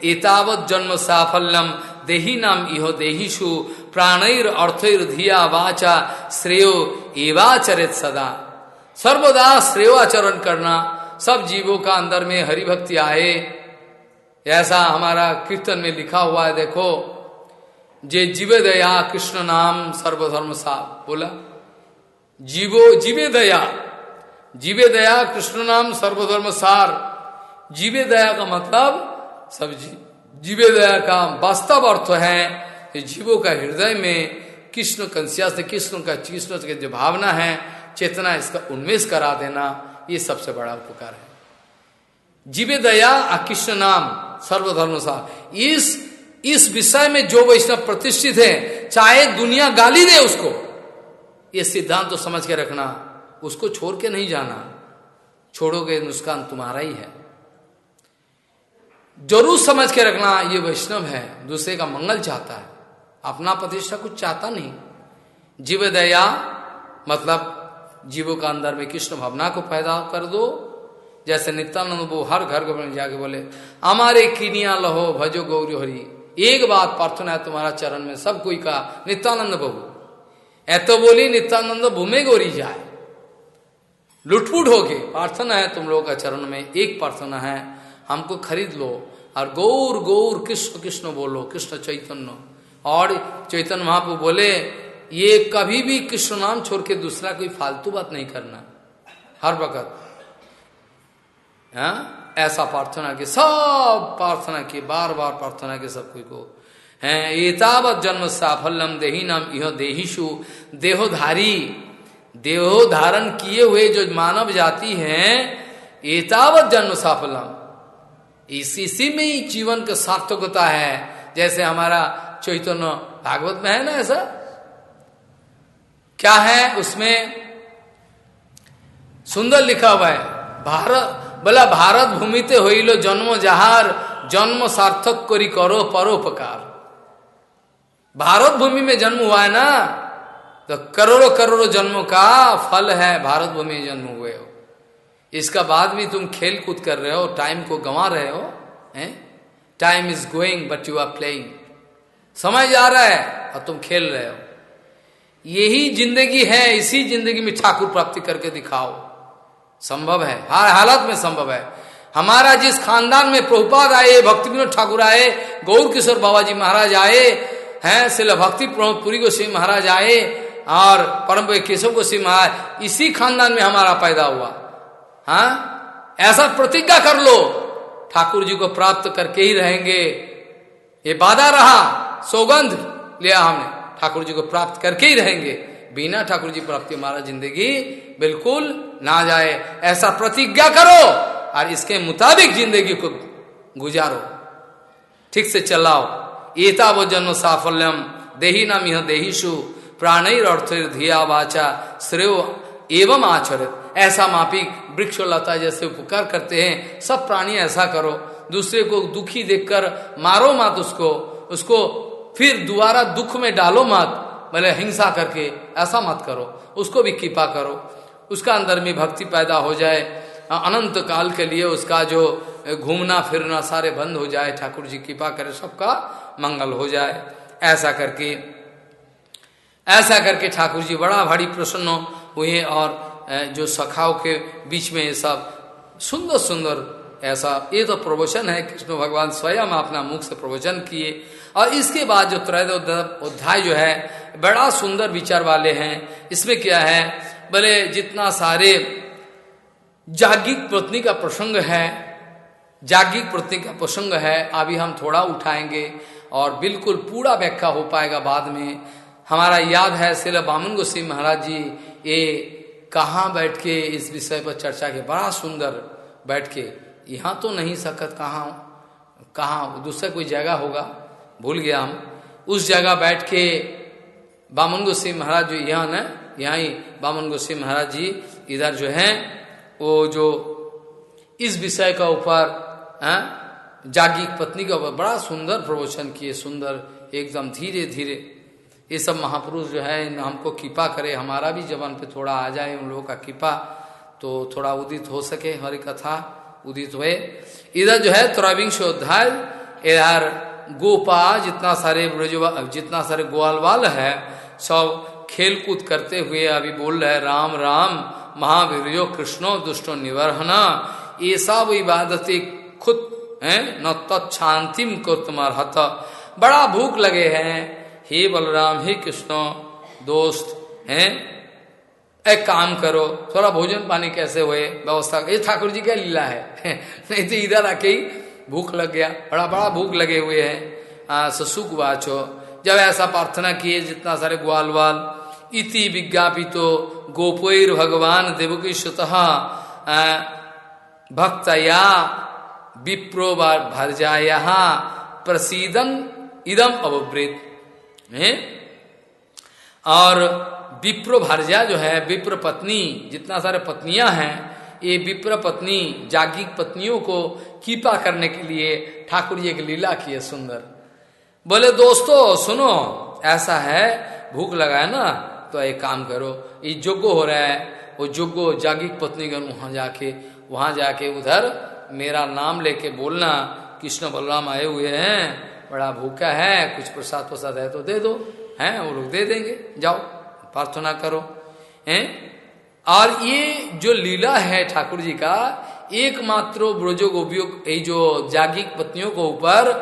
एतावत जन्म साफल्यम। देही नाम इहो देहीशु प्राणैर अर्थर धिया वाचा श्रेयो एवाचरित सदा। सर्वदा श्रेय आचरण करना सब जीवों का अंदर में हरिभक्ति आए। ऐसा हमारा कीर्तन में लिखा हुआ है देखो जे जीवे दया कृष्ण नाम सर्वधर्म सा बोला जीवो जीवे दया जीवे दया कृष्ण नाम सर्वधर्म सार। जीवे दया का मतलब सब जी, जीवे दया का वास्तव अर्थ है कि जीवों का हृदय में कृष्ण कंसिया से कृष्ण का कृष्ण की जो भावना है, चेतना इसका उन्मेष करा देना, ये सबसे बड़ा उपकार है। जीवे दया कृष्ण नाम, सर्वधर्म सार इस इस विषय में जो वैष्णव प्रतिष्ठित है, चाहे दुनिया गाली दे उसको, ये सिद्धांत तो समझ के रखना, उसको छोड़ के नहीं जाना। छोड़ोगे नुस्कान तुम्हारा ही है। ज़रूर समझ के रखना, ये वैष्णव है, दूसरे का मंगल चाहता है। अपना प्रतिष्ठा कुछ चाहता नहीं। जीव दया मतलब जीवों का अंदर में कृष्ण भावना को पैदा कर दो। जैसे नित्यानंद वो हर घर को जाके बोले, हमारे किनिया लहो, भजो गौरी हरी। एक बात प्रार्थना है तुम्हारा चरण में, सब कोई का, नित्यानंद बहू ऐतो बोली, नित्यानंद भूमे गोरी जाए। लुटपुट हो गए प्रार्थना है तुम लोगों का चरण में, एक प्रार्थना है। हमको खरीद लो। और गौर गौर, कृष्ण कृष्ण बोलो, कृष्ण चैतन्य। और चैतन्य महापु बोले, ये कभी भी कृष्ण नाम छोड़ के दूसरा कोई फालतू बात नहीं करना। हर वक्त। हाँ? ऐसा प्रार्थना की, सब प्रार्थना की बार बार प्रार्थना की सब कोई को। है? एतावत जन्म साफल्यम देही नाम यह देहीशु देहोधारी देहो धारण किए हुए जो मानव जाति है, एतावत जन्म साफल्यम। इसी इसी में ही जीवन का सार्थकता है। जैसे हमारा चैतन्य भागवत में है ना ऐसा? क्या है उसमें? सुंदर लिखा हुआ है। भारत, बोला, भारत भूमि ते हो लो जन्म जहार, जन्म सार्थक करी करो परोपकार। भारत भूमि में जन्म हुआ है ना? तो करोड़ों करोड़ों जन्मों का फल है, भारत भूमि में जन्म हुए हो। इसका बाद भी तुम खेल कूद कर रहे हो टाइम को गंवा रहे हो, हैं? Time is going but you are playing समय जा रहा है, और तुम खेल रहे हो। यही ज़िंदगी है, इसी ज़िंदगी में ठाकुर प्राप्ति करके दिखाओ। संभव है हर हालत में संभव है। हमारा जिस खानदान में प्रभुपाद आए भक्ति विनोद ठाकुर आए गौर किशोर बाबा जी महाराज आए, हैं, शिल भक्ति पुरी गोस्वी महाराज आए, और परम केशव गोस्वी महाराज, इसी खानदान में हमारा पैदा हुआ। हाँ? ऐसा प्रतिज्ञा कर लो। ठाकुर जी को प्राप्त करके ही रहेंगे। ये बाधा रहा। सौगंध लिया हमने। ठाकुर जी को प्राप्त करके ही रहेंगे। बिना ठाकुर जी प्राप्ति हमारा ज़िंदगी बिल्कुल ना जाए। ऐसा प्रतिज्ञा करो और इसके मुताबिक ज़िंदगी को गुजारो। ठीक से चलाओ। एता वो जन्म साफल्यम। देही नाम यह देहीशु प्राणैर अर्थ धिया वाचा। श्रेय एवं आचरित। ऐसा मापिक वृक्ष लता जैसे उपकार करते हैं। सब प्राणी ऐसा करो। दूसरे को दुखी देखकर मारो मत उसको। उसको फिर दोबारा दुख में डालो मत। भले हिंसा करके ऐसा मत करो। उसको भी कृपा करो। उसका अंदर में भक्ति पैदा हो जाए। अनंत काल के लिए उसका जो घूमना, फिरना सारे बंद हो जाए। ठाकुर जी कृपा करे, सबका मंगल हो जाए। ऐसा करके ऐसा करके ठाकुर जी बड़ा भारी प्रसन्न हुए और जो सखाओं के बीच में ये सब सुंदर सुंदर ऐसा, ये तो प्रवचन है, कृष्ण भगवान स्वयं अपना मुख से प्रवचन किए। और इसके बाद जो त्रैद अध्याय जो है, बड़ा सुंदर विचार वाले हैं। इसमें क्या है? बोले, जितना सारे जागिक पत्नी का प्रसंग है, जागिक पत्नी का प्रसंग है, अभी हम थोड़ा उठाएँगे और बिल्कुल पूरा व्याख्या हो पाएगा बाद में। हमारा याद है सिला बामन गोस्वी महाराज जी, ये कहाँ बैठ के इस विषय पर चर्चा के? बड़ा सुंदर बैठ के। यहाँ तो नहीं सकत, कहाँ कहाँ, दूसरा कोई जगह होगा? भूल गया हम। उस जगह बैठ के बामन गोस्वी महाराज जो यहाँ न, यहाँ ही बामन गोस्वी महाराज जी इधर जो है, वो जो इस विषय का ऊपर जागी पत्नी का ऊपर बड़ा सुंदर प्रवचन किए, सुंदर, एकदम धीरे धीरे ये सब महापुरुष जो है हमको कृपा करे, हमारा भी जबान पे थोड़ा आ जाए, उन लोगों का कृपा तो थोड़ा उदित हो सके, हरी कथा उदित हुए। इधर जो है त्रविंश अध्याय इधर गोपा जितना सारे जितना सारे ग्वालवाल है, सब खेल कूद करते हुए अभी बोल रहे राम राम महावीर कृष्णो, दुष्टो, निवर्हना, ये सब इबादत खुद, है, न तत्शांतिम को तुम्हार बड़ा भूख लगे हैं हे बलराम, हे कृष्ण, दोस्त, हैं? एक काम करो, थोड़ा भोजन पानी कैसे हुए? व्यवस्था ये ठाकुर जी का लीला है। नहीं तो इधर आके ही भूख लग गया। बड़ा बड़ा भूख लगे हुए हैं। सुख वाचो। जब ऐसा प्रार्थना किए, जितना सारे ग्वाल वाल इति विज्ञापितो गोपोर भगवान देवकी सुत भक्तया, विप्रो भरजाया प्रसीदन इदम अवृत और विप्रो भरजा जो है, विप्र पत्नी, जितना सारे पत्नियाँ हैं, ये विप्र पत्नी, जागिक पत्नियों को कीपा करने के लिए, ठाकुर जी एक लीला की है सुंदर। बोले, दोस्तों, सुनो, ऐसा है, भूख लगा है ना तो एक काम करो, ये जोगो हो रहा है, वो जोगो, जागिक पत्नी गण वहाँ जाके वहाँ जाके उधर मेरा नाम लेके बोलना, कृष्ण बलराम आए हुए हैं बड़ा भूखा है, कुछ प्रसाद प्रसाद है तो दे दो, हैं, वो लोग दे देंगे, जाओ, प्रार्थना करो, हैं। और ये जो लीला है ठाकुर जी का, एकमात्र ब्रजो गोपियों, ये जो जागिक पत्नियों को ऊपर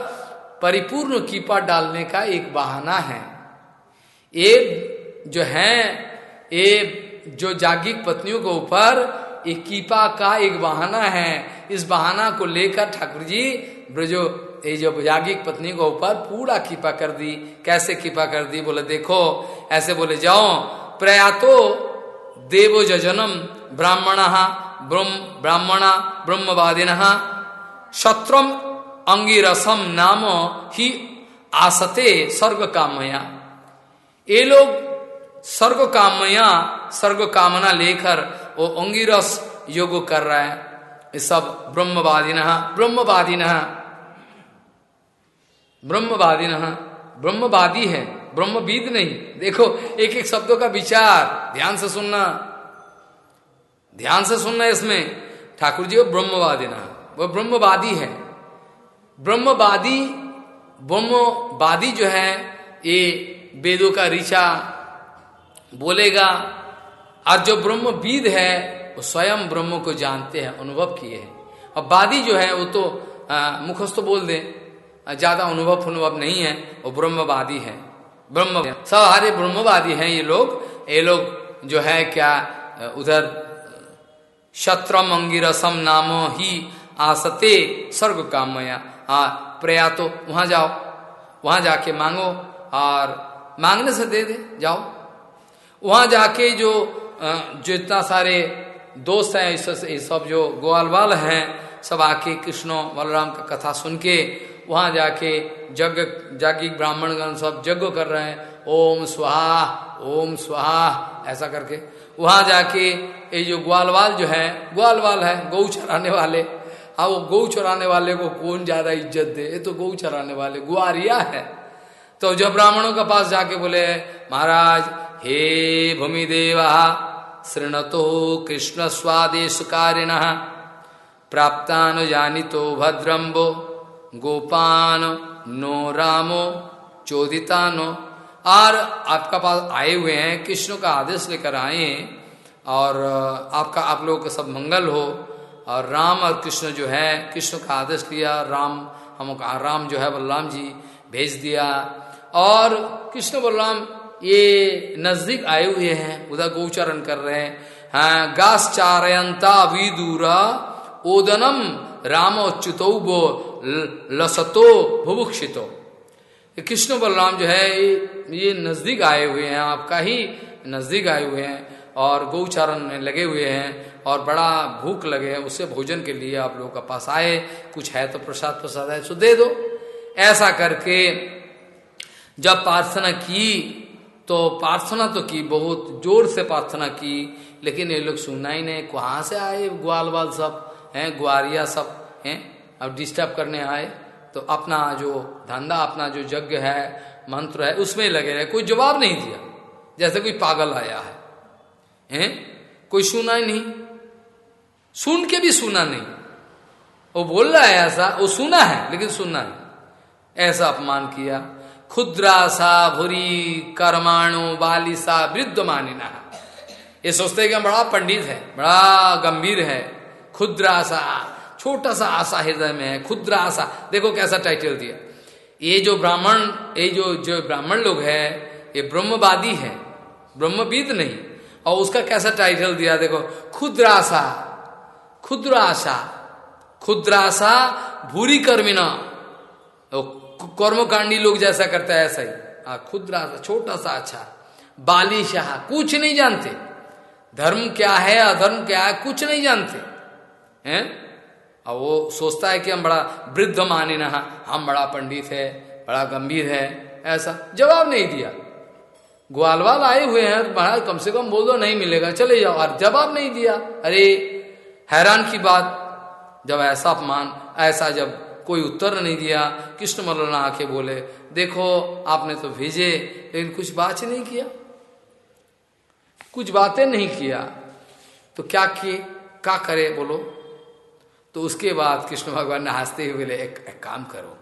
परिपूर्ण कीपा डालने का एक बहाना है। ये जो है, ये जो जागिक पत्नियों के ऊपर एक कीपा का एक बहाना है, इस बहाना को लेकर ठाकुर जी ब्रजो ये जो जागिक पत्नी को ऊपर पूरा कृपा कर दी। कैसे कृपा कर दी? बोले, देखो, ऐसे बोले, जाओ, प्रयातो देवो जजनम ब्राह्मण ब्राह्मण, ब्रह्मवादिन, शत्रम अंगिरसम नाम ही आसते स्वर्ग कामया ये लोग स्वर्ग कामया स्वर्ग कामना लेकर वो अंगिरस योग कर रहा है। ये सब ब्रह्मवादिन ब्रह्मवादिन। ब्रह्मवादिन। ब्रह्मवादी है, ब्रह्मविद नहीं। देखो एक एक शब्दों का विचार। ध्यान से सुनना। ध्यान से सुनना इसमें। ठाकुर जी, वो ब्रह्मवादी ना वो ब्रह्मवादी है। ब्रह्मवादी ब्रह्मवादी जो है, ये वेदों का ऋचा बोलेगा। और जो ब्रह्मविद है, वो स्वयं ब्रह्म को जानते हैं, अनुभव किए हैं। और वादी जो है, वो तो मुखस्त बोल दे। ज़्यादा अनुभव अनुभव नहीं है, वो ब्रह्मवादी है। ब्रह्म सब हरे ब्रह्मवादी हैं ये लोग। ये लोग जो है क्या, उधर शत्रम अंगिरसम नामो ही आसते स्वर्ग कामया हाँ प्रया तो वहाँ जाओ, वहाँ जाके मांगो और मांगने से दे दे, जाओ। वहाँ जाके जो जो इतना सारे दोस्त हैं, इस सब जो ग्वालवाल हैं, सब आके कृष्णो बलराम का कथा सुन के वहाँ जाके जग जागी ब्राह्मणगण सब यज्ञ कर रहे हैं। ओम स्वाहा ओम स्वाहा, ऐसा करके। वहाँ जाके ये जो ग्वालवाल जो है, ग्वालवाल है गौ चराने वाले। हाँ वो गौ चराने वाले को कौन ज़्यादा इज़्ज़त दे? ये तो गौ चराने वाले गुआरिया है। तो जब ब्राह्मणों के पास जाके बोले, महाराज, हे भूमि देवा श्रृणतो कृष्ण स्वादेश कारिण प्राप्तानुजानितो भद्रम्बो। गोपान नो, रामो चोदितानो और आपका पास आए हुए हैं, कृष्ण का आदेश लेकर आए और आपका, आप लोगों का सब मंगल हो। और राम और कृष्ण जो है, कृष्ण का आदेश लिया, राम, हम राम जो है, बलराम जी भेज दिया। और कृष्ण बलराम ये नज़दीक आए हुए हैं, उधर गोचरण कर रहे हैं। हाँ गास चारयंता विदूरा ओदनम राम अच्युतो वो लसतो भुभुक्षितो। कृष्ण बलराम जो है, ये नज़दीक आए हुए हैं, आपका ही नज़दीक आए हुए हैं, और गौचारण में लगे हुए हैं, और बड़ा भूख लगे हैं, उससे भोजन के लिए आप लोगों का पास आए, कुछ है तो प्रसाद प्रसाद है सो दे दो। ऐसा करके जब प्रार्थना की तो प्रार्थना तो की, बहुत ज़ोर से प्रार्थना की, लेकिन ये लोग सुनना ही नहीं, कहाँ से आए ग्वाल वाल सब? हैं, ग्वारिया सब हैं, अब डिस्टर्ब करने आए तो अपना जो धंधा, अपना जो यज्ञ है, मंत्र है, उसमें लगे रहे, कोई जवाब नहीं दिया। जैसे कोई पागल आया है, हैं? कोई सुना ही नहीं। सुन के भी सुना नहीं। वो बोल रहा है ऐसा, वो सुना है, लेकिन सुनना नहीं। ऐसा अपमान किया। खुद्रा सा भूरी कर्माणु बालिसा वृद्ध मानिना ये सोचते कि हम बड़ा पंडित है, बड़ा गंभीर है। सा छोटा सा आशा हृदय में है खुद्रा आशा देखो कैसा टाइटल दिया। ये जो ब्राह्मण, ये जो जो ब्राह्मण लोग है, ये ब्रह्मवादी है, ब्रह्मविद नहीं। और उसका कैसा टाइटल दिया, देखो, खुद्रासा खुद्रासा खुद्रासा भूरी कर्मिना कर्मकांडी लोग जैसा करता है ऐसा ही। खुद्रासा छोटा सा अच्छा। बालिशाह, कुछ नहीं जानते। धर्म क्या है, अधर्म क्या है, कुछ नहीं जानते। हैं? और वो सोचता है कि हम बड़ा वृद्ध माने ना हम बड़ा पंडित है, बड़ा गंभीर है, ऐसा। जवाब नहीं दिया। ग्वालवाल आए हुए हैं, महाराज, कम से कम बोल दो, नहीं मिलेगा, चले जाओ। और जवाब नहीं दिया। अरे, हैरान की बात, जब ऐसा अपमान, ऐसा जब कोई उत्तर नहीं दिया, कृष्ण मल्लाना आके बोले, देखो, आपने तो भेजे, लेकिन कुछ बात नहीं किया। कुछ बातें नहीं किया। तो क्या किए? क्या करे? बोलो। तो उसके बाद कृष्ण भगवान ने हँसते हुए बोले एक, एक काम करो।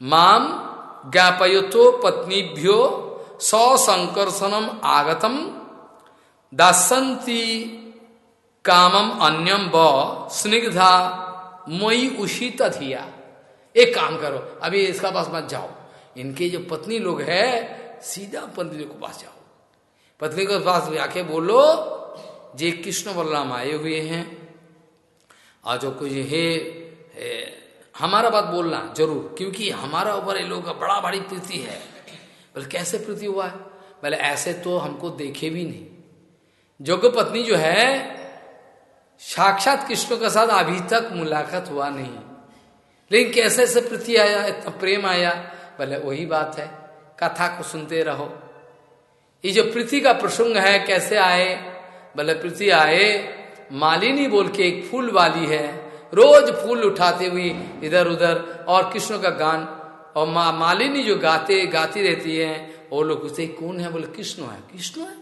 माम ज्ञापयतो पत्नीभ्यो सौसंकर्षणम आगतम दासंती कामम अन्यम व स्निग्धा मई उषित धिया। एक काम करो अभी इसका पास मत जाओ। इनके जो पत्नी लोग है सीधा पत्नी के पास जाओ। पत्नी के पास जाके बोलो जे कृष्ण बलराम आए हुए हैं और जो कुछ हे, हे हमारा बात बोलना ज़रूर क्योंकि हमारा ऊपर ये लोगों का बड़ा बड़ी प्रीति है। बोले कैसे प्रति हुआ है? बोले ऐसे तो हमको देखे भी नहीं। जोग पत्नी जो है साक्षात कृष्ण के साथ अभी तक मुलाकात हुआ नहीं। लेकिन कैसे से प्रति आया इतना प्रेम आया? बोले वही बात है कथा को सुनते रहो। ये जो पृथ्वी का प्रसंग है कैसे आए? बोले पृथ्वी आए मालिनी बोल के एक फूल वाली है। रोज फूल उठाते हुए इधर उधर और कृष्ण का गान और माँ, मालिनी जो गाते, गाती रहती है, वो लोग उसे, कौन है? बोले, कृष्ण है। कृष्ण है?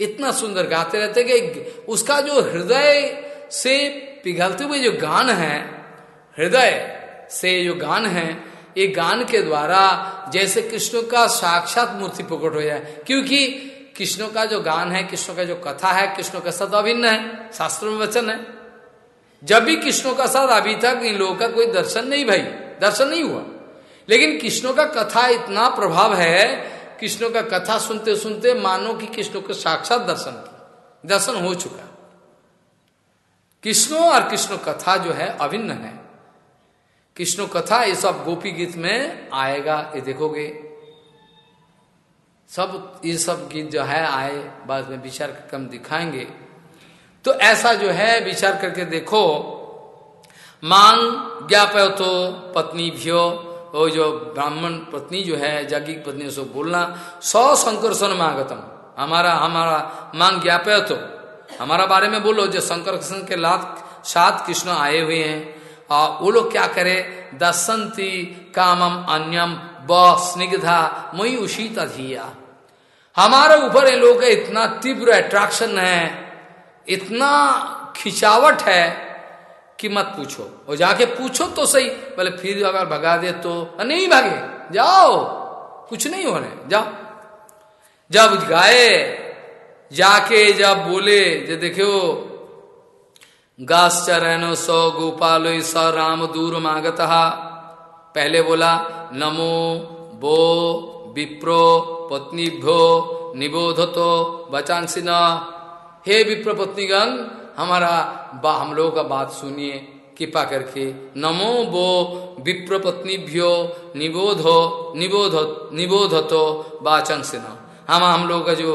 इतना सुंदर गाते रहते कि उसका जो हृदय से पिघलते हुए जो गान है, हृदय से जो गान है, ये गान के द्वारा जैसे कृष्ण का साक्षात मूर्ति प्रकट हो जाए। क्योंकि कृष्ण का जो गान है, कृष्ण का जो कथा है, कृष्ण का साथ अभिन्न है, शास्त्र में वचन है। जब भी कृष्ण का साथ अभी तक इन लोगों का कोई दर्शन नहीं भाई, दर्शन नहीं हुआ। लेकिन कृष्णों का कथा इतना प्रभाव है, कृष्णों का कथा सुनते सुनते मानो कि कृष्णों के साक्षात दर्शन दर्शन हो चुका। कृष्णों और कृष्ण कथा जो है, अभिन्न है। कृष्ण कथा ये सब गोपी गीत में आएगा, ये देखोगे। सब, ये सब गीत जो है, आए, बाद में विचार हम दिखाएँगे। तो ऐसा जो है, विचार करके देखो मांग ज्ञापय तो पत्नी भ्यो, वो जो ब्राह्मण पत्नी जो है जागी पत्नी, उसको बोलना, सौ संकर्षण मागतम हमारा हमारा मांग ज्ञापय तो हमारा बारे में बोलो, जो संकर्षण के लाभ सात कृष्ण आए हुए हैं। और वो लोग क्या करे, दसंती कामम अन्यम ब मई उषित अधिया। हमारे ऊपर इन लोगों का इतना तीव्र अट्रैक्शन है, इतना खिंचावट है कि मत पूछो। और जाके पूछो तो सही, बोले, फिर अगर भगा दे तो? नहीं भागे। जाओ। कुछ नहीं हो रहे जाओ। जब गाए, जाके जब बोले, जो देखो गास चरण सौ गोपालो स राम दूर मागत। पहले बोला, नमो बो विप्रो पत्नीभ्यो निबोधतो बचांसिन हे विप्र पत्नीगण हमारा बा हम लोगों का बात सुनिए कृपा करके। नमो वो विप्र पत्नीभ्यो निबोधो निबोध निबोधतो वाचन से न। हम हम लोगों का जो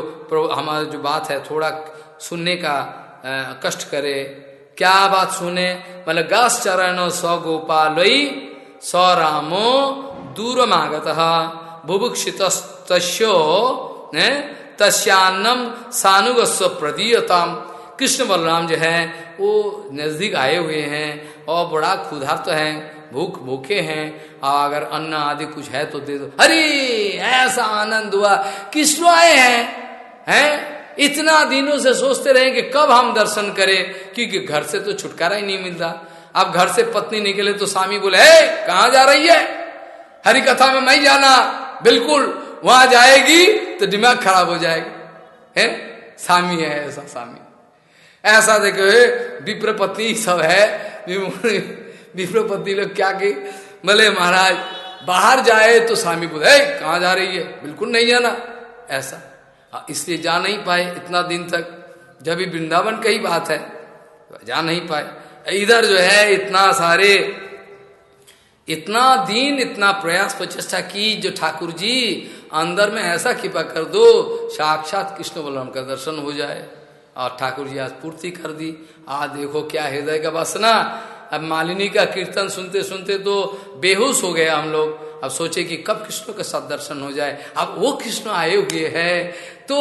हमारा जो बात है थोड़ा सुनने का आ, कष्ट करे। क्या बात सुने? मतलब गस चरण स गोपालई स रामो दूर दूरमागत। बुभुक्षित तस्यान्नम सानुगस्व प्रदीयताम। कृष्ण बलराम जो है, वो नज़दीक आए हुए हैं और बड़ा खुदा तो है, भूख भूखे हैं। और अगर अन्न आदि कुछ है तो दे दो। अरे ऐसा आनंद हुआ। कृष्ण आए हैं? हैं? इतना दिनों से सोचते रहे कि कब हम दर्शन करें, क्योंकि घर से तो छुटकारा ही नहीं मिलता। अब घर से पत्नी निकले तो स्वामी बोले, हे, कहा जा रही है? हरी कथा में मैं जाना। बिल्कुल वहाँ जाएगी तो दिमाग खराब हो जाएगा। है? स्वामी है ऐसा स्वामी ऐसा देखो विप्र सब है। विप्र पत्नी लोग क्या की बोले महाराज बाहर जाए तो स्वामी बोले कहा जा रही है? बिल्कुल नहीं जाना। ऐसा। हाँ, इसलिए जा नहीं पाए इतना दिन तक। जब भी वृंदावन का ही बात है जा नहीं पाए। इधर जो है इतना सारे इतना दिन, इतना प्रयास प्रचेषा की, जो ठाकुर जी, अंदर में ऐसा कृपा कर दो, साक्षात कृष्ण बलराम का दर्शन हो जाए। और ठाकुर जी आज पूर्ति कर दी। आज देखो क्या हृदय का वासना। अब मालिनी का कीर्तन सुनते सुनते तो बेहोश हो गया हम लोग। अब सोचे कि कब कृष्ण के साथ दर्शन हो जाए। अब वो कृष्ण आए हुए है। तो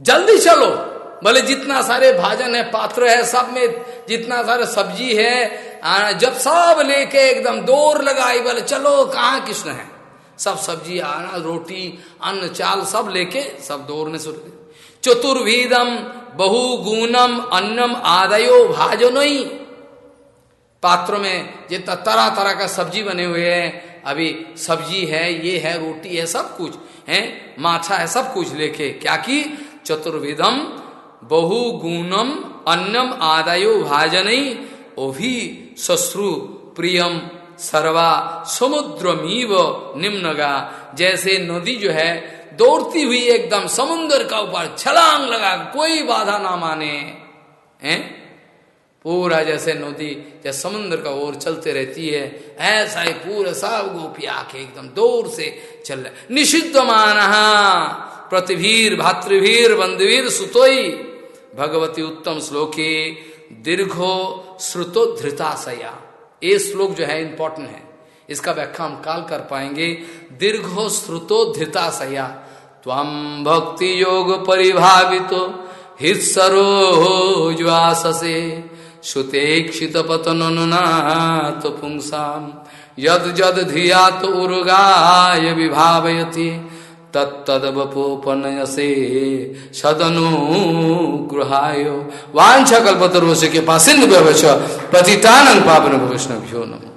जल्दी चलो। बोले जितना सारे भाजन है, पात्र है, सब में जितना सारे सब्ज़ी है जब सब लेके एकदम दौड़ लगाई, बोले, चलो, कहाँ कृष्ण है? सब सब्ज़ी, आना, रोटी, अन्न, चाल सब लेके सब दौड़ने शुरू चतुर्भीदम बहुगुणम अन्नम आदयो भाजनो ही पात्रों में जितना तरह तरह का सब्ज़ी बने हुए हैं। अभी सब्ज़ी है, ये है, रोटी है, सब कुछ है, माछा है, सब कुछ लेके। क्या की? चतुर्विधम बहुगुणम अन्नम आदयो भाजन, ओभी सश्रु प्रियम सर्वा समुद्रमीव निम्नगा। जैसे नदी जो है, दौड़ती हुई एकदम समुन्द्र का ऊपर छलांग लगा, कोई बाधा ना माने। हैं? पूरा जैसे नदी, जैसे समुद्र का ओर चलते रहती है, ऐसा ही पूरा सब गोपी आके एकदम दूर से चल रहे। निषिद्ध मान प्रतिभीर भातृवीर, बंधुवीर, सुतोई। भगवती उत्तम श्लोके दीर्घो श्रुतो धृताशया। ये श्लोक जो है इंपॉर्टेंट है। इसका व्याख्या हम काल कर पाएँगे। दीर्घो श्रुतो धृताशया। तम भक्ति योग परिभावित हित सरो सरोज्वाससे सुतेक्षित पतनुनाथ पुंसाम यद जद धियात उर्गाय विभावयति। तत्तदवपोपनयसे सदनुगृहाय वांछा कल्पतरोष के पासिंद पतितानंग पावन वैष्णव्यो नमो।